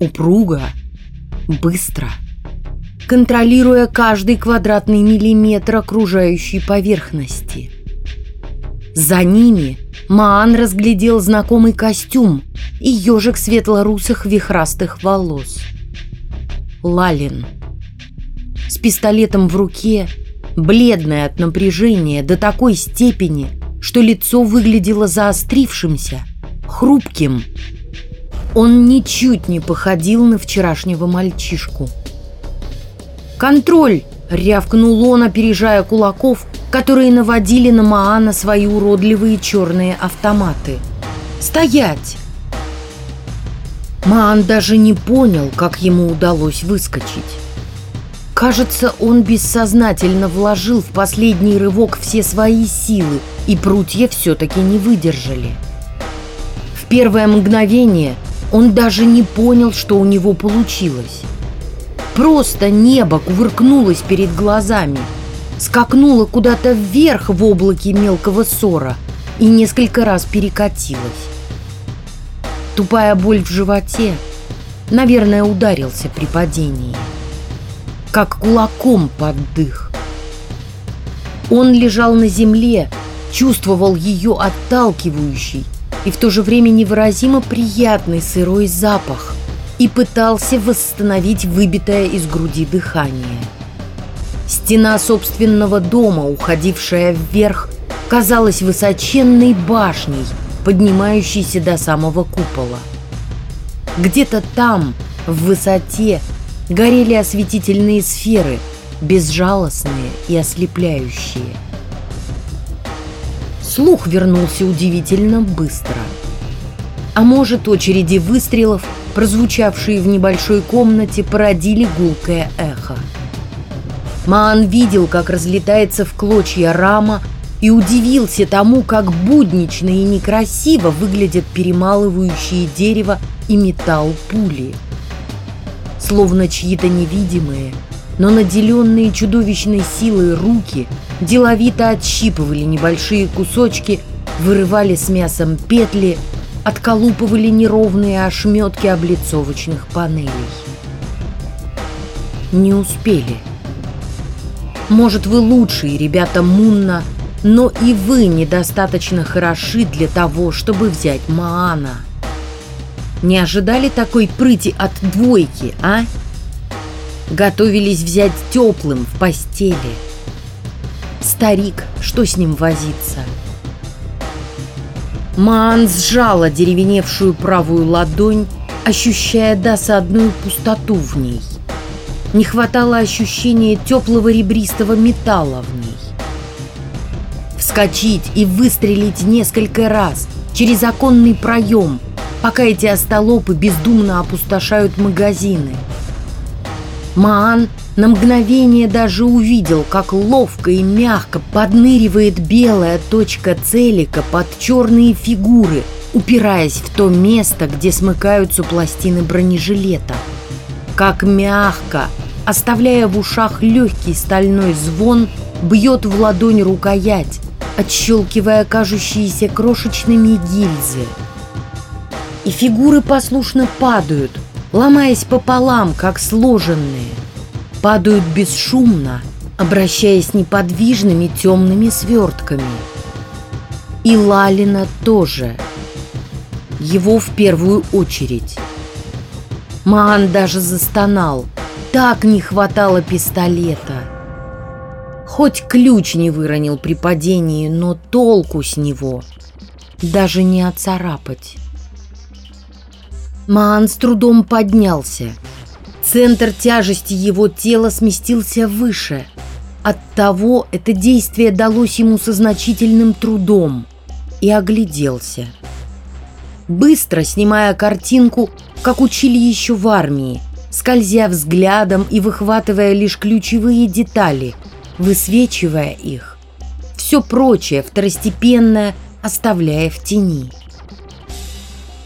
Упруго, быстро, контролируя каждый квадратный миллиметр окружающей поверхности. За ними Маан разглядел знакомый костюм и ежик светло-русых вихрастых волос. Лалин. С пистолетом в руке, бледная от напряжения до такой степени, что лицо выглядело заострившимся, хрупким. Он ничуть не походил на вчерашнего мальчишку. «Контроль!» — рявкнул он, опережая кулаков, которые наводили на Маана свои уродливые черные автоматы. «Стоять!» Маан даже не понял, как ему удалось выскочить. Кажется, он бессознательно вложил в последний рывок все свои силы, и прутья все-таки не выдержали. В первое мгновение он даже не понял, что у него получилось. Просто небо кувыркнулось перед глазами, скакнуло куда-то вверх в облаке мелкого ссора и несколько раз перекатилось. Тупая боль в животе, наверное, ударился при падении. Как кулаком под дых. Он лежал на земле, чувствовал ее отталкивающий и в то же время невыразимо приятный сырой запах и пытался восстановить выбитое из груди дыхание. Стена собственного дома, уходившая вверх, казалась высоченной башней – поднимающийся до самого купола. Где-то там, в высоте, горели осветительные сферы, безжалостные и ослепляющие. Слух вернулся удивительно быстро. А может, очереди выстрелов, прозвучавшие в небольшой комнате, породили гулкое эхо. Маан видел, как разлетается в клочья рама, и удивился тому, как буднично и некрасиво выглядят перемалывающие дерево и металл пули. Словно чьи-то невидимые, но наделенные чудовищной силой руки деловито отщипывали небольшие кусочки, вырывали с мясом петли, отколупывали неровные ошметки облицовочных панелей. Не успели. Может, вы лучшие ребята Мунна, но и вы недостаточно хороши для того, чтобы взять Маана. Не ожидали такой прыти от двойки, а? Готовились взять теплым в постели. Старик, что с ним возиться? Маан сжала деревеневшую правую ладонь, ощущая досадную пустоту в ней. Не хватало ощущения теплого ребристого металла в ней вскочить и выстрелить несколько раз через оконный проем, пока эти остолопы бездумно опустошают магазины. Маан на мгновение даже увидел, как ловко и мягко подныривает белая точка целика под черные фигуры, упираясь в то место, где смыкаются пластины бронежилета. Как мягко, оставляя в ушах легкий стальной звон, бьет в ладонь рукоять, отщелкивая кажущиеся крошечными гильзы. И фигуры послушно падают, ломаясь пополам, как сложенные. Падают бесшумно, обращаясь неподвижными темными свертками. И Лалина тоже. Его в первую очередь. Маан даже застонал. Так не хватало пистолета. Хоть ключ не выронил при падении, но толку с него даже не оцарапать. Маан с трудом поднялся. Центр тяжести его тела сместился выше. Оттого это действие далось ему со значительным трудом. И огляделся. Быстро снимая картинку, как учили еще в армии, скользя взглядом и выхватывая лишь ключевые детали, высвечивая их. Все прочее, второстепенное, оставляя в тени.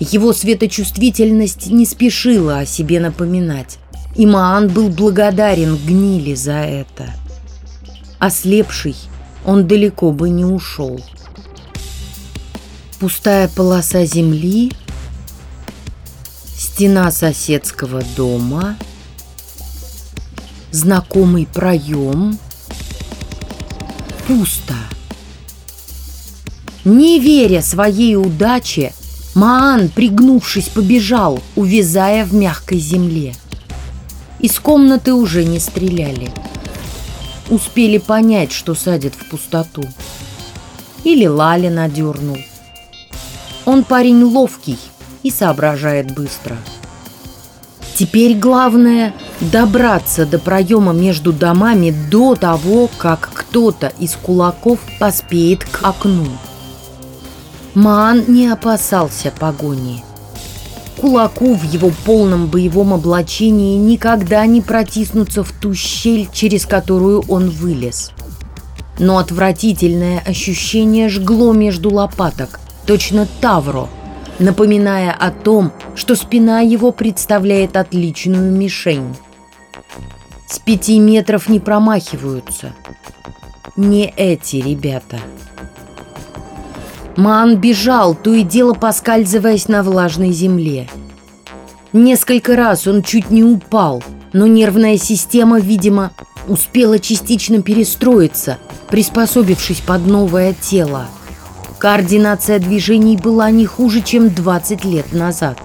Его светочувствительность не спешила о себе напоминать, и Маан был благодарен гнили за это. Ослепший, он далеко бы не ушел. Пустая полоса земли, стена соседского дома, знакомый проем, пусто. Не веря своей удаче, Маан, пригнувшись, побежал, увязая в мягкой земле. Из комнаты уже не стреляли. Успели понять, что садят в пустоту. Или Лали надернул. Он парень ловкий и соображает быстро. Теперь главное добраться до проема между домами до того, как кто-то из кулаков поспеет к окну. Маан не опасался погони. Кулаку в его полном боевом облачении никогда не протиснуться в ту щель, через которую он вылез. Но отвратительное ощущение жгло между лопаток, точно тавро, напоминая о том, что спина его представляет отличную мишень. С пяти метров не промахиваются. Не эти ребята. Ман бежал, то и дело поскальзываясь на влажной земле. Несколько раз он чуть не упал, но нервная система, видимо, успела частично перестроиться, приспособившись под новое тело. Координация движений была не хуже, чем 20 лет назад.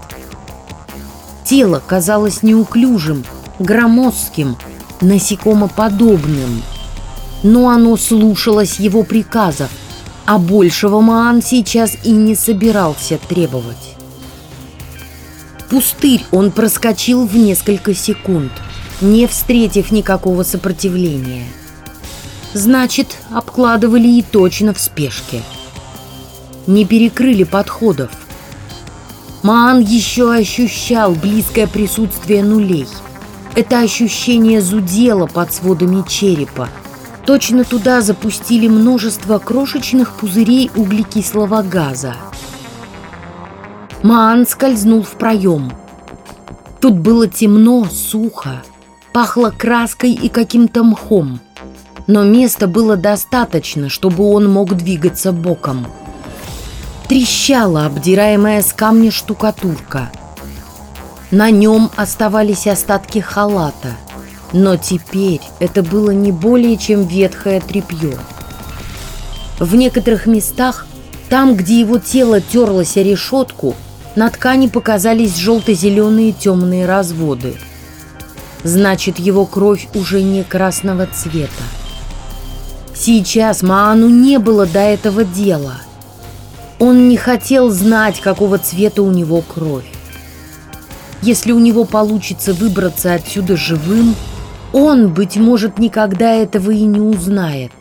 Тело казалось неуклюжим, громоздким, насекомоподобным. Но оно слушалось его приказов, а большего Маан сейчас и не собирался требовать. Пустырь он проскочил в несколько секунд, не встретив никакого сопротивления. Значит, обкладывали и точно в спешке. Не перекрыли подходов. Маан еще ощущал близкое присутствие нулей. Это ощущение зудело под сводами черепа, Точно туда запустили множество крошечных пузырей углекислого газа. Маан скользнул в проем. Тут было темно, сухо, пахло краской и каким-то мхом. Но места было достаточно, чтобы он мог двигаться боком. Трещала обдираемая с камня штукатурка. На нем оставались остатки халата – но теперь это было не более чем ветхое тряпье. В некоторых местах, там, где его тело терлось о решетку, на ткани показались желто-зеленые темные разводы. Значит, его кровь уже не красного цвета. Сейчас Маану не было до этого дела. Он не хотел знать, какого цвета у него кровь. Если у него получится выбраться отсюда живым – он, быть может, никогда этого и не узнает.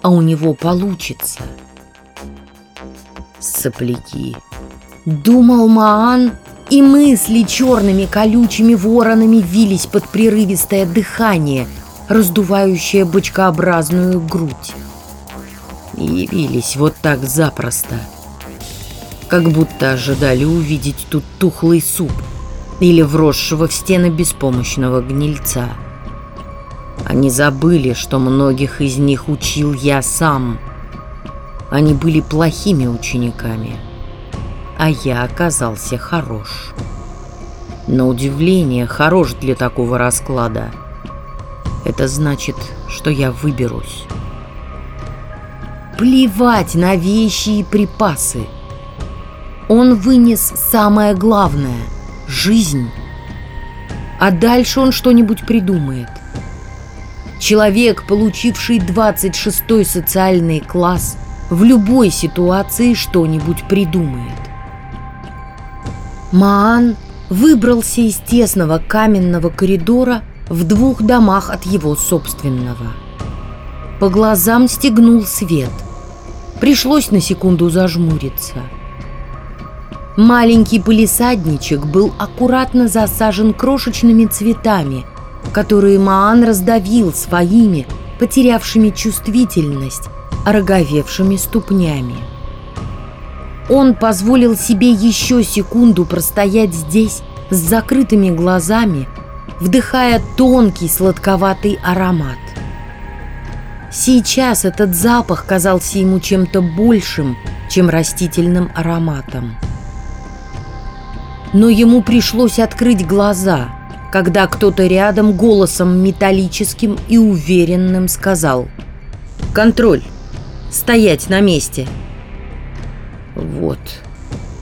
А у него получится. Сопляки. Думал Маан, и мысли черными колючими воронами вились под прерывистое дыхание, раздувающее бочкообразную грудь. Явились вот так запросто. Как будто ожидали увидеть тут тухлый суп – или вросшего в стены беспомощного гнильца. Они забыли, что многих из них учил я сам. Они были плохими учениками, а я оказался хорош. На удивление, хорош для такого расклада. Это значит, что я выберусь. Плевать на вещи и припасы. Он вынес самое главное — жизнь а дальше он что-нибудь придумает. Человек, получивший 26-й социальный класс, в любой ситуации что-нибудь придумает. Маан выбрался из тесного каменного коридора в двух домах от его собственного. По глазам стегнул свет. Пришлось на секунду зажмуриться. Маленький полисадничек был аккуратно засажен крошечными цветами, которые Маан раздавил своими, потерявшими чувствительность, ороговевшими ступнями. Он позволил себе еще секунду простоять здесь с закрытыми глазами, вдыхая тонкий сладковатый аромат. Сейчас этот запах казался ему чем-то большим, чем растительным ароматом. Но ему пришлось открыть глаза, когда кто-то рядом голосом металлическим и уверенным сказал «Контроль! Стоять на месте!» Вот.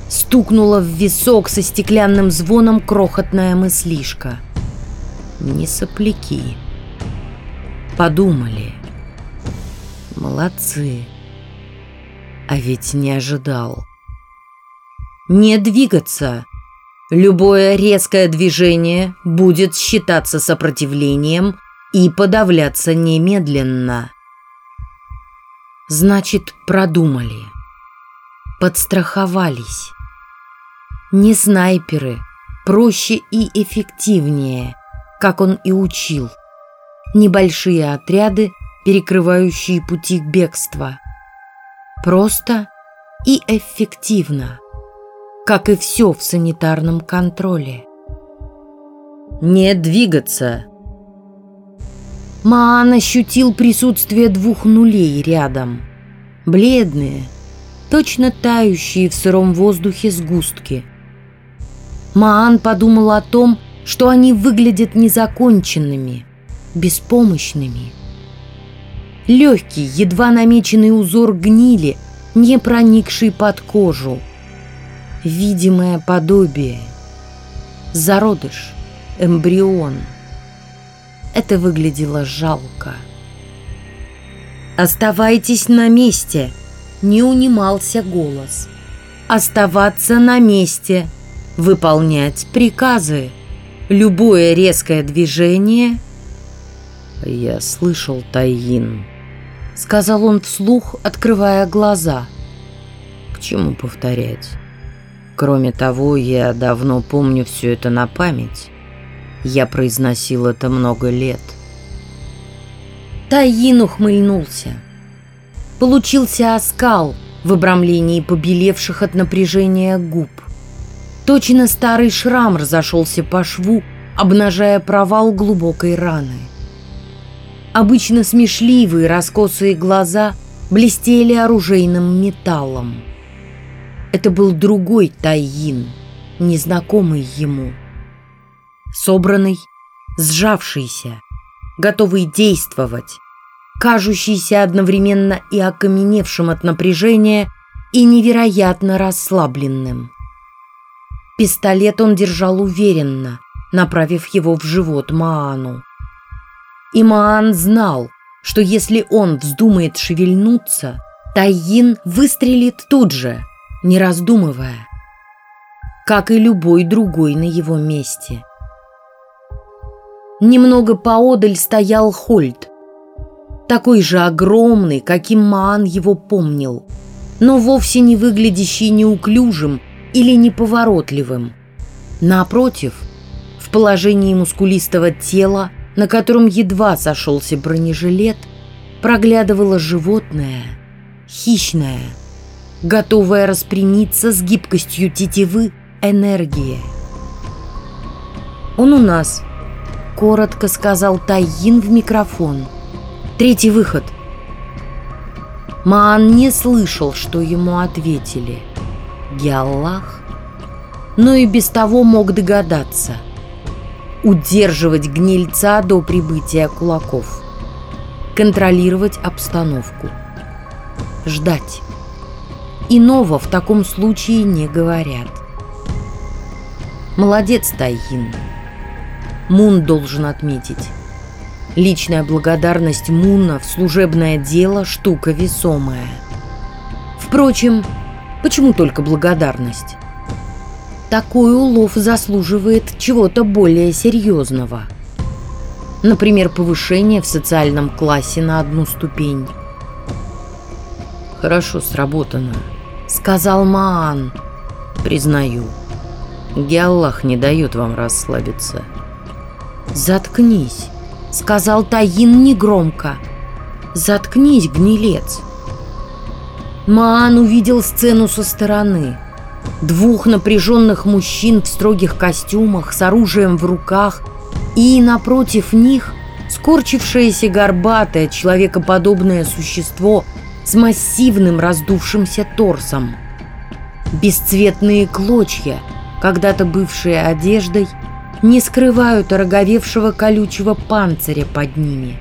Стукнула в висок со стеклянным звоном крохотная мыслишка. Не сопляки. Подумали. Молодцы. А ведь не ожидал. Не двигаться. Любое резкое движение будет считаться сопротивлением и подавляться немедленно. Значит, продумали подстраховались. Не снайперы, проще и эффективнее, как он и учил. Небольшие отряды, перекрывающие пути к бегству. Просто и эффективно, как и все в санитарном контроле. «Не двигаться!» Маан ощутил присутствие двух нулей рядом. Бледные, точно тающие в сыром воздухе сгустки. Маан подумал о том, что они выглядят незаконченными, беспомощными. Легкий, едва намеченный узор гнили, не проникший под кожу. Видимое подобие. Зародыш, эмбрион. Это выглядело жалко. «Оставайтесь на месте!» не унимался голос. Оставаться на месте, выполнять приказы. Любое резкое движение... «Я слышал, Тайин», — сказал он вслух, открывая глаза. «К чему повторять? Кроме того, я давно помню все это на память. Я произносил это много лет». Таин ухмыльнулся. Получился оскал в обрамлении побелевших от напряжения губ. Точно старый шрам разошелся по шву, обнажая провал глубокой раны. Обычно смешливые раскосые глаза блестели оружейным металлом. Это был другой Тайин, незнакомый ему. Собранный, сжавшийся, готовый действовать, кажущийся одновременно и окаменевшим от напряжения, и невероятно расслабленным. Пистолет он держал уверенно, направив его в живот Маану. И Маан знал, что если он вздумает шевельнуться, Тайин выстрелит тут же, не раздумывая, как и любой другой на его месте. Немного поодаль стоял Хольд, такой же огромный, каким Маан его помнил, но вовсе не выглядящий неуклюжим или неповоротливым. Напротив, в положении мускулистого тела, на котором едва сошелся бронежилет, проглядывало животное, хищное, готовое распрямиться с гибкостью тетивы энергия. «Он у нас», — коротко сказал Тайин в микрофон — Третий выход. Маан не слышал, что ему ответили. Геаллах. Но и без того мог догадаться. Удерживать гнильца до прибытия кулаков. Контролировать обстановку. Ждать. Иного в таком случае не говорят. Молодец, Тайин. Мун должен отметить. Личная благодарность Муна в служебное дело – штука весомая. Впрочем, почему только благодарность? Такой улов заслуживает чего-то более серьезного. Например, повышение в социальном классе на одну ступень. «Хорошо сработано», — сказал Маан. «Признаю, Геаллах не дает вам расслабиться». «Заткнись», — сказал Таин негромко. «Заткнись, гнилец». Маан увидел сцену со стороны. Двух напряженных мужчин в строгих костюмах с оружием в руках и напротив них скорчившееся горбатое человекоподобное существо с массивным раздувшимся торсом. Бесцветные клочья, когда-то бывшие одеждой, не скрывают ороговевшего колючего панциря под ними.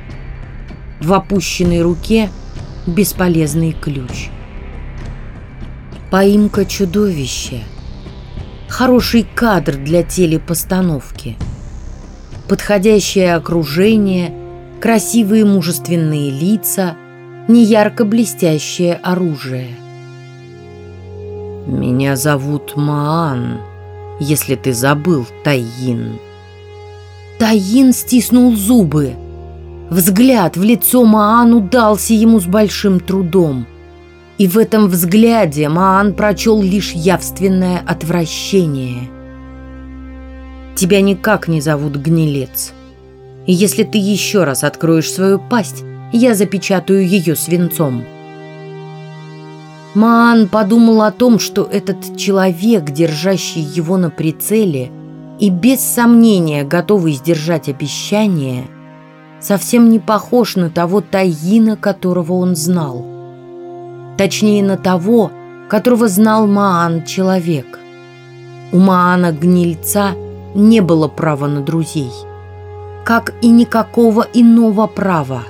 В опущенной руке бесполезный ключ. Поимка чудовища. Хороший кадр для телепостановки. Подходящее окружение, красивые мужественные лица, неярко блестящее оружие. «Меня зовут Маан», если ты забыл, Тайин. Тайин стиснул зубы. Взгляд в лицо Маану дался ему с большим трудом. И в этом взгляде Маан прочел лишь явственное отвращение. «Тебя никак не зовут Гнилец. И если ты еще раз откроешь свою пасть, я запечатаю ее свинцом». Маан подумал о том, что этот человек, держащий его на прицеле и без сомнения готовый сдержать обещание, совсем не похож на того Таина, которого он знал. Точнее, на того, которого знал Маан человек. У Маана гнильца не было права на друзей, как и никакого иного права.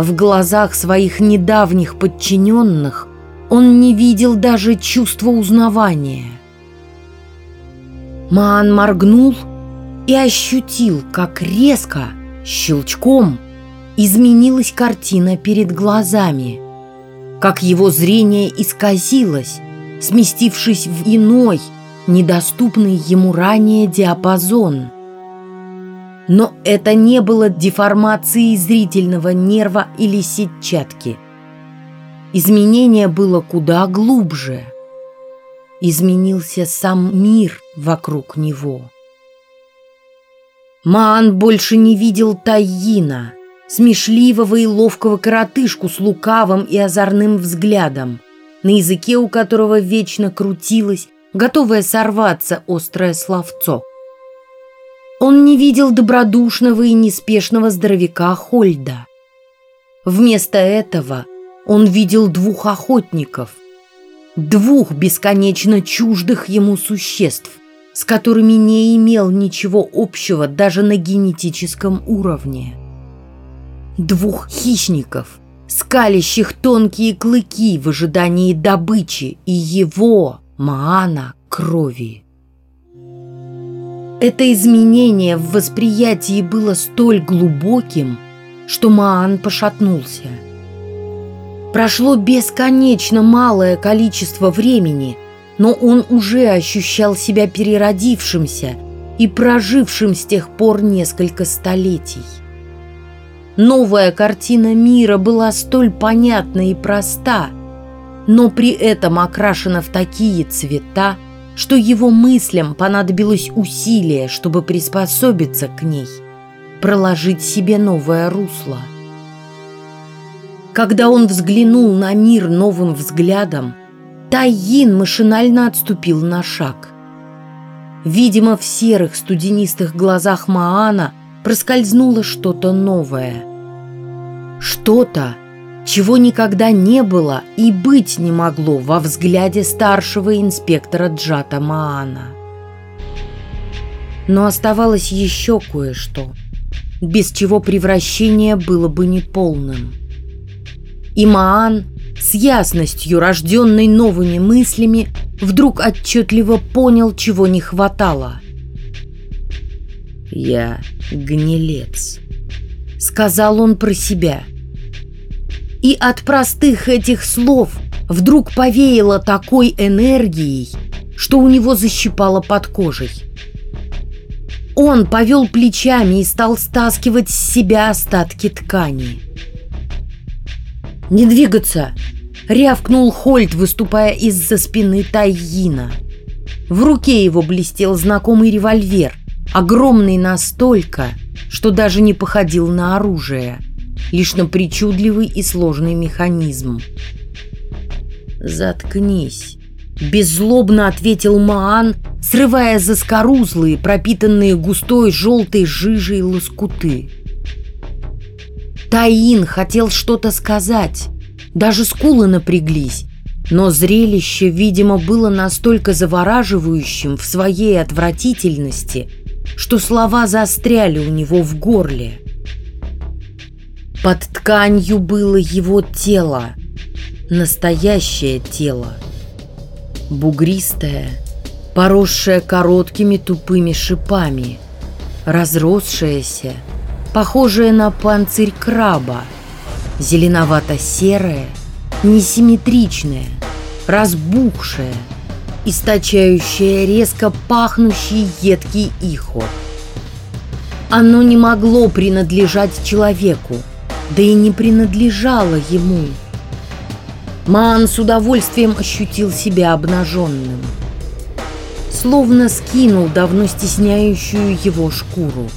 В глазах своих недавних подчиненных он не видел даже чувства узнавания. Маан моргнул и ощутил, как резко, щелчком, изменилась картина перед глазами, как его зрение исказилось, сместившись в иной, недоступный ему ранее диапазон. Но это не было деформацией зрительного нерва или сетчатки – Изменение было куда глубже. Изменился сам мир вокруг него. Маан больше не видел Тайина, смешливого и ловкого коротышку с лукавым и озорным взглядом, на языке у которого вечно крутилось, готовое сорваться острое словцо. Он не видел добродушного и неспешного здоровяка Хольда. Вместо этого он видел двух охотников, двух бесконечно чуждых ему существ, с которыми не имел ничего общего даже на генетическом уровне. Двух хищников, скалящих тонкие клыки в ожидании добычи и его, Маана, крови. Это изменение в восприятии было столь глубоким, что Маан пошатнулся – Прошло бесконечно малое количество времени, но он уже ощущал себя переродившимся и прожившим с тех пор несколько столетий. Новая картина мира была столь понятна и проста, но при этом окрашена в такие цвета, что его мыслям понадобилось усилие, чтобы приспособиться к ней, проложить себе новое русло – когда он взглянул на мир новым взглядом, Тайин машинально отступил на шаг. Видимо, в серых студенистых глазах Маана проскользнуло что-то новое. Что-то, чего никогда не было и быть не могло во взгляде старшего инспектора Джата Маана. Но оставалось еще кое-что, без чего превращение было бы неполным. И Маан, с ясностью, рожденной новыми мыслями, вдруг отчетливо понял, чего не хватало. Я гнилец. Сказал он про себя. И от простых этих слов вдруг повеяло такой энергией, что у него защипало под кожей. Он повел плечами и стал стаскивать с себя остатки ткани. «Не двигаться!» — рявкнул Хольт, выступая из-за спины Тайина. В руке его блестел знакомый револьвер, огромный настолько, что даже не походил на оружие, лишь на причудливый и сложный механизм. «Заткнись!» Беззлобно ответил Маан, срывая заскорузлые, пропитанные густой желтой жижей лоскуты. Таин хотел что-то сказать, даже скулы напряглись, но зрелище, видимо, было настолько завораживающим в своей отвратительности, что слова застряли у него в горле. Под тканью было его тело, настоящее тело. Бугристая, поросшая короткими тупыми шипами, разросшаяся, похожая на панцирь краба, зеленовато-серая, несимметричная, разбухшая, источающая резко пахнущий едкий ихор. Оно не могло принадлежать человеку, да и не принадлежало ему – Маан с удовольствием ощутил себя обнаженным. Словно скинул давно стесняющую его шкуру.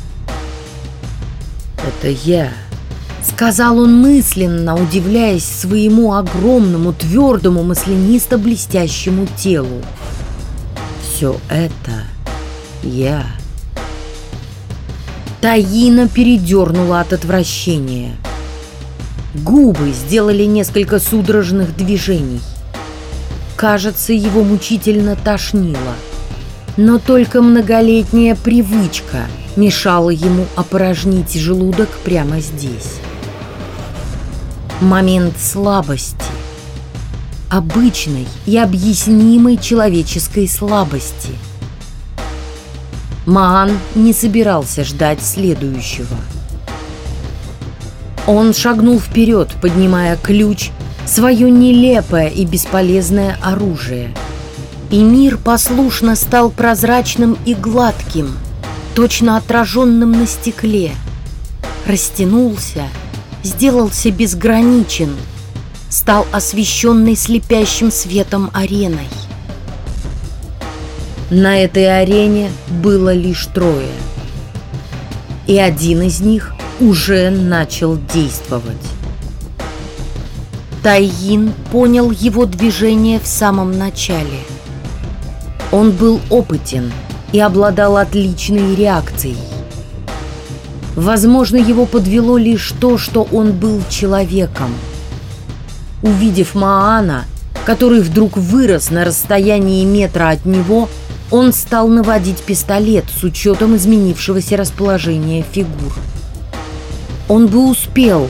«Это я», — сказал он мысленно, удивляясь своему огромному, твердому, маслянисто-блестящему телу. «Все это я». Таина передернула от отвращения. Губы сделали несколько судорожных движений. Кажется, его мучительно тошнило. Но только многолетняя привычка мешала ему опорожнить желудок прямо здесь. Момент слабости. Обычной и объяснимой человеческой слабости. Маан не собирался ждать следующего – он шагнул вперед, поднимая ключ, свое нелепое и бесполезное оружие. И мир послушно стал прозрачным и гладким, точно отраженным на стекле. Растянулся, сделался безграничен, стал освещенной слепящим светом ареной. На этой арене было лишь трое. И один из них уже начал действовать. Тайин понял его движение в самом начале. Он был опытен и обладал отличной реакцией. Возможно, его подвело лишь то, что он был человеком. Увидев Маана, который вдруг вырос на расстоянии метра от него, он стал наводить пистолет с учетом изменившегося расположения фигур. Он бы успел,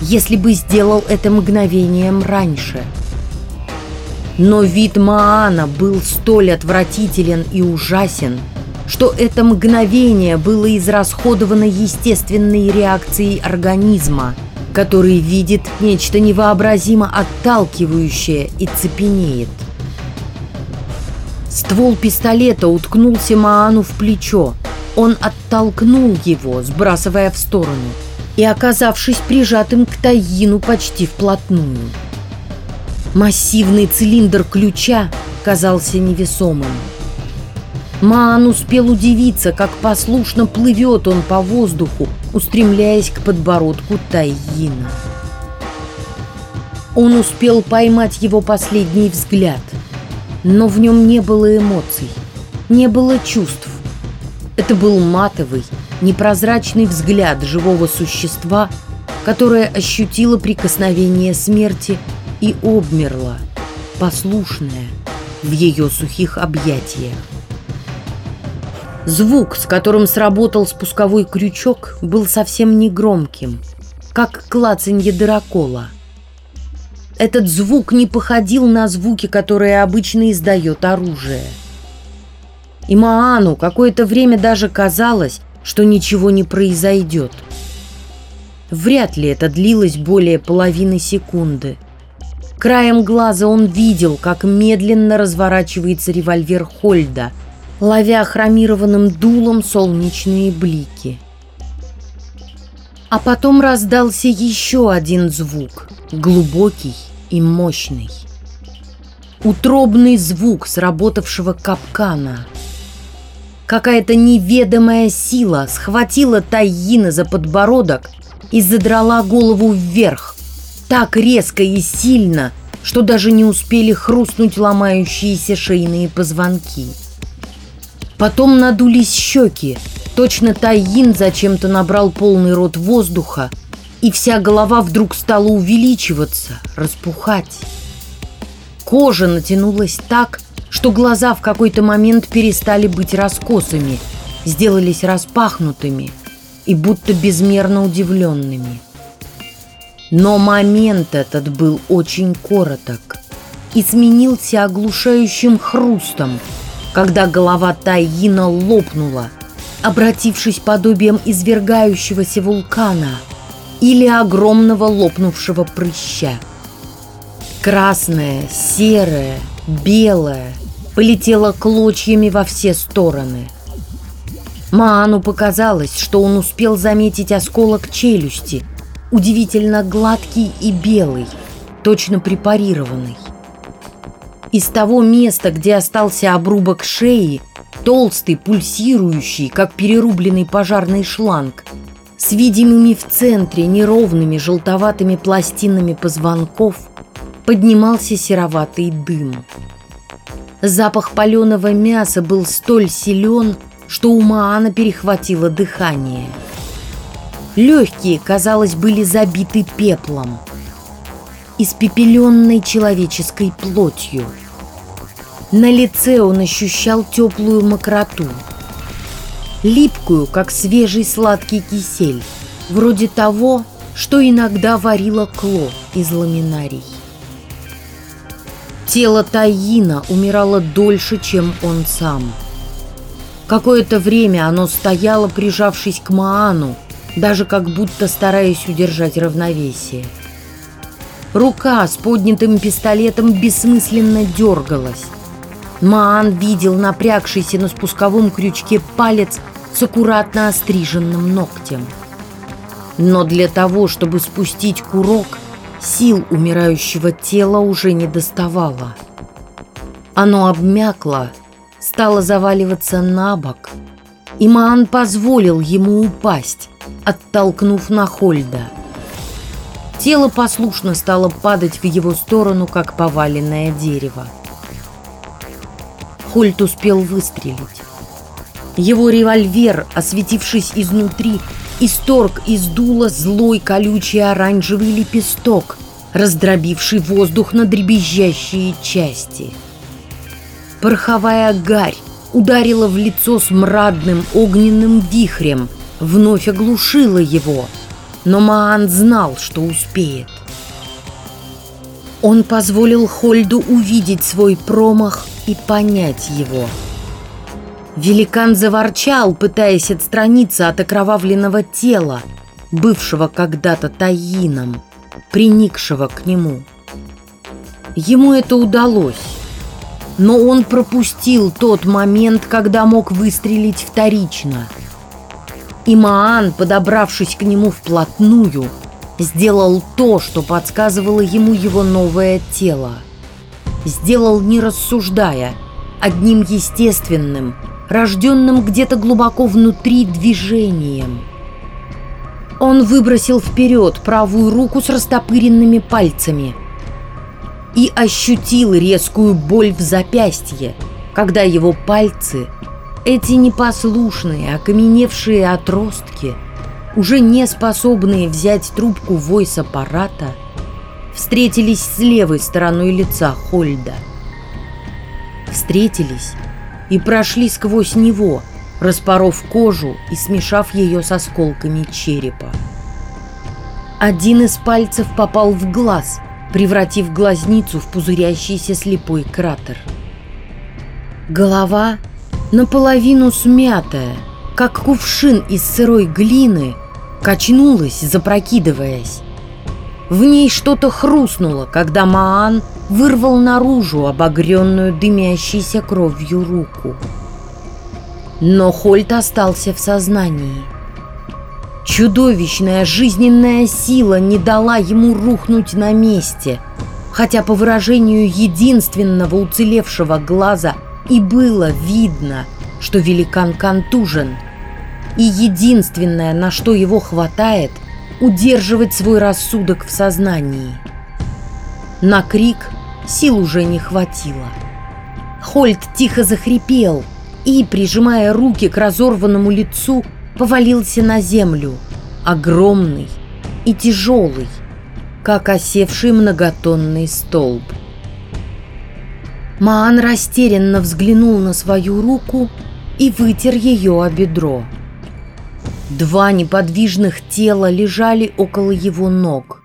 если бы сделал это мгновением раньше. Но вид Маана был столь отвратителен и ужасен, что это мгновение было израсходовано естественной реакцией организма, который видит нечто невообразимо отталкивающее и цепенеет. Ствол пистолета уткнулся Маану в плечо. Он оттолкнул его, сбрасывая в сторону – и оказавшись прижатым к Таину почти вплотную. Массивный цилиндр ключа казался невесомым. Маан успел удивиться, как послушно плывет он по воздуху, устремляясь к подбородку Тайина. Он успел поймать его последний взгляд, но в нем не было эмоций, не было чувств. Это был матовый, непрозрачный взгляд живого существа, которое ощутило прикосновение смерти и обмерло, послушное в ее сухих объятиях. Звук, с которым сработал спусковой крючок, был совсем не громким, как клацанье дырокола. Этот звук не походил на звуки, которые обычно издает оружие. И Маану какое-то время даже казалось, что ничего не произойдет. Вряд ли это длилось более половины секунды. Краем глаза он видел, как медленно разворачивается револьвер Хольда, ловя хромированным дулом солнечные блики. А потом раздался еще один звук, глубокий и мощный. Утробный звук сработавшего капкана. Какая-то неведомая сила схватила Тайина за подбородок и задрала голову вверх, так резко и сильно, что даже не успели хрустнуть ломающиеся шейные позвонки. Потом надулись щеки, точно Тайин зачем-то набрал полный рот воздуха, и вся голова вдруг стала увеличиваться, распухать. Кожа натянулась так, что глаза в какой-то момент перестали быть раскосыми, сделались распахнутыми – и будто безмерно удивленными. Но момент этот был очень короток и сменился оглушающим хрустом, когда голова Тайина лопнула, обратившись подобием извергающегося вулкана или огромного лопнувшего прыща. Красное, серое, белое полетело клочьями во все стороны – Маану показалось, что он успел заметить осколок челюсти, удивительно гладкий и белый, точно препарированный. Из того места, где остался обрубок шеи, толстый, пульсирующий, как перерубленный пожарный шланг, с видимыми в центре неровными желтоватыми пластинами позвонков, поднимался сероватый дым. Запах паленого мяса был столь силен, что у Маана перехватило дыхание. Легкие, казалось, были забиты пеплом, испепеленной человеческой плотью. На лице он ощущал теплую мокроту, липкую, как свежий сладкий кисель, вроде того, что иногда варила Кло из ламинарий. Тело Таина умирало дольше, чем он сам – Какое-то время оно стояло, прижавшись к Маану, даже как будто стараясь удержать равновесие. Рука с поднятым пистолетом бессмысленно дергалась. Маан видел напрягшийся на спусковом крючке палец с аккуратно остриженным ногтем. Но для того, чтобы спустить курок, сил умирающего тела уже не доставало. Оно обмякло, стала заваливаться на бок, и Маан позволил ему упасть, оттолкнув на Хольда. Тело послушно стало падать в его сторону, как поваленное дерево. Хольд успел выстрелить. Его револьвер, осветившись изнутри, исторг из дула злой колючий оранжевый лепесток, раздробивший воздух на дребезжащие части — Пороховая гарь ударила в лицо смрадным огненным вихрем, вновь оглушила его. Но Маан знал, что успеет. Он позволил Хольду увидеть свой промах и понять его. Великан заворчал, пытаясь отстраниться от окровавленного тела, бывшего когда-то таином, приникшего к нему. Ему это удалось но он пропустил тот момент, когда мог выстрелить вторично. И Маан, подобравшись к нему вплотную, сделал то, что подсказывало ему его новое тело. Сделал не рассуждая, одним естественным, рожденным где-то глубоко внутри движением. Он выбросил вперед правую руку с растопыренными пальцами – и ощутил резкую боль в запястье, когда его пальцы, эти непослушные, окаменевшие отростки, уже не способные взять трубку войс-аппарата, встретились с левой стороной лица Хольда. Встретились и прошли сквозь него, распоров кожу и смешав ее с осколками черепа. Один из пальцев попал в глаз – превратив глазницу в пузырящийся слепой кратер. Голова наполовину смятая, как кувшин из сырой глины, качнулась, запрокидываясь. В ней что-то хрустнуло, когда Маан вырвал наружу обогренную дымящейся кровью руку. Но Хольт остался в сознании. Чудовищная жизненная сила не дала ему рухнуть на месте, хотя по выражению единственного уцелевшего глаза и было видно, что великан контужен. И единственное, на что его хватает – удерживать свой рассудок в сознании. На крик сил уже не хватило. Хольт тихо захрипел и, прижимая руки к разорванному лицу, повалился на землю, огромный и тяжелый, как осевший многотонный столб. Маан растерянно взглянул на свою руку и вытер ее о бедро. Два неподвижных тела лежали около его ног.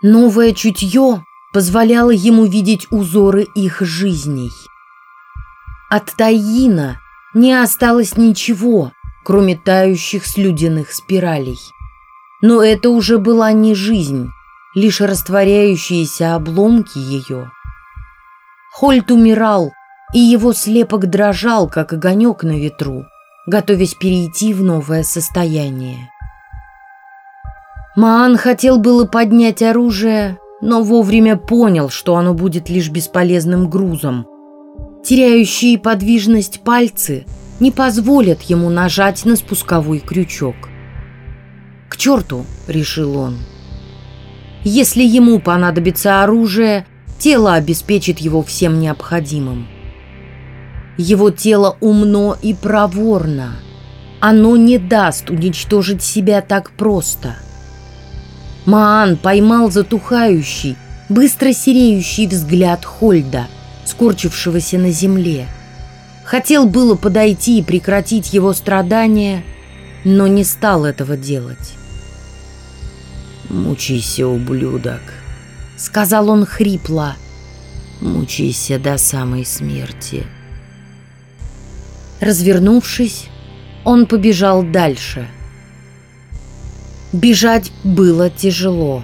Новое чутье позволяло ему видеть узоры их жизней. От Таина не осталось ничего, кроме тающих слюдяных спиралей. Но это уже была не жизнь, лишь растворяющиеся обломки ее. Хольт умирал, и его слепок дрожал, как огонек на ветру готовясь перейти в новое состояние. Маан хотел было поднять оружие, но вовремя понял, что оно будет лишь бесполезным грузом. Теряющие подвижность пальцы не позволят ему нажать на спусковой крючок. «К черту!» — решил он. «Если ему понадобится оружие, тело обеспечит его всем необходимым». Его тело умно и проворно. Оно не даст уничтожить себя так просто. Маан поймал затухающий, быстро сереющий взгляд Хольда, скорчившегося на земле. Хотел было подойти и прекратить его страдания, но не стал этого делать. «Мучайся, ублюдок», — сказал он хрипло. «Мучайся до самой смерти». Развернувшись, он побежал дальше. Бежать было тяжело.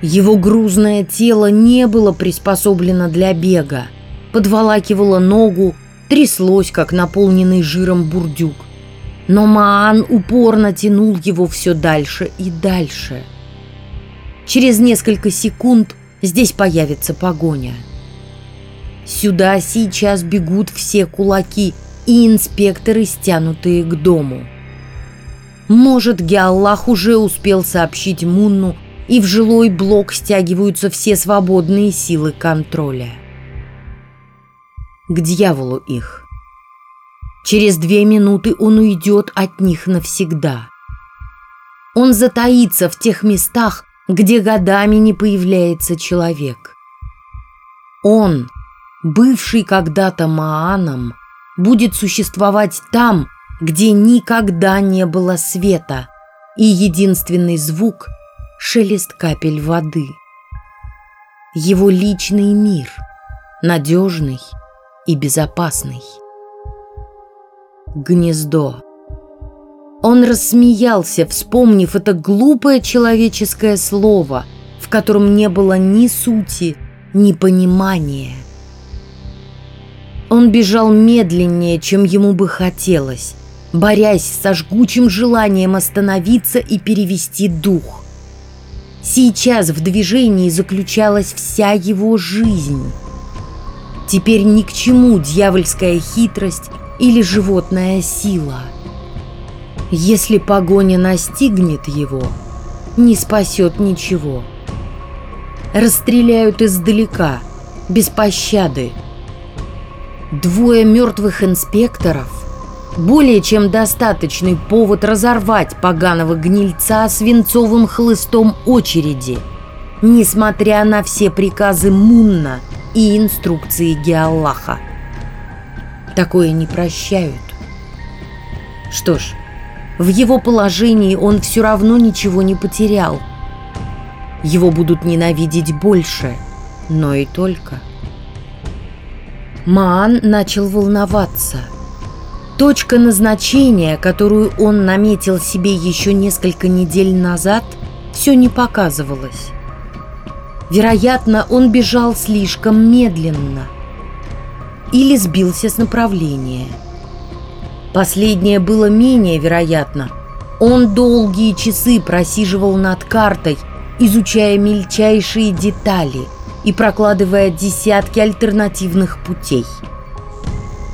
Его грузное тело не было приспособлено для бега. Подволакивало ногу, тряслось, как наполненный жиром бурдюк. Но Маан упорно тянул его все дальше и дальше. Через несколько секунд здесь появится погоня. Сюда сейчас бегут все кулаки – и инспекторы, стянутые к дому. Может, Геаллах уже успел сообщить Мунну, и в жилой блок стягиваются все свободные силы контроля. К дьяволу их. Через две минуты он уйдет от них навсегда. Он затаится в тех местах, где годами не появляется человек. Он, бывший когда-то Мааном, будет существовать там, где никогда не было света, и единственный звук — шелест капель воды. Его личный мир, надежный и безопасный. Гнездо. Он рассмеялся, вспомнив это глупое человеческое слово, в котором не было ни сути, ни понимания. Он бежал медленнее, чем ему бы хотелось, борясь со жгучим желанием остановиться и перевести дух. Сейчас в движении заключалась вся его жизнь. Теперь ни к чему дьявольская хитрость или животная сила. Если погоня настигнет его, не спасет ничего. Расстреляют издалека, без пощады, Двое мертвых инспекторов – более чем достаточный повод разорвать поганого гнильца свинцовым хлыстом очереди, несмотря на все приказы Мунна и инструкции Геаллаха. Такое не прощают. Что ж, в его положении он все равно ничего не потерял. Его будут ненавидеть больше, но и только – Маан начал волноваться. Точка назначения, которую он наметил себе еще несколько недель назад, все не показывалась. Вероятно, он бежал слишком медленно или сбился с направления. Последнее было менее вероятно. Он долгие часы просиживал над картой, изучая мельчайшие детали и прокладывая десятки альтернативных путей –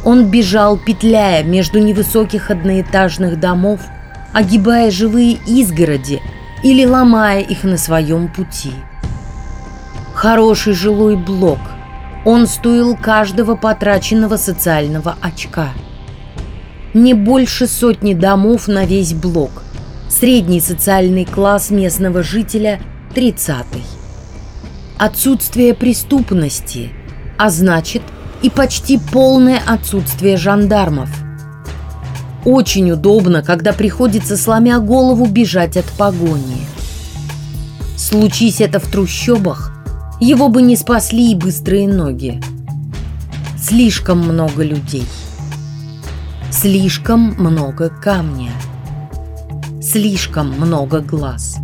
он бежал, петляя между невысоких одноэтажных домов, огибая живые изгороди или ломая их на своем пути. Хороший жилой блок. Он стоил каждого потраченного социального очка. Не больше сотни домов на весь блок. Средний социальный класс местного жителя – 30-й. Отсутствие преступности, а значит – и почти полное отсутствие жандармов. Очень удобно, когда приходится, сломя голову, бежать от погони. Случись это в трущобах, его бы не спасли и быстрые ноги. Слишком много людей. Слишком много камня. Слишком много глаз.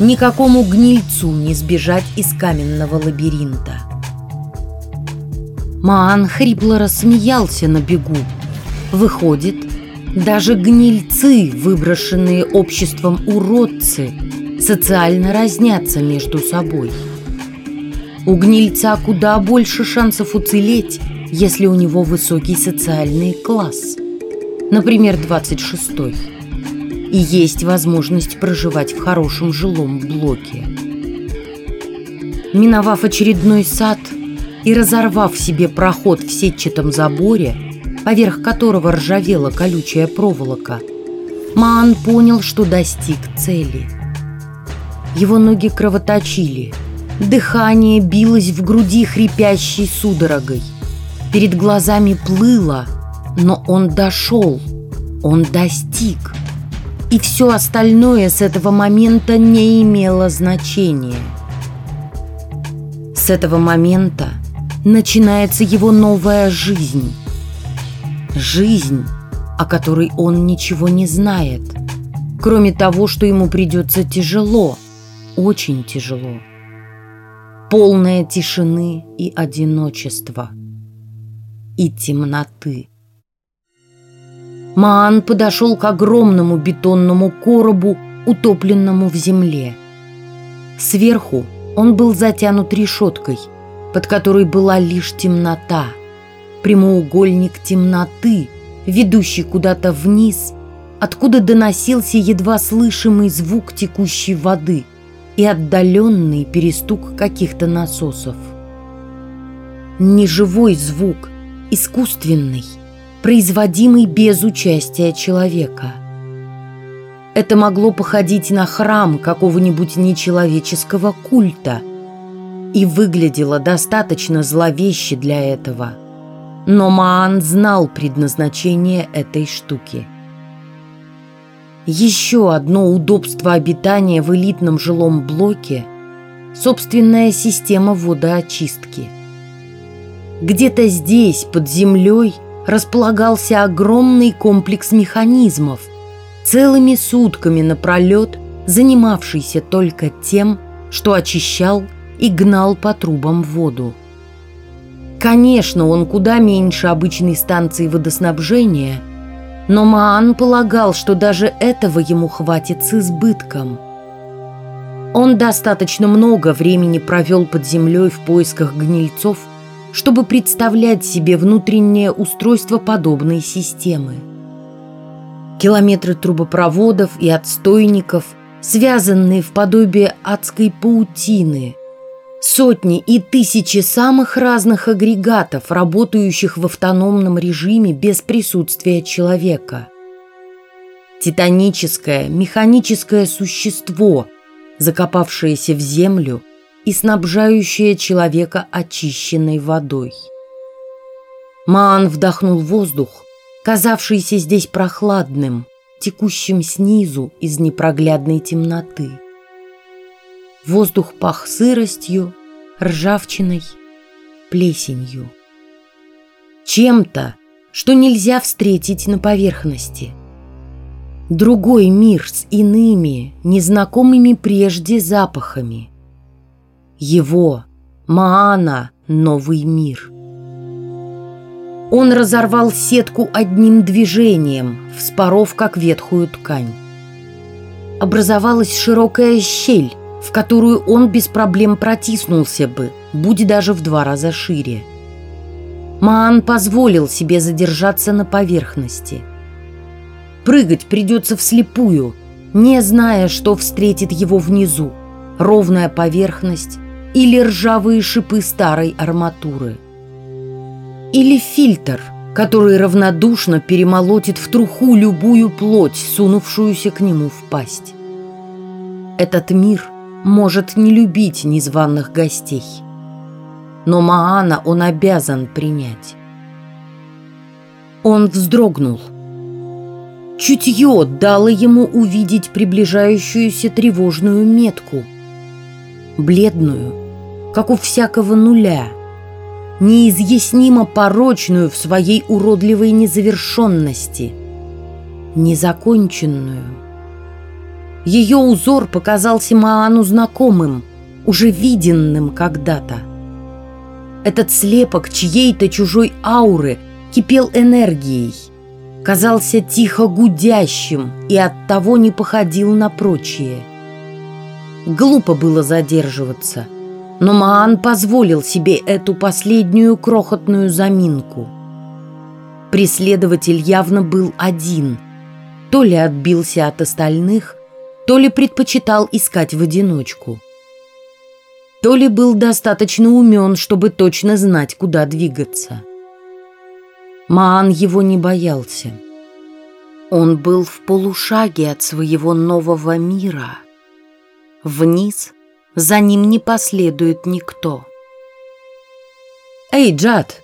Никакому гнильцу не сбежать из каменного лабиринта. Маан хрипло рассмеялся на бегу. Выходит, даже гнильцы, выброшенные обществом уродцы, социально разнятся между собой. У гнильца куда больше шансов уцелеть, если у него высокий социальный класс, например, 26-й, и есть возможность проживать в хорошем жилом блоке. Миновав очередной сад, и, разорвав себе проход в сетчатом заборе, поверх которого ржавела колючая проволока, Маан понял, что достиг цели. Его ноги кровоточили, дыхание билось в груди хрипящей судорогой. Перед глазами плыло, но он дошел, он достиг. И все остальное с этого момента не имело значения. С этого момента начинается его новая жизнь. Жизнь, о которой он ничего не знает, кроме того, что ему придется тяжело, очень тяжело. Полная тишины и одиночества. И темноты. Маан подошел к огромному бетонному коробу, утопленному в земле. Сверху он был затянут решеткой – под которой была лишь темнота, прямоугольник темноты, ведущий куда-то вниз, откуда доносился едва слышимый звук текущей воды и отдаленный перестук каких-то насосов. Неживой звук, искусственный, производимый без участия человека. Это могло походить на храм какого-нибудь нечеловеческого культа – и выглядела достаточно зловеще для этого. Но Маан знал предназначение этой штуки. Еще одно удобство обитания в элитном жилом блоке – собственная система водоочистки. Где-то здесь, под землей, располагался огромный комплекс механизмов, целыми сутками напролет занимавшийся только тем, что очищал и гнал по трубам воду. Конечно, он куда меньше обычной станции водоснабжения, но Маан полагал, что даже этого ему хватит с избытком. Он достаточно много времени провел под землей в поисках гнильцов, чтобы представлять себе внутреннее устройство подобной системы. Километры трубопроводов и отстойников, связанные в подобие адской паутины, Сотни и тысячи самых разных агрегатов, работающих в автономном режиме без присутствия человека. Титаническое, механическое существо, закопавшееся в землю и снабжающее человека очищенной водой. Маан вдохнул воздух, казавшийся здесь прохладным, текущим снизу из непроглядной темноты. Воздух пах сыростью, ржавчиной, плесенью. Чем-то, что нельзя встретить на поверхности. Другой мир с иными, незнакомыми прежде запахами. Его, Маана, новый мир. Он разорвал сетку одним движением, вспоров как ветхую ткань. Образовалась широкая щель, в которую он без проблем протиснулся бы, будь даже в два раза шире. Маан позволил себе задержаться на поверхности. Прыгать придется вслепую, не зная, что встретит его внизу. Ровная поверхность или ржавые шипы старой арматуры. Или фильтр, который равнодушно перемолотит в труху любую плоть, сунувшуюся к нему в пасть. Этот мир может не любить незваных гостей но Маана он обязан принять. Он вздрогнул. Чутье дало ему увидеть приближающуюся тревожную метку. Бледную, как у всякого нуля, неизъяснимо порочную в своей уродливой незавершенности, незаконченную. Ее узор показался Маану знакомым, уже виденным когда-то. Этот слепок чьей-то чужой ауры кипел энергией, казался тихо гудящим и оттого не походил на прочие. Глупо было задерживаться, но Маан позволил себе эту последнюю крохотную заминку. Преследователь явно был один, то ли отбился от остальных, то ли предпочитал искать в одиночку – то ли был достаточно умен, чтобы точно знать, куда двигаться. Маан его не боялся. Он был в полушаге от своего нового мира. Вниз за ним не последует никто. «Эй, Джад!»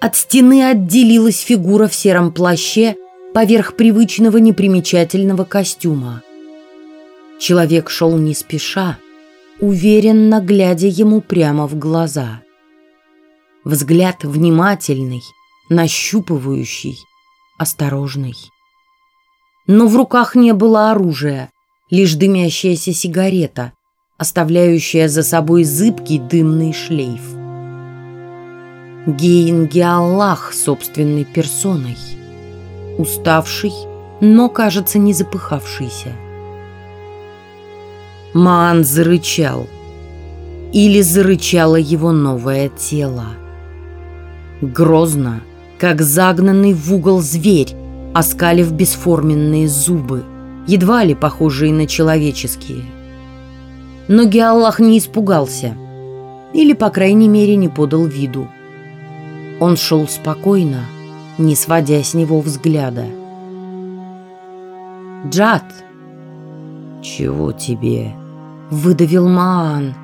От стены отделилась фигура в сером плаще поверх привычного непримечательного костюма. Человек шел не спеша, уверенно глядя ему прямо в глаза. Взгляд внимательный, нащупывающий, осторожный. Но в руках не было оружия, лишь дымящаяся сигарета, оставляющая за собой зыбкий дымный шлейф. Гейнги Аллах собственной персоной, уставший, но, кажется, не запыхавшийся. Маан зарычал. Или зарычало его новое тело. Грозно, как загнанный в угол зверь, оскалив бесформенные зубы, едва ли похожие на человеческие. Но Геаллах не испугался, или, по крайней мере, не подал виду. Он шел спокойно, не сводя с него взгляда. «Джад!» «Чего тебе?» — выдавил Маан.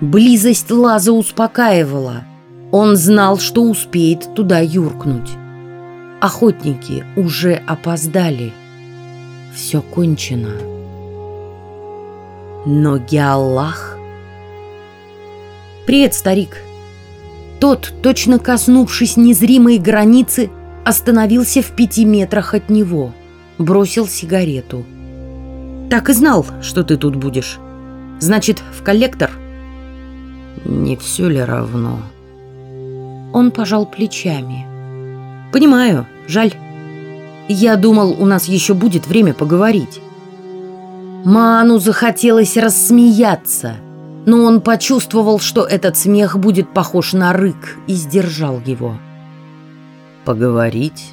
Близость Лаза успокаивала. Он знал, что успеет туда юркнуть. Охотники уже опоздали. Все кончено. Но Геаллах... «Привет, старик!» Тот, точно коснувшись незримой границы, остановился в пяти метрах от него, бросил сигарету — так и знал, что ты тут будешь. Значит, в коллектор? Не все ли равно? Он пожал плечами. Понимаю, жаль. Я думал, у нас еще будет время поговорить. Ману захотелось рассмеяться, но он почувствовал, что этот смех будет похож на рык, и сдержал его. «Поговорить?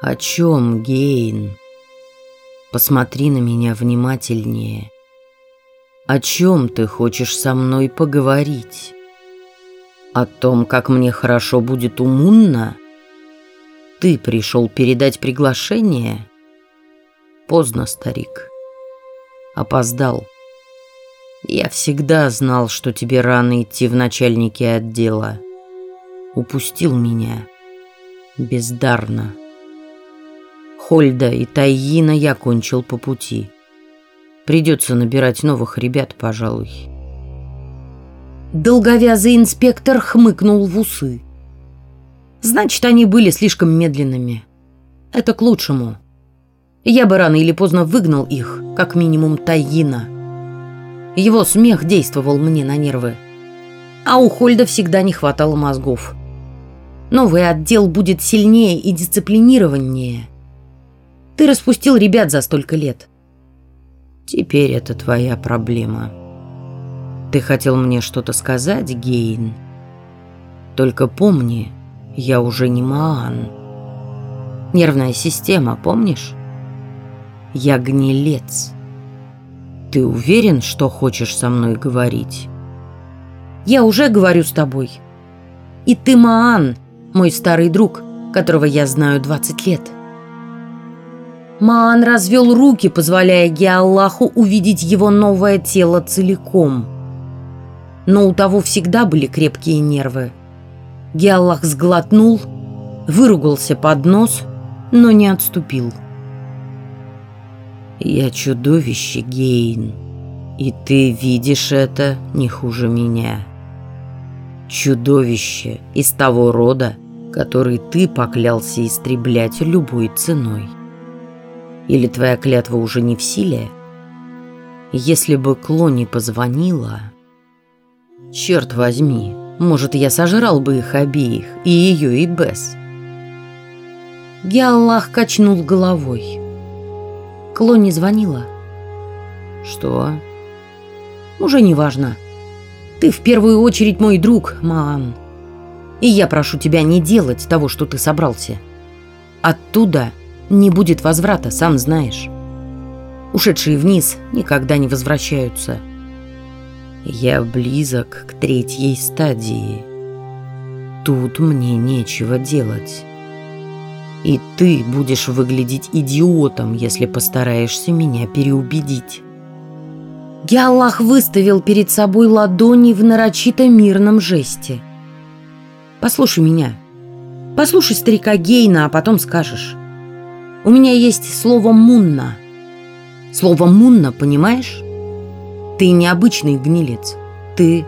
О чем, Гейн?» Посмотри на меня внимательнее. О чем ты хочешь со мной поговорить? О том, как мне хорошо будет у Мунна? Ты пришел передать приглашение? Поздно, старик. Опоздал. Я всегда знал, что тебе рано идти в начальники отдела. Упустил меня. Бездарно. Хольда и Тайина я кончил по пути. Придется набирать новых ребят, пожалуй. Долговязый инспектор хмыкнул в усы. Значит, они были слишком медленными. Это к лучшему. Я бы рано или поздно выгнал их, как минимум Тайина. Его смех действовал мне на нервы. А у Хольда всегда не хватало мозгов. Новый отдел будет сильнее и дисциплинированнее. Ты распустил ребят за столько лет. Теперь это твоя проблема. Ты хотел мне что-то сказать, Гейн? Только помни, я уже не Маан. Нервная система, помнишь? Я гнилец. Ты уверен, что хочешь со мной говорить? Я уже говорю с тобой. И ты Маан, мой старый друг, которого я знаю 20 лет. Маан развел руки, позволяя Геаллаху увидеть его новое тело целиком. Но у того всегда были крепкие нервы. Геаллах сглотнул, выругался под нос, но не отступил. «Я чудовище, Гейн, и ты видишь это не хуже меня. Чудовище из того рода, который ты поклялся истреблять любой ценой». Или твоя клятва уже не в силе? Если бы Клони позвонила... Черт возьми, может, я сожрал бы их обеих, и ее, и Бесс. Геаллах качнул головой. Клони звонила. Что? Уже не важно. Ты в первую очередь мой друг, Маан. И я прошу тебя не делать того, что ты собрался. Оттуда не будет возврата, сам знаешь. Ушедшие вниз никогда не возвращаются. Я близок к третьей стадии. Тут мне нечего делать. И ты будешь выглядеть идиотом, если постараешься меня переубедить. Геаллах выставил перед собой ладони в нарочито мирном жесте. «Послушай меня. Послушай старика Гейна, а потом скажешь. У меня есть слово «мунна». Слово «мунна», понимаешь? Ты необычный гнилец. Ты...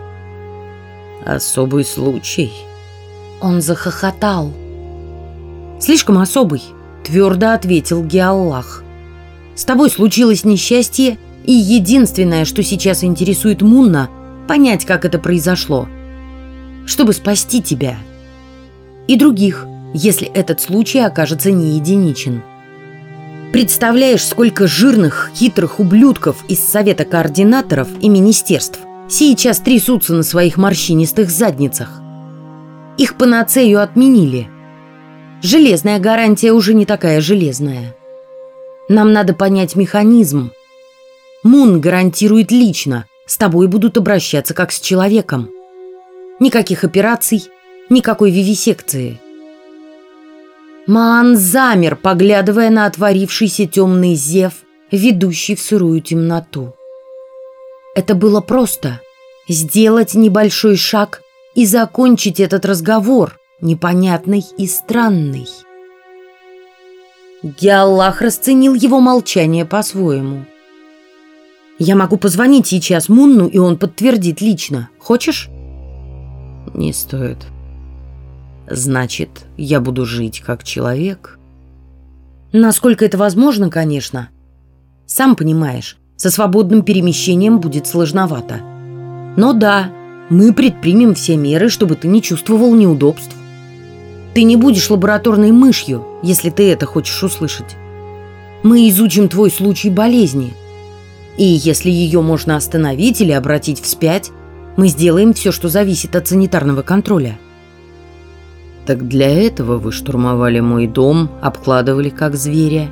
Особый случай. Он захохотал. Слишком особый, твердо ответил Геаллах. С тобой случилось несчастье, и единственное, что сейчас интересует Мунна, понять, как это произошло. Чтобы спасти тебя. И других, если этот случай окажется не единичен. Представляешь, сколько жирных, хитрых ублюдков из Совета координаторов и министерств сейчас трясутся на своих морщинистых задницах. Их панацею отменили. Железная гарантия уже не такая железная. Нам надо понять механизм. Мун гарантирует лично, с тобой будут обращаться как с человеком. Никаких операций, никакой вивисекции – Маан замер, поглядывая на отворившийся темный зев, ведущий в сырую темноту. Это было просто — сделать небольшой шаг и закончить этот разговор, непонятный и странный. Геаллах расценил его молчание по-своему. «Я могу позвонить сейчас Мунну, и он подтвердит лично. Хочешь?» «Не стоит», Значит, я буду жить как человек? Насколько это возможно, конечно. Сам понимаешь, со свободным перемещением будет сложновато. Но да, мы предпримем все меры, чтобы ты не чувствовал неудобств. Ты не будешь лабораторной мышью, если ты это хочешь услышать. Мы изучим твой случай болезни. И если ее можно остановить или обратить вспять, мы сделаем все, что зависит от санитарного контроля. Так для этого вы штурмовали мой дом, обкладывали как зверя.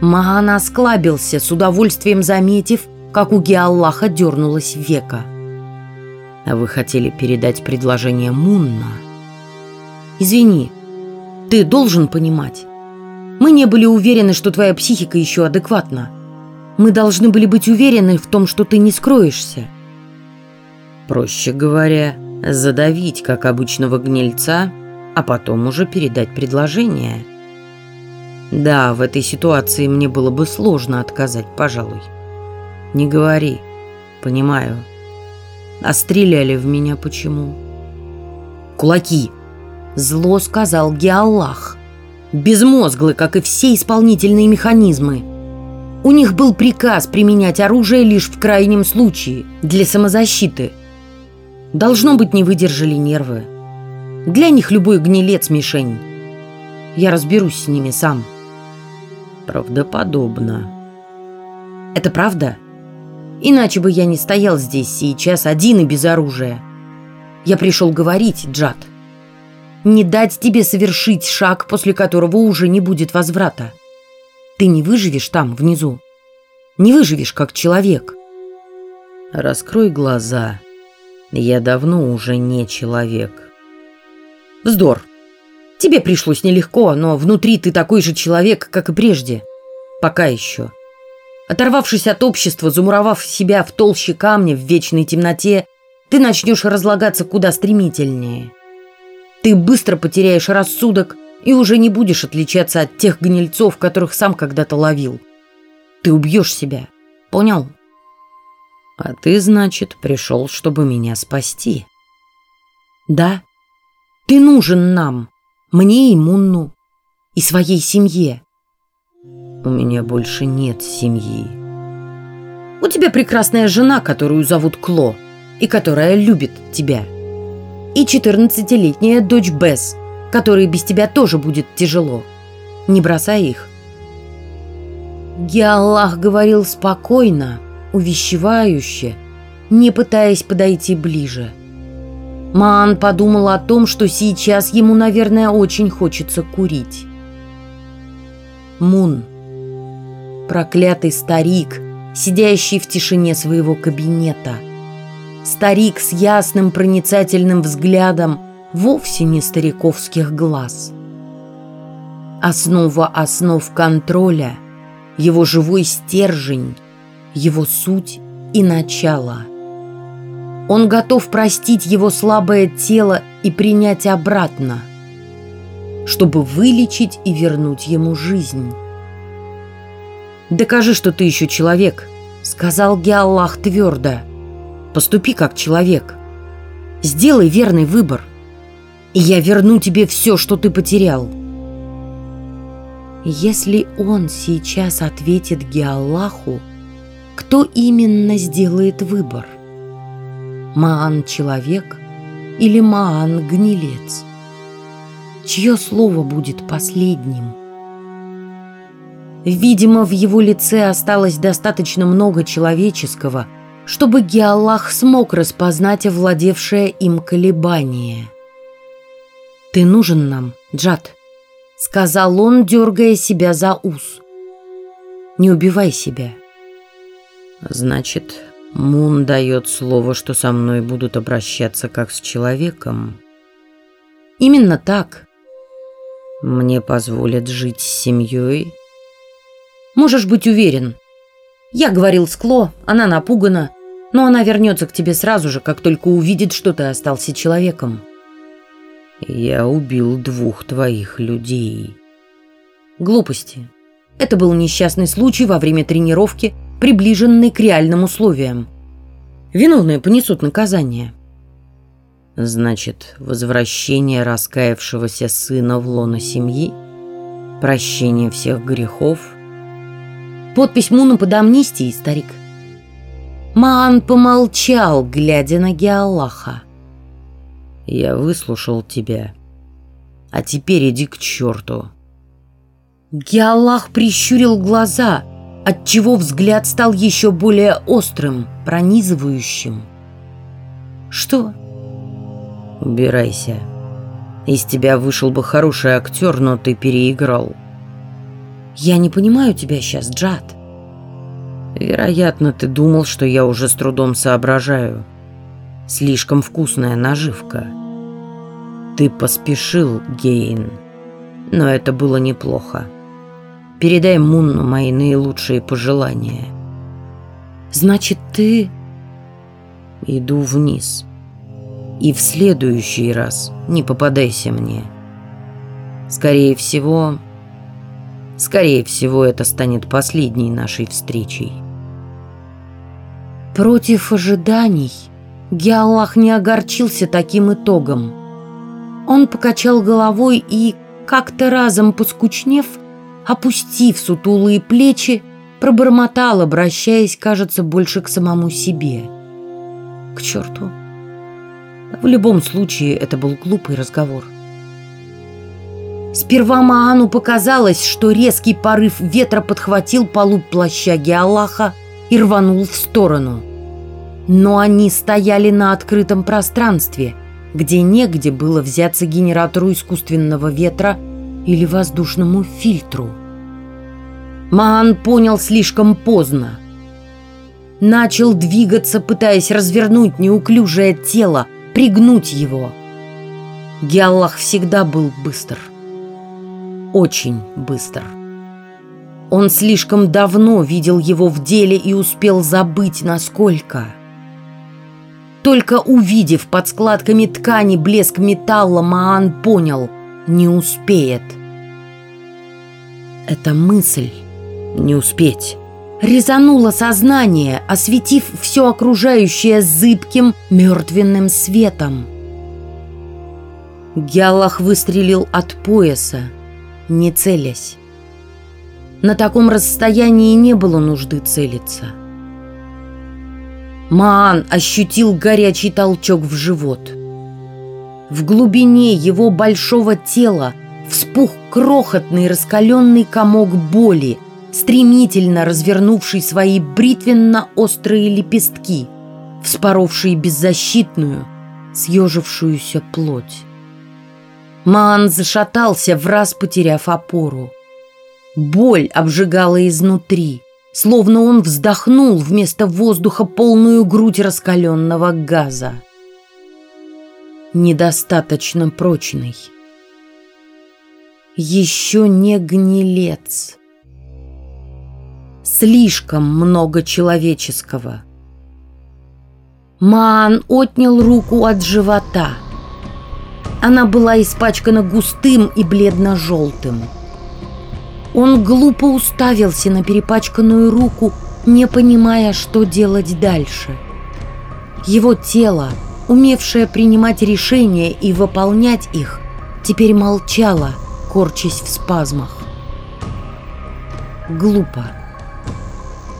Маан осклабился, с удовольствием заметив, как у Геаллаха дернулась века. А вы хотели передать предложение Мунна? Извини, ты должен понимать. Мы не были уверены, что твоя психика еще адекватна. Мы должны были быть уверены в том, что ты не скроешься. Проще говоря, задавить, как обычного гнильца, а потом уже передать предложение. Да, в этой ситуации мне было бы сложно отказать, пожалуй. Не говори. Понимаю. А стреляли в меня почему? Кулаки. Зло сказал Геаллах. Безмозглы, как и все исполнительные механизмы. У них был приказ применять оружие лишь в крайнем случае, для самозащиты. Должно быть, не выдержали нервы. Для них любой гнилец мишень. Я разберусь с ними сам. Правдоподобно. Это правда? Иначе бы я не стоял здесь сейчас один и без оружия. Я пришел говорить, Джад. Не дать тебе совершить шаг, после которого уже не будет возврата. Ты не выживешь там, внизу. Не выживешь, как человек. Раскрой глаза. Я давно уже не человек. Вздор. Тебе пришлось нелегко, но внутри ты такой же человек, как и прежде. Пока еще. Оторвавшись от общества, замуровав себя в толще камня в вечной темноте, ты начнешь разлагаться куда стремительнее. Ты быстро потеряешь рассудок и уже не будешь отличаться от тех гнильцов, которых сам когда-то ловил. Ты убьешь себя. Понял? А ты, значит, пришел, чтобы меня спасти. Да. Ты нужен нам, мне и Мунну, и своей семье. У меня больше нет семьи. У тебя прекрасная жена, которую зовут Кло, и которая любит тебя. И 14-летняя дочь Бесс, которой без тебя тоже будет тяжело. Не бросай их. Геаллах говорил спокойно, увещевающе, не пытаясь подойти ближе. Маан подумал о том, что сейчас ему, наверное, очень хочется курить. Мун проклятый старик, сидящий в тишине своего кабинета. Старик с ясным проницательным взглядом, вовсе не стариковских глаз. Основа основ контроля, его живой стержень, его суть и начало. Он готов простить его слабое тело и принять обратно, чтобы вылечить и вернуть ему жизнь. «Докажи, что ты еще человек», — сказал Геаллах твердо. «Поступи как человек. Сделай верный выбор, и я верну тебе все, что ты потерял». Если он сейчас ответит Геаллаху, кто именно сделает выбор? Маан – человек или Маан – гнилец? Чье слово будет последним – Видимо, в его лице осталось достаточно много человеческого, чтобы Геаллах смог распознать овладевшее им колебание. «Ты нужен нам, Джад», — сказал он, дергая себя за ус. «Не убивай себя». «Значит, Мун дает слово, что со мной будут обращаться как с человеком?» «Именно так». «Мне позволят жить с семьей?» Можешь быть уверен. Я говорил с Кло, она напугана, но она вернется к тебе сразу же, как только увидит, что ты остался человеком. Я убил двух твоих людей. Глупости. Это был несчастный случай во время тренировки, приближенный к реальным условиям. Виновные понесут наказание. Значит, возвращение раскаявшегося сына в лоно семьи, прощение всех грехов — Подпись Муна под амнистией, старик. Маан помолчал, глядя на Геаллаха. Я выслушал тебя. А теперь иди к черту. Геаллах прищурил глаза, отчего взгляд стал еще более острым, пронизывающим. Что? Убирайся. Из тебя вышел бы хороший актер, но ты переиграл. «Я не понимаю тебя сейчас, Джад». «Вероятно, ты думал, что я уже с трудом соображаю. Слишком вкусная наживка. Ты поспешил, Гейн, но это было неплохо. Передай Мунну мои наилучшие пожелания». «Значит, ты...» «Иду вниз. И в следующий раз не попадайся мне. Скорее всего, Скорее всего, это станет последней нашей встречей. Против ожиданий Геаллах не огорчился таким итогом. Он покачал головой и, как-то разом поскучнев, опустив сутулые плечи, пробормотал, обращаясь, кажется, больше к самому себе. К черту. В любом случае, это был глупый разговор. Сперва Маану показалось, что резкий порыв ветра подхватил полу плаща Геаллаха и рванул в сторону. Но они стояли на открытом пространстве, где негде было взяться генератору искусственного ветра или воздушному фильтру. Маан понял слишком поздно. Начал двигаться, пытаясь развернуть неуклюжее тело, пригнуть его. Геаллах всегда был быстр очень быстр. Он слишком давно видел его в деле и успел забыть, насколько. Только увидев под складками ткани блеск металла, Маан понял – не успеет. Эта мысль – не успеть – резанула сознание, осветив все окружающее зыбким мертвенным светом. Гяллах выстрелил от пояса – не целясь. На таком расстоянии не было нужды целиться. Маан ощутил горячий толчок в живот. В глубине его большого тела вспух крохотный раскаленный комок боли, стремительно развернувший свои бритвенно-острые лепестки, вспоровшие беззащитную, съежившуюся плоть. Маан зашатался, в раз потеряв опору. Боль обжигала изнутри, словно он вздохнул вместо воздуха полную грудь раскаленного газа. Недостаточно прочный. Еще не гнилец. Слишком много человеческого. Маан отнял руку от живота – она была испачкана густым и бледно-желтым. Он глупо уставился на перепачканную руку, не понимая, что делать дальше. Его тело, умевшее принимать решения и выполнять их, теперь молчало, корчась в спазмах. Глупо.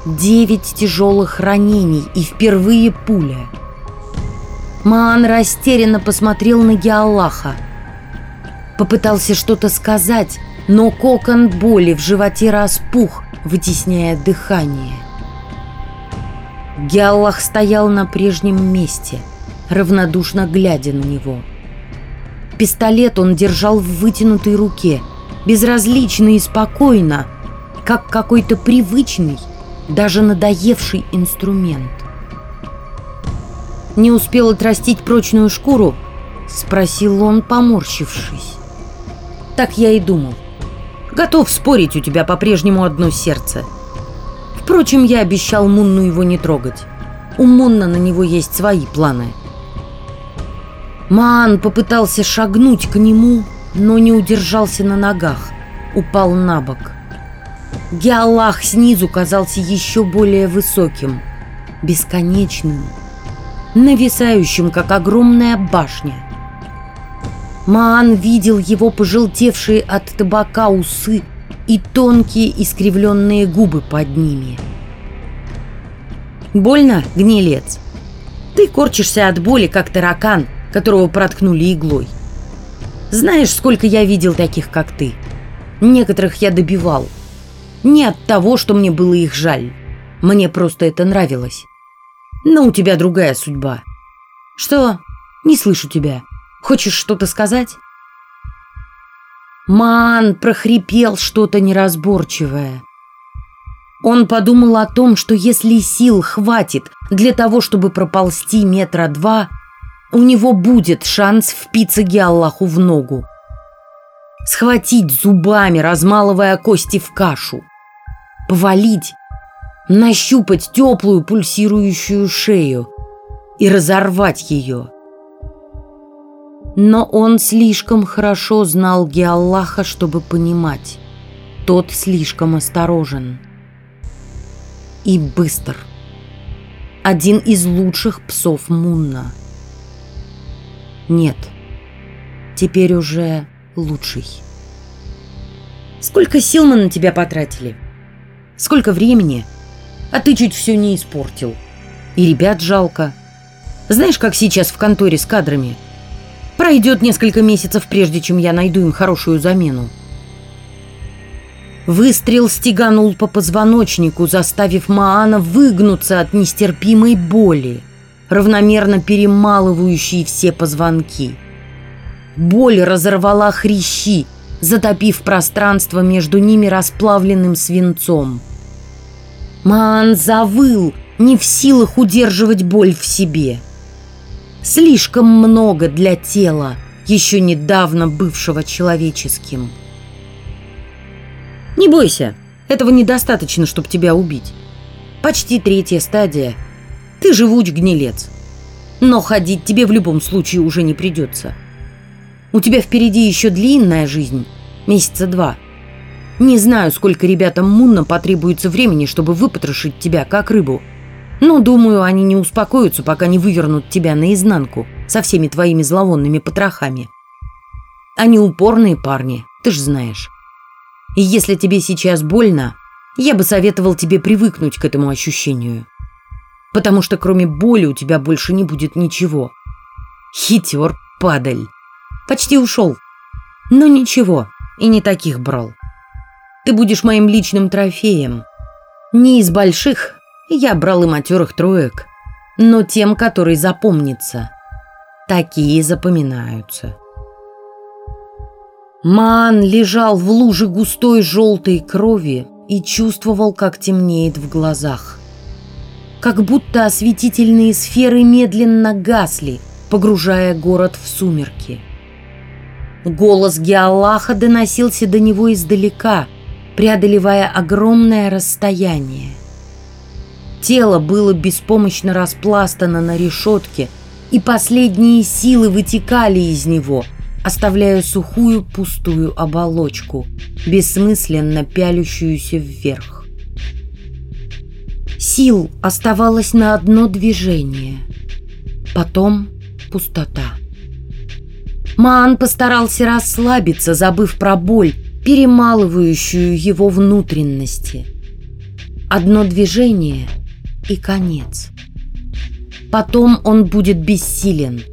Девять тяжелых ранений и впервые пуля – Маан растерянно посмотрел на Геаллаха. Попытался что-то сказать, но кокон боли в животе распух, вытесняя дыхание. Геаллах стоял на прежнем месте, равнодушно глядя на него. Пистолет он держал в вытянутой руке, безразлично и спокойно, как какой-то привычный, даже надоевший инструмент. Не успел отрастить прочную шкуру? Спросил он, поморщившись. Так я и думал. Готов спорить, у тебя по-прежнему одно сердце. Впрочем, я обещал Мунну его не трогать. У Мунна на него есть свои планы. Маан попытался шагнуть к нему, но не удержался на ногах. Упал на бок. Геаллах снизу казался еще более высоким, бесконечным, нависающим, как огромная башня. Маан видел его пожелтевшие от табака усы и тонкие искривленные губы под ними. «Больно, гнилец? Ты корчишься от боли, как таракан, которого проткнули иглой. Знаешь, сколько я видел таких, как ты? Некоторых я добивал. Не от того, что мне было их жаль. Мне просто это нравилось. Но у тебя другая судьба. Что? Не слышу тебя. Хочешь что-то сказать? Ман прохрипел что-то неразборчивое. Он подумал о том, что если сил хватит для того, чтобы проползти метра два, у него будет шанс впиться Геаллаху в ногу. Схватить зубами, размалывая кости в кашу. Повалить нащупать теплую пульсирующую шею и разорвать ее. Но он слишком хорошо знал Геаллаха, чтобы понимать. Тот слишком осторожен. И быстр. Один из лучших псов Мунна. Нет. теперь уже лучший. Сколько сил мы на тебя потратили? Сколько времени? А ты чуть все не испортил. И ребят жалко. Знаешь, как сейчас в конторе с кадрами? Пройдет несколько месяцев, прежде чем я найду им хорошую замену. Выстрел стеганул по позвоночнику, заставив Маана выгнуться от нестерпимой боли, равномерно перемалывающей все позвонки. Боль разорвала хрящи, затопив пространство между ними расплавленным свинцом. Маан завыл, не в силах удерживать боль в себе. Слишком много для тела, еще недавно бывшего человеческим. Не бойся, этого недостаточно, чтобы тебя убить. Почти третья стадия. Ты живуч гнилец. Но ходить тебе в любом случае уже не придется. У тебя впереди еще длинная жизнь, месяца два. Не знаю, сколько ребятам Мунна потребуется времени, чтобы выпотрошить тебя, как рыбу. Но, думаю, они не успокоятся, пока не вывернут тебя наизнанку со всеми твоими зловонными потрохами. Они упорные парни, ты ж знаешь. И если тебе сейчас больно, я бы советовал тебе привыкнуть к этому ощущению. Потому что кроме боли у тебя больше не будет ничего. Хитер, падаль. Почти ушел. Но ничего, и не таких брал. Ты будешь моим личным трофеем. Не из больших, я брал и матерых троек, но тем, который запомнится. Такие запоминаются. Ман лежал в луже густой желтой крови и чувствовал, как темнеет в глазах. Как будто осветительные сферы медленно гасли, погружая город в сумерки. Голос Геаллаха доносился до него издалека, преодолевая огромное расстояние. Тело было беспомощно распластано на решетке, и последние силы вытекали из него – оставляя сухую пустую оболочку, бессмысленно пялющуюся вверх. Сил оставалось на одно движение. Потом пустота. Маан постарался расслабиться, забыв про боль, перемалывающую его внутренности. Одно движение и конец. Потом он будет бессилен –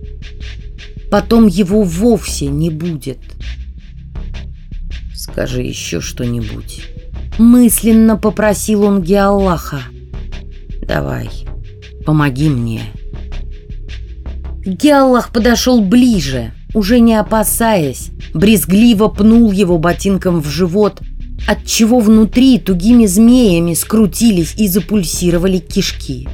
Потом его вовсе не будет. Скажи еще что-нибудь. Мысленно попросил он Геаллаха. Давай, помоги мне. Геаллах подошел ближе, уже не опасаясь, брезгливо пнул его ботинком в живот, отчего внутри тугими змеями скрутились и запульсировали кишки.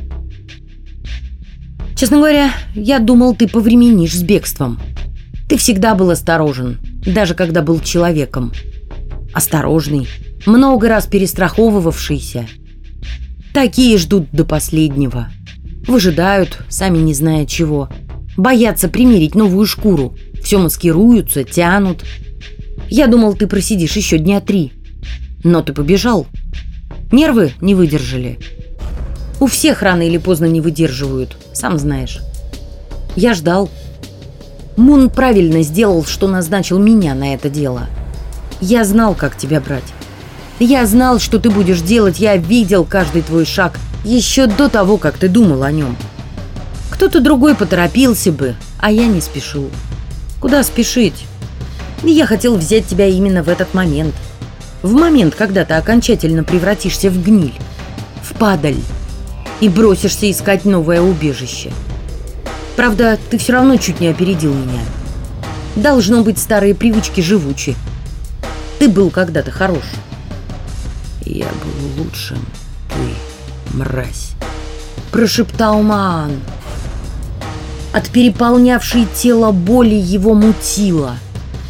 Честно говоря, я думал, ты повременишь с бегством. Ты всегда был осторожен, даже когда был человеком. Осторожный, много раз перестраховывавшийся. Такие ждут до последнего. Выжидают, сами не зная чего. Боятся примерить новую шкуру. Все маскируются, тянут. Я думал, ты просидишь еще дня три. Но ты побежал. Нервы не выдержали. У всех рано или поздно не выдерживают, сам знаешь. Я ждал. Мун правильно сделал, что назначил меня на это дело. Я знал, как тебя брать. Я знал, что ты будешь делать, я видел каждый твой шаг еще до того, как ты думал о нем. Кто-то другой поторопился бы, а я не спешил. Куда спешить? Я хотел взять тебя именно в этот момент. В момент, когда ты окончательно превратишься в гниль, в падаль и бросишься искать новое убежище. Правда, ты все равно чуть не опередил меня. Должно быть, старые привычки живучи. Ты был когда-то хорош. Я был лучшим, ты, мразь. Прошептал Маан. От переполнявшей тело боли его мутило.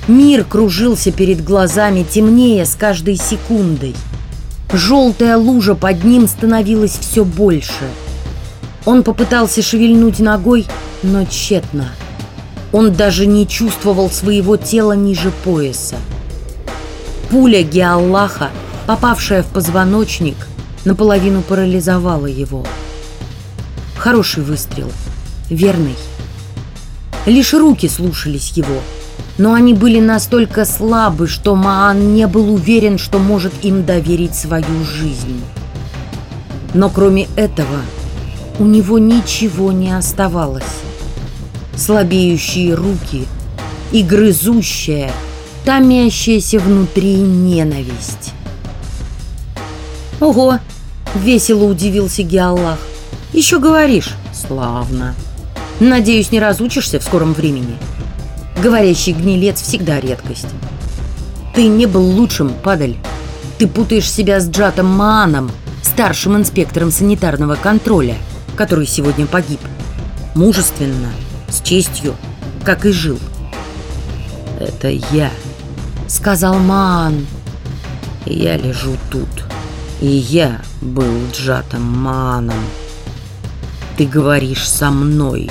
Мир кружился перед глазами, темнее с каждой секундой. Желтая лужа под ним становилась все больше. Он попытался шевельнуть ногой, но тщетно. Он даже не чувствовал своего тела ниже пояса. Пуля Геаллаха, попавшая в позвоночник, наполовину парализовала его. Хороший выстрел, верный. Лишь руки слушались его. но они были настолько слабы, что Маан не был уверен, что может им доверить свою жизнь. Но кроме этого, у него ничего не оставалось. Слабеющие руки и грызущая, томящаяся внутри ненависть. «Ого!» — весело удивился Геаллах. «Еще говоришь?» «Славно!» «Надеюсь, не разучишься в скором времени?» Говорящий гнилец всегда редкость. Ты не был лучшим, падаль. Ты путаешь себя с Джатом Мааном, старшим инспектором санитарного контроля, который сегодня погиб. Мужественно, с честью, как и жил. Это я, сказал Маан. Я лежу тут. И я был Джатом Мааном. Ты говоришь со мной.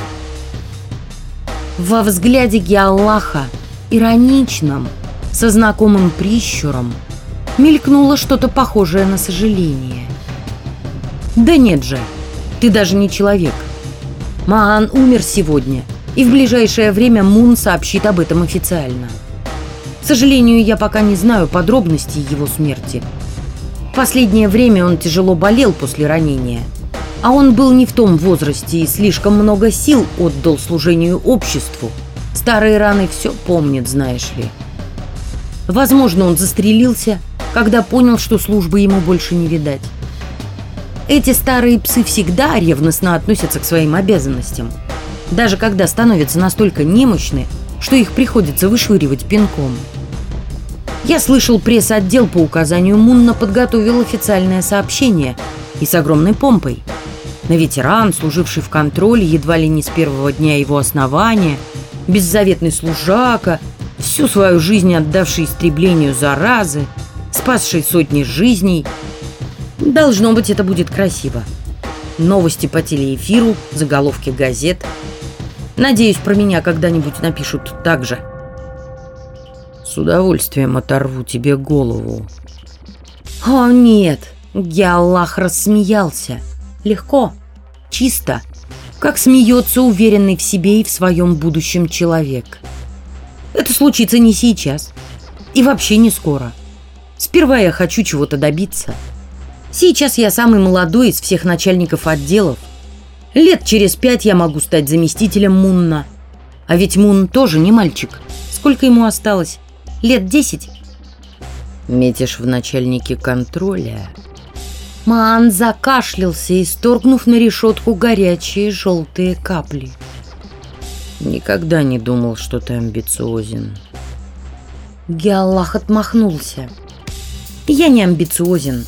Во взгляде Геаллаха, ироничном, со знакомым прищуром, мелькнуло что-то похожее на сожаление. «Да нет же, ты даже не человек. Маан умер сегодня, и в ближайшее время Мун сообщит об этом официально. К сожалению, я пока не знаю подробностей его смерти. Последнее время он тяжело болел после ранения – а он был не в том возрасте и слишком много сил отдал служению обществу. Старые раны все помнят, знаешь ли. Возможно, он застрелился, когда понял, что службы ему больше не видать. Эти старые псы всегда ревностно относятся к своим обязанностям, даже когда становятся настолько немощны, что их приходится вышвыривать пинком. Я слышал, пресс-отдел по указанию Мунна подготовил официальное сообщение и с огромной помпой – на ветеран, служивший в контроле едва ли не с первого дня его основания, беззаветный служака, всю свою жизнь отдавший истреблению заразы, спасший сотни жизней. Должно быть, это будет красиво. Новости по телеэфиру, заголовки газет. Надеюсь, про меня когда-нибудь напишут так же. С удовольствием оторву тебе голову. О, нет, я Аллах рассмеялся. Легко, чисто, как смеется уверенный в себе и в своем будущем человек. Это случится не сейчас и вообще не скоро. Сперва я хочу чего-то добиться. Сейчас я самый молодой из всех начальников отделов. Лет через пять я могу стать заместителем Мунна. А ведь Мун тоже не мальчик. Сколько ему осталось? Лет десять? Метишь в начальнике контроля Маан закашлялся, исторгнув на решетку горячие желтые капли. Никогда не думал, что ты амбициозен. Геаллах отмахнулся. Я не амбициозен.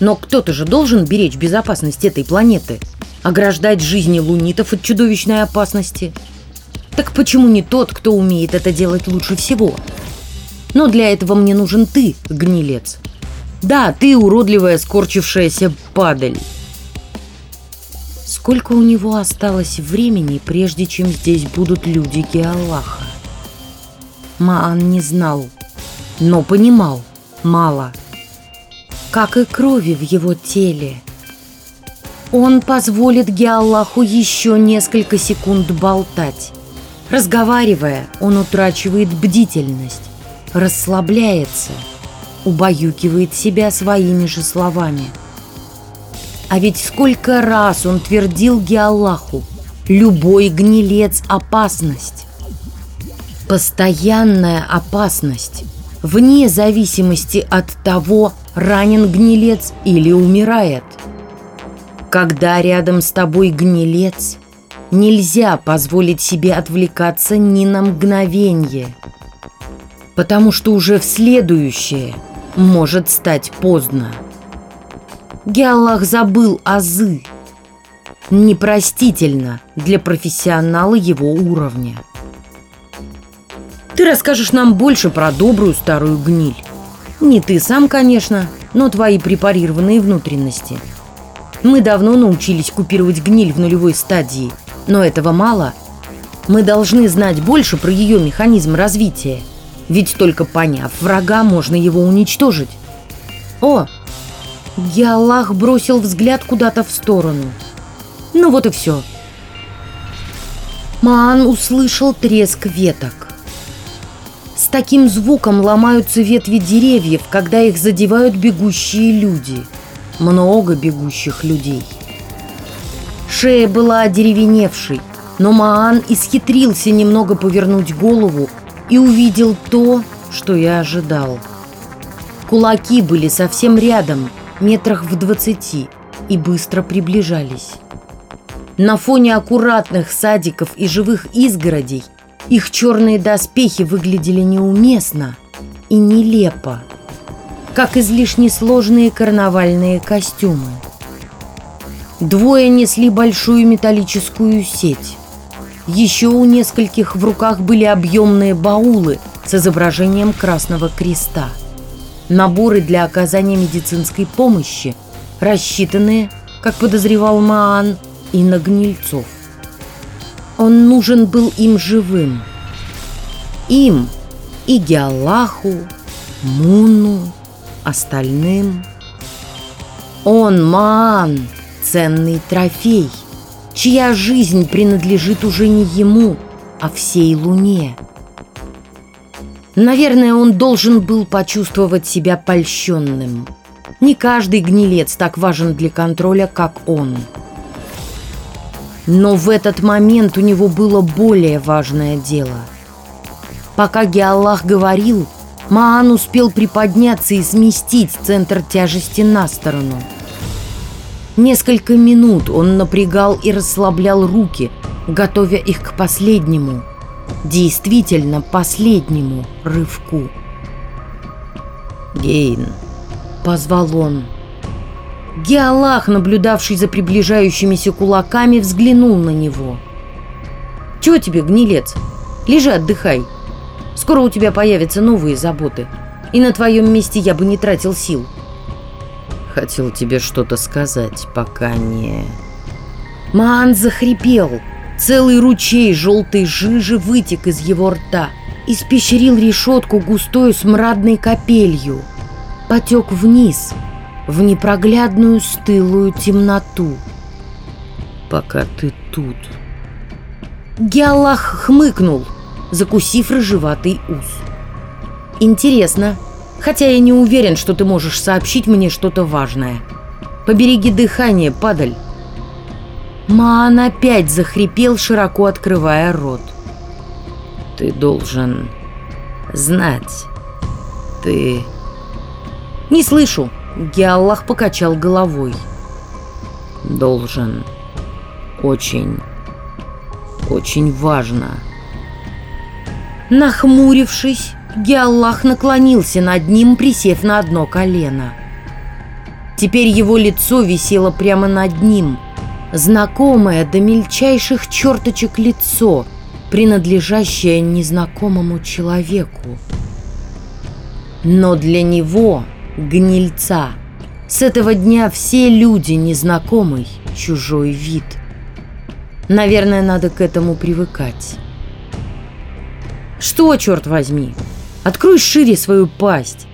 Но кто-то же должен беречь безопасность этой планеты, ограждать жизни лунитов от чудовищной опасности. Так почему не тот, кто умеет это делать лучше всего? Но для этого мне нужен ты, гнилец. Да, ты уродливая, скорчившаяся падаль. Сколько у него осталось времени, прежде чем здесь будут люди Геаллаха? Маан не знал, но понимал мало. Как и крови в его теле. Он позволит Геаллаху еще несколько секунд болтать. Разговаривая, он утрачивает бдительность, расслабляется – убаюкивает себя своими же словами. А ведь сколько раз он твердил Геаллаху, любой гнилец – опасность. Постоянная опасность, вне зависимости от того, ранен гнилец или умирает. Когда рядом с тобой гнилец, нельзя позволить себе отвлекаться ни на мгновение, потому что уже в следующее – может стать поздно. Геаллах забыл азы. Непростительно для профессионала его уровня. Ты расскажешь нам больше про добрую старую гниль. Не ты сам, конечно, но твои препарированные внутренности. Мы давно научились купировать гниль в нулевой стадии, но этого мало. Мы должны знать больше про ее механизм развития – ведь только поняв врага, можно его уничтожить. О! Я бросил взгляд куда-то в сторону. Ну вот и все. Маан услышал треск веток. С таким звуком ломаются ветви деревьев, когда их задевают бегущие люди. Много бегущих людей. Шея была одеревеневшей, но Маан исхитрился немного повернуть голову и увидел то, что я ожидал. Кулаки были совсем рядом, метрах в двадцати, и быстро приближались. На фоне аккуратных садиков и живых изгородей их черные доспехи выглядели неуместно и нелепо, как излишне сложные карнавальные костюмы. Двое несли большую металлическую сеть. Еще у нескольких в руках были объемные баулы с изображением Красного Креста. Наборы для оказания медицинской помощи, рассчитанные, как подозревал Маан, и на гнильцов. Он нужен был им живым. Им и Геаллаху, Муну, остальным. Он, Маан, ценный трофей, чья жизнь принадлежит уже не ему, а всей Луне. Наверное, он должен был почувствовать себя польщенным. Не каждый гнилец так важен для контроля, как он. Но в этот момент у него было более важное дело. Пока Геаллах говорил, Маан успел приподняться и сместить центр тяжести на сторону. Несколько минут он напрягал и расслаблял руки, готовя их к последнему, действительно последнему рывку. «Гейн», — позвал он. Геалах, наблюдавший за приближающимися кулаками, взглянул на него. «Чего тебе, гнилец? Лежи, отдыхай. Скоро у тебя появятся новые заботы. И на твоем месте я бы не тратил сил». «Хотел тебе что-то сказать, пока не...» Маан захрипел. Целый ручей желтой жижи вытек из его рта, испещрил решетку густой смрадной капелью. Потек вниз — в непроглядную стылую темноту. «Пока ты тут...» Геаллах хмыкнул, закусив рыжеватый ус. «Интересно, хотя я не уверен, что ты можешь сообщить мне что-то важное. Побереги дыхание, падаль». Маан опять захрипел, широко открывая рот. «Ты должен знать. Ты...» «Не слышу», Геаллах покачал головой. «Должен. Очень, очень важно». Нахмурившись, Геаллах наклонился над ним, присев на одно колено. Теперь его лицо висело прямо над ним, знакомое до мельчайших черточек лицо, принадлежащее незнакомому человеку. Но для него гнильца. С этого дня все люди незнакомый, чужой вид. Наверное, надо к этому привыкать. Что, черт возьми? Открой шире свою пасть.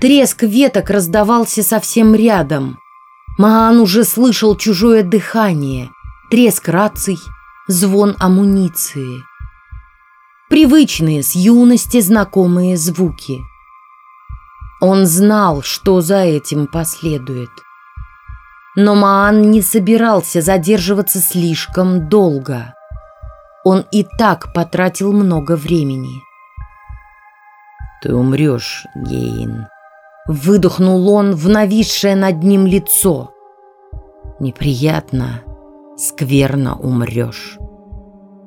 Треск веток раздавался совсем рядом. Маан уже слышал чужое дыхание, треск раций, звон амуниции. Привычные с юности знакомые звуки – он знал, что за этим последует. Но Маан не собирался задерживаться слишком долго. Он и так потратил много времени. «Ты умрешь, Гейн», — выдохнул он в нависшее над ним лицо. «Неприятно, скверно умрешь.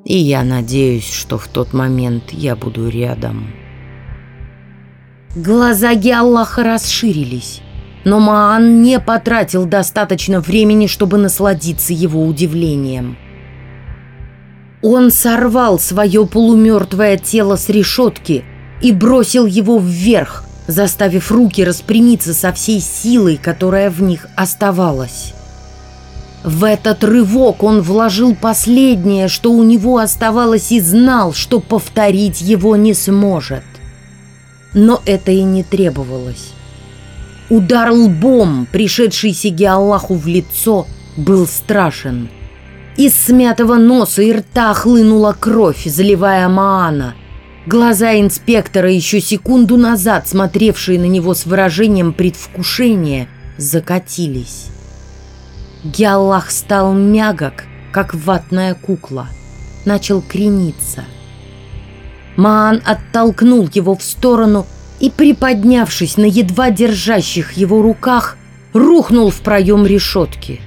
И я надеюсь, что в тот момент я буду рядом». Глаза Геаллаха расширились, но Маан не потратил достаточно времени, чтобы насладиться его удивлением. Он сорвал свое полумертвое тело с решетки и бросил его вверх, заставив руки распрямиться со всей силой, которая в них оставалась. В этот рывок он вложил последнее, что у него оставалось, и знал, что повторить его не сможет но это и не требовалось. Удар лбом, пришедшийся Геаллаху в лицо, был страшен. Из смятого носа и рта хлынула кровь, заливая Маана. Глаза инспектора, еще секунду назад смотревшие на него с выражением предвкушения, закатились. Геаллах стал мягок, как ватная кукла. Начал крениться. Маан оттолкнул его в сторону и, приподнявшись на едва держащих его руках, рухнул в проем решетки.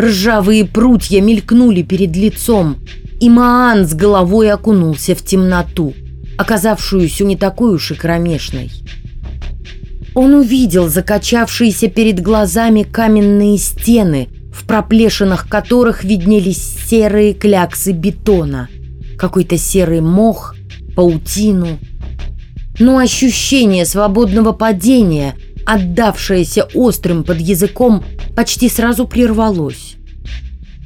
Ржавые прутья мелькнули перед лицом, и Маан с головой окунулся в темноту, оказавшуюся не такой уж и кромешной. Он увидел закачавшиеся перед глазами каменные стены, в проплешинах которых виднелись серые кляксы бетона, какой-то серый мох, паутину. Но ощущение свободного падения, отдавшееся острым под языком, почти сразу прервалось.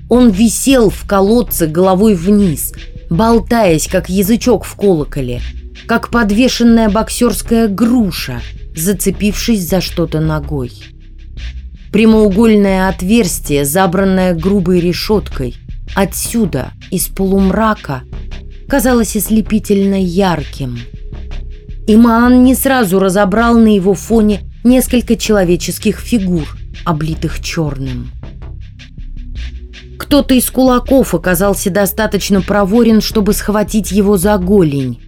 Он висел в колодце головой вниз, болтаясь, как язычок в колоколе, как подвешенная боксерская груша, зацепившись за что-то ногой. Прямоугольное отверстие, забранное грубой решеткой, отсюда, из полумрака, казалось ослепительно ярким. Имаан не сразу разобрал на его фоне несколько человеческих фигур, облитых черным. Кто-то из кулаков оказался достаточно проворен, чтобы схватить его за голень.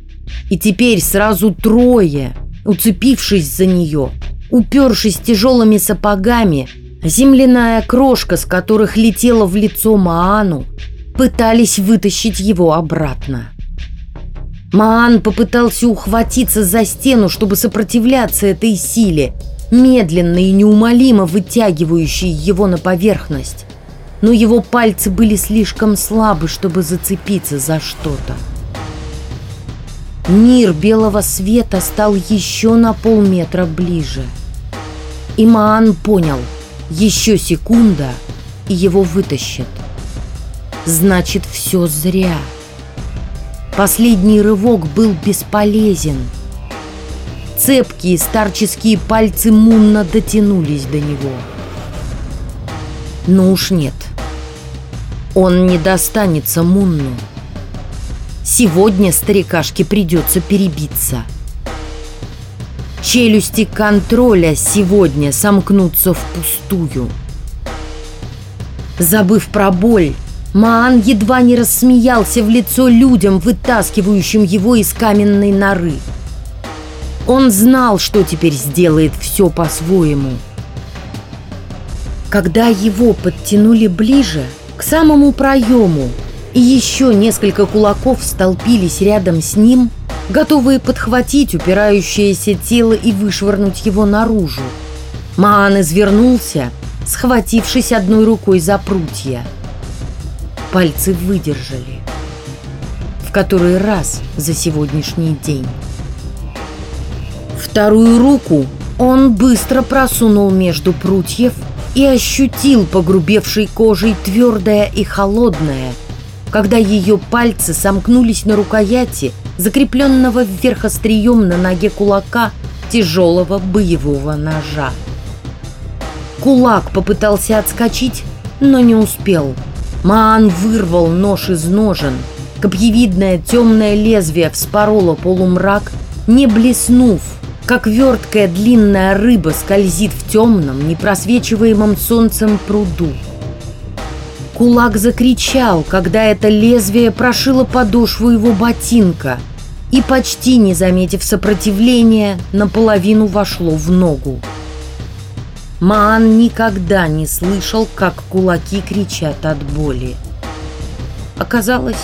И теперь сразу трое, уцепившись за нее, упершись тяжелыми сапогами, земляная крошка, с которых летела в лицо Маану, пытались вытащить его обратно. Маан попытался ухватиться за стену, чтобы сопротивляться этой силе, медленно и неумолимо вытягивающей его на поверхность но его пальцы были слишком слабы, чтобы зацепиться за что-то. Мир белого света стал еще на полметра ближе. И Маан понял, еще секунда, и его вытащат. Значит, все зря. Последний рывок был бесполезен. Цепкие старческие пальцы Мунна дотянулись до него. Но уж нет. Он не достанется Мунну. Сегодня старикашке придется перебиться. Челюсти контроля сегодня сомкнутся впустую. Забыв про боль, Маан едва не рассмеялся в лицо людям, вытаскивающим его из каменной норы. Он знал, что теперь сделает все по-своему. Когда его подтянули ближе, к самому проему, и еще несколько кулаков столпились рядом с ним, готовые подхватить упирающееся тело и вышвырнуть его наружу. Маан извернулся, схватившись одной рукой за прутья. Пальцы выдержали. В который раз за сегодняшний день. Вторую руку он быстро просунул между прутьев и ощутил погрубевшей кожей твердое и холодное, когда ее пальцы сомкнулись на рукояти, закрепленного вверх острием на ноге кулака тяжелого боевого ножа. Кулак попытался отскочить, но не успел. Маан вырвал нож из ножен. Копьевидное темное лезвие вспороло полумрак, не блеснув, как верткая длинная рыба скользит в темном, непросвечиваемом солнцем пруду. Кулак закричал, когда это лезвие прошило подошву его ботинка и, почти не заметив сопротивления, наполовину вошло в ногу. Маан никогда не слышал, как кулаки кричат от боли. Оказалось,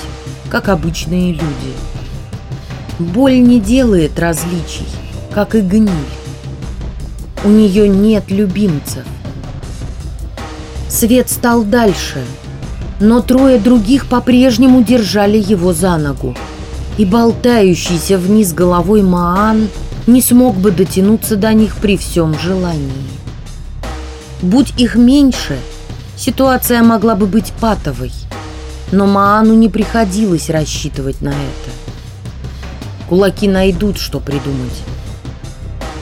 как обычные люди. Боль не делает различий как и гниль. У нее нет любимцев. Свет стал дальше, но трое других по-прежнему держали его за ногу, и болтающийся вниз головой Маан не смог бы дотянуться до них при всем желании. Будь их меньше, ситуация могла бы быть патовой, но Маану не приходилось рассчитывать на это. Кулаки найдут, что придумать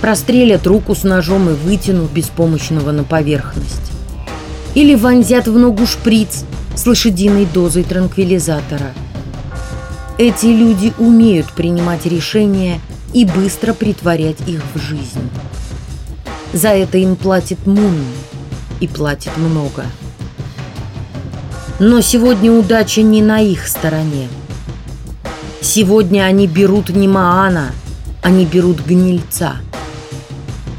прострелят руку с ножом и вытянут беспомощного на поверхность. Или вонзят в ногу шприц с лошадиной дозой транквилизатора. Эти люди умеют принимать решения и быстро притворять их в жизнь. За это им платит Мун, и платит много. Но сегодня удача не на их стороне. Сегодня они берут не Маана, они берут гнильца.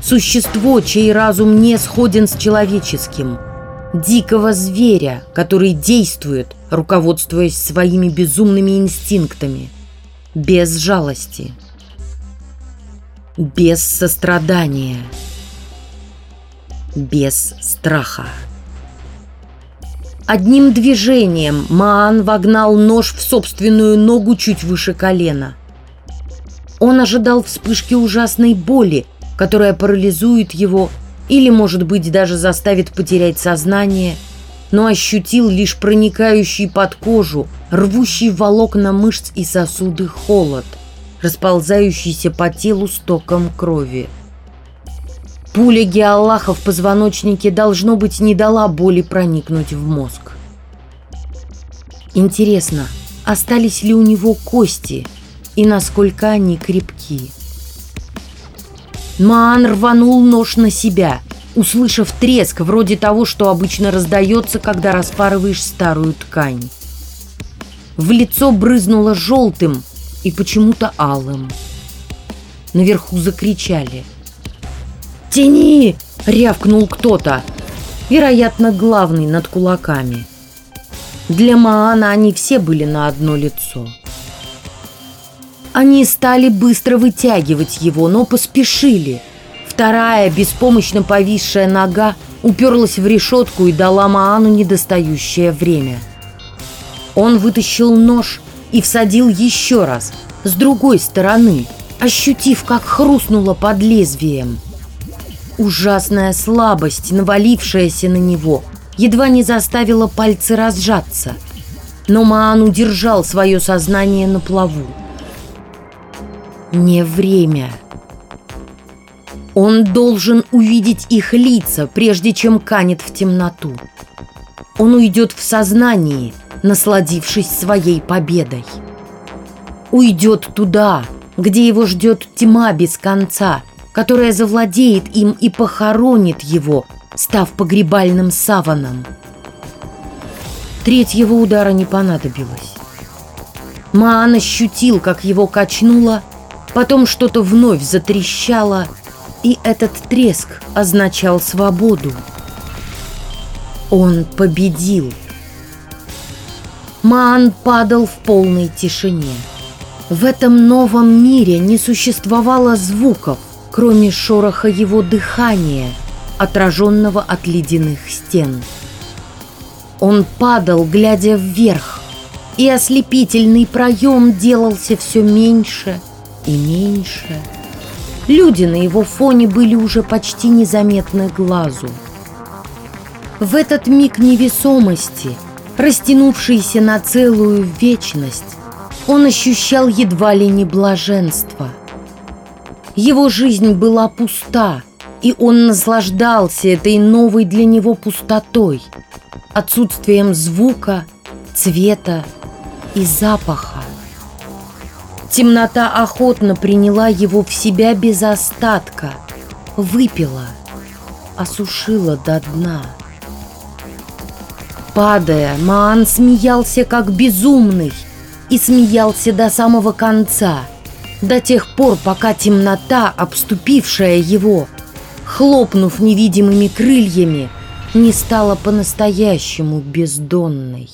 Существо, чей разум не сходен с человеческим. Дикого зверя, который действует, руководствуясь своими безумными инстинктами. Без жалости. Без сострадания. Без страха. Одним движением Маан вогнал нож в собственную ногу чуть выше колена. Он ожидал вспышки ужасной боли, которая парализует его или, может быть, даже заставит потерять сознание, но ощутил лишь проникающий под кожу, рвущий волокна мышц и сосуды холод, расползающийся по телу стоком крови. Пуля Геаллаха в позвоночнике, должно быть, не дала боли проникнуть в мозг. Интересно, остались ли у него кости и насколько они крепки? Маан рванул нож на себя, услышав треск, вроде того, что обычно раздается, когда распарываешь старую ткань. В лицо брызнуло желтым и почему-то алым. Наверху закричали – «Тяни!» — рявкнул кто-то. Вероятно, главный над кулаками. Для Маана они все были на одно лицо. Они стали быстро вытягивать его, но поспешили. Вторая, беспомощно повисшая нога, уперлась в решетку и дала Маану недостающее время. Он вытащил нож и всадил еще раз, с другой стороны, ощутив, как хрустнуло под лезвием. Ужасная слабость, навалившаяся на него, едва не заставила пальцы разжаться. Но Маан удержал свое сознание на плаву. Не время. Он должен увидеть их лица, прежде чем канет в темноту. Он уйдет в сознании, насладившись своей победой. Уйдет туда, где его ждет тьма без конца – которая завладеет им и похоронит его, став погребальным саваном. Третьего удара не понадобилось. Маан ощутил, как его качнуло, потом что-то вновь затрещало, и этот треск означал свободу. Он победил. Маан падал в полной тишине. В этом новом мире не существовало звуков, кроме шороха его дыхания, отраженного от ледяных стен. Он падал, глядя вверх, и ослепительный проем делался все меньше и меньше. Люди на его фоне были уже почти незаметны глазу. В этот миг невесомости, растянувшийся на целую вечность, он ощущал едва ли не блаженство – его жизнь была пуста, и он наслаждался этой новой для него пустотой, отсутствием звука, цвета и запаха. Темнота охотно приняла его в себя без остатка, выпила, осушила до дна. Падая, Маан смеялся как безумный и смеялся до самого конца – до тех пор, пока темнота, обступившая его, хлопнув невидимыми крыльями, не стала по-настоящему бездонной.